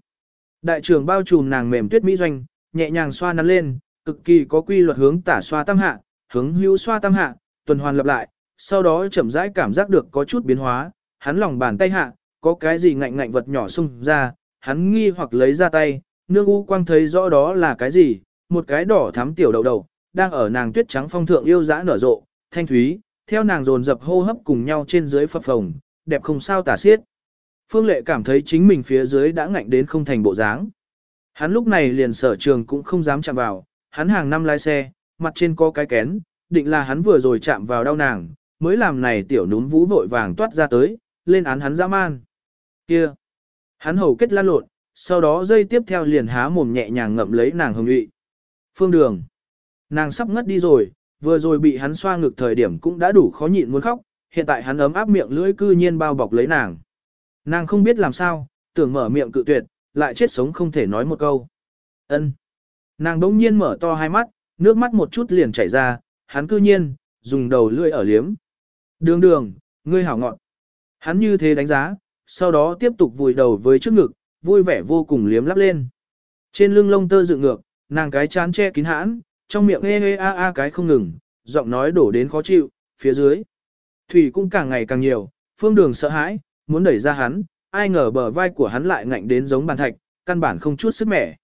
Đại trưởng bao trùm nàng mềm tuyết mỹ doanh, nhẹ nhàng xoa nắn lên, cực kỳ có quy luật hướng tả xoa tam hạ, hướng hữu xoa tam hạ, tuần hoàn lặp lại, sau đó chậm rãi cảm giác được có chút biến hóa, hắn lòng bàn tay hạ, có cái gì ngạnh ngạnh vật nhỏ xung ra, hắn nghi hoặc lấy ra tay, nương u quang thấy rõ đó là cái gì, một cái đỏ thắm tiểu đầu đầu, đang ở nàng tuyết trắng phong thượng yêu dã nở rộ, thanh thúy, theo nàng dồn dập hô hấp cùng nhau trên dưới phập phồng, đẹp không sao tả xiết. Phương Lệ cảm thấy chính mình phía dưới đã ngạnh đến không thành bộ dáng. Hắn lúc này liền sở trường cũng không dám chạm vào, hắn hàng năm lái xe, mặt trên có cái kén, định là hắn vừa rồi chạm vào đau nàng, mới làm này tiểu núm vũ vội vàng toát ra tới, lên án hắn dã man. Kia! Hắn hầu kết lan lộn, sau đó dây tiếp theo liền há mồm nhẹ nhàng ngậm lấy nàng hồng nhụy. Phương đường! Nàng sắp ngất đi rồi, vừa rồi bị hắn xoa ngực thời điểm cũng đã đủ khó nhịn muốn khóc, hiện tại hắn ấm áp miệng lưỡi cư nhiên bao bọc lấy nàng. Nàng không biết làm sao, tưởng mở miệng cự tuyệt, lại chết sống không thể nói một câu. Ân. Nàng đống nhiên mở to hai mắt, nước mắt một chút liền chảy ra, hắn cư nhiên, dùng đầu lưỡi ở liếm. Đường đường, ngươi hảo ngọn. Hắn như thế đánh giá, sau đó tiếp tục vùi đầu với trước ngực, vui vẻ vô cùng liếm lắp lên. Trên lưng lông tơ dựng ngược, nàng cái chán che kín hãn, trong miệng ê ê a a cái không ngừng, giọng nói đổ đến khó chịu, phía dưới. Thủy cũng càng ngày càng nhiều, phương đường sợ hãi, muốn đẩy ra hắn, ai ngờ bờ vai của hắn lại ngạnh đến giống bàn thạch, căn bản không chút sức mẻ.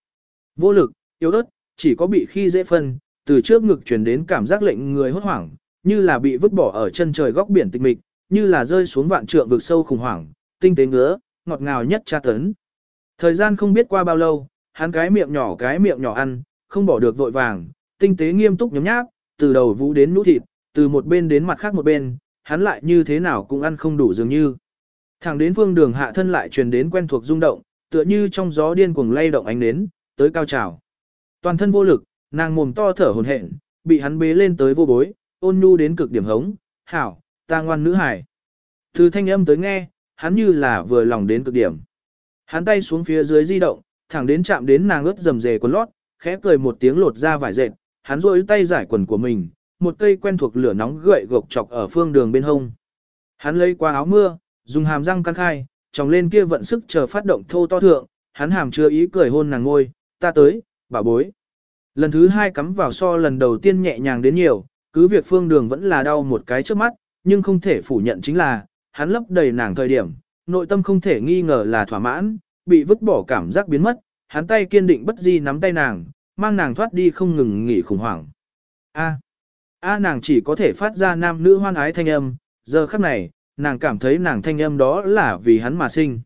Vô lực, yếu ớt, chỉ có bị khi dễ phân, từ trước ngực truyền đến cảm giác lệnh người hốt hoảng, như là bị vứt bỏ ở chân trời góc biển tịch mịch, như là rơi xuống vạn trượng vực sâu khủng hoảng, tinh tế ngứa, ngọt ngào nhất tra tấn. Thời gian không biết qua bao lâu, hắn cái miệng nhỏ cái miệng nhỏ ăn, không bỏ được vội vàng, tinh tế nghiêm túc nhấm nháp, từ đầu vũ đến nút thịt, từ một bên đến mặt khác một bên, hắn lại như thế nào cũng ăn không đủ dường như. Thẳng đến phương đường hạ thân lại truyền đến quen thuộc rung động, tựa như trong gió điên cuồng lay động ánh nến, tới cao trào. Toàn thân vô lực, nàng mồm to thở hổn hển, bị hắn bế lên tới vô bối, ôn nhu đến cực điểm hống, hảo, ta ngoan nữ hải. Từ thanh âm tới nghe, hắn như là vừa lòng đến cực điểm. Hắn tay xuống phía dưới di động, thẳng đến chạm đến nàng ướt dầm dề quần lót, khẽ cười một tiếng lột ra vải dệt, hắn rôi tay giải quần của mình, một cây quen thuộc lửa nóng gậy gộc chọc ở phương đường bên hông. Hắn lấy qua áo mưa, dùng hàm răng căng khai, tròng lên kia vận sức chờ phát động thô to thượng, hắn hàm chưa ý cười hôn nàng ngôi, ta tới, bà bối. Lần thứ hai cắm vào so lần đầu tiên nhẹ nhàng đến nhiều, cứ việc phương đường vẫn là đau một cái trước mắt, nhưng không thể phủ nhận chính là, hắn lấp đầy nàng thời điểm, nội tâm không thể nghi ngờ là thỏa mãn, bị vứt bỏ cảm giác biến mất, hắn tay kiên định bất di nắm tay nàng, mang nàng thoát đi không ngừng nghỉ khủng hoảng. A. A nàng chỉ có thể phát ra nam nữ hoan ái thanh âm, giờ khắc này, nàng cảm thấy nàng thanh âm đó là vì hắn mà sinh.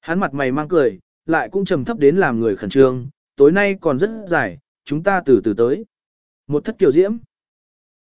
Hắn mặt mày mang cười, lại cũng trầm thấp đến làm người khẩn trương, tối nay còn rất dài, chúng ta từ từ tới. Một thất kiều diễm,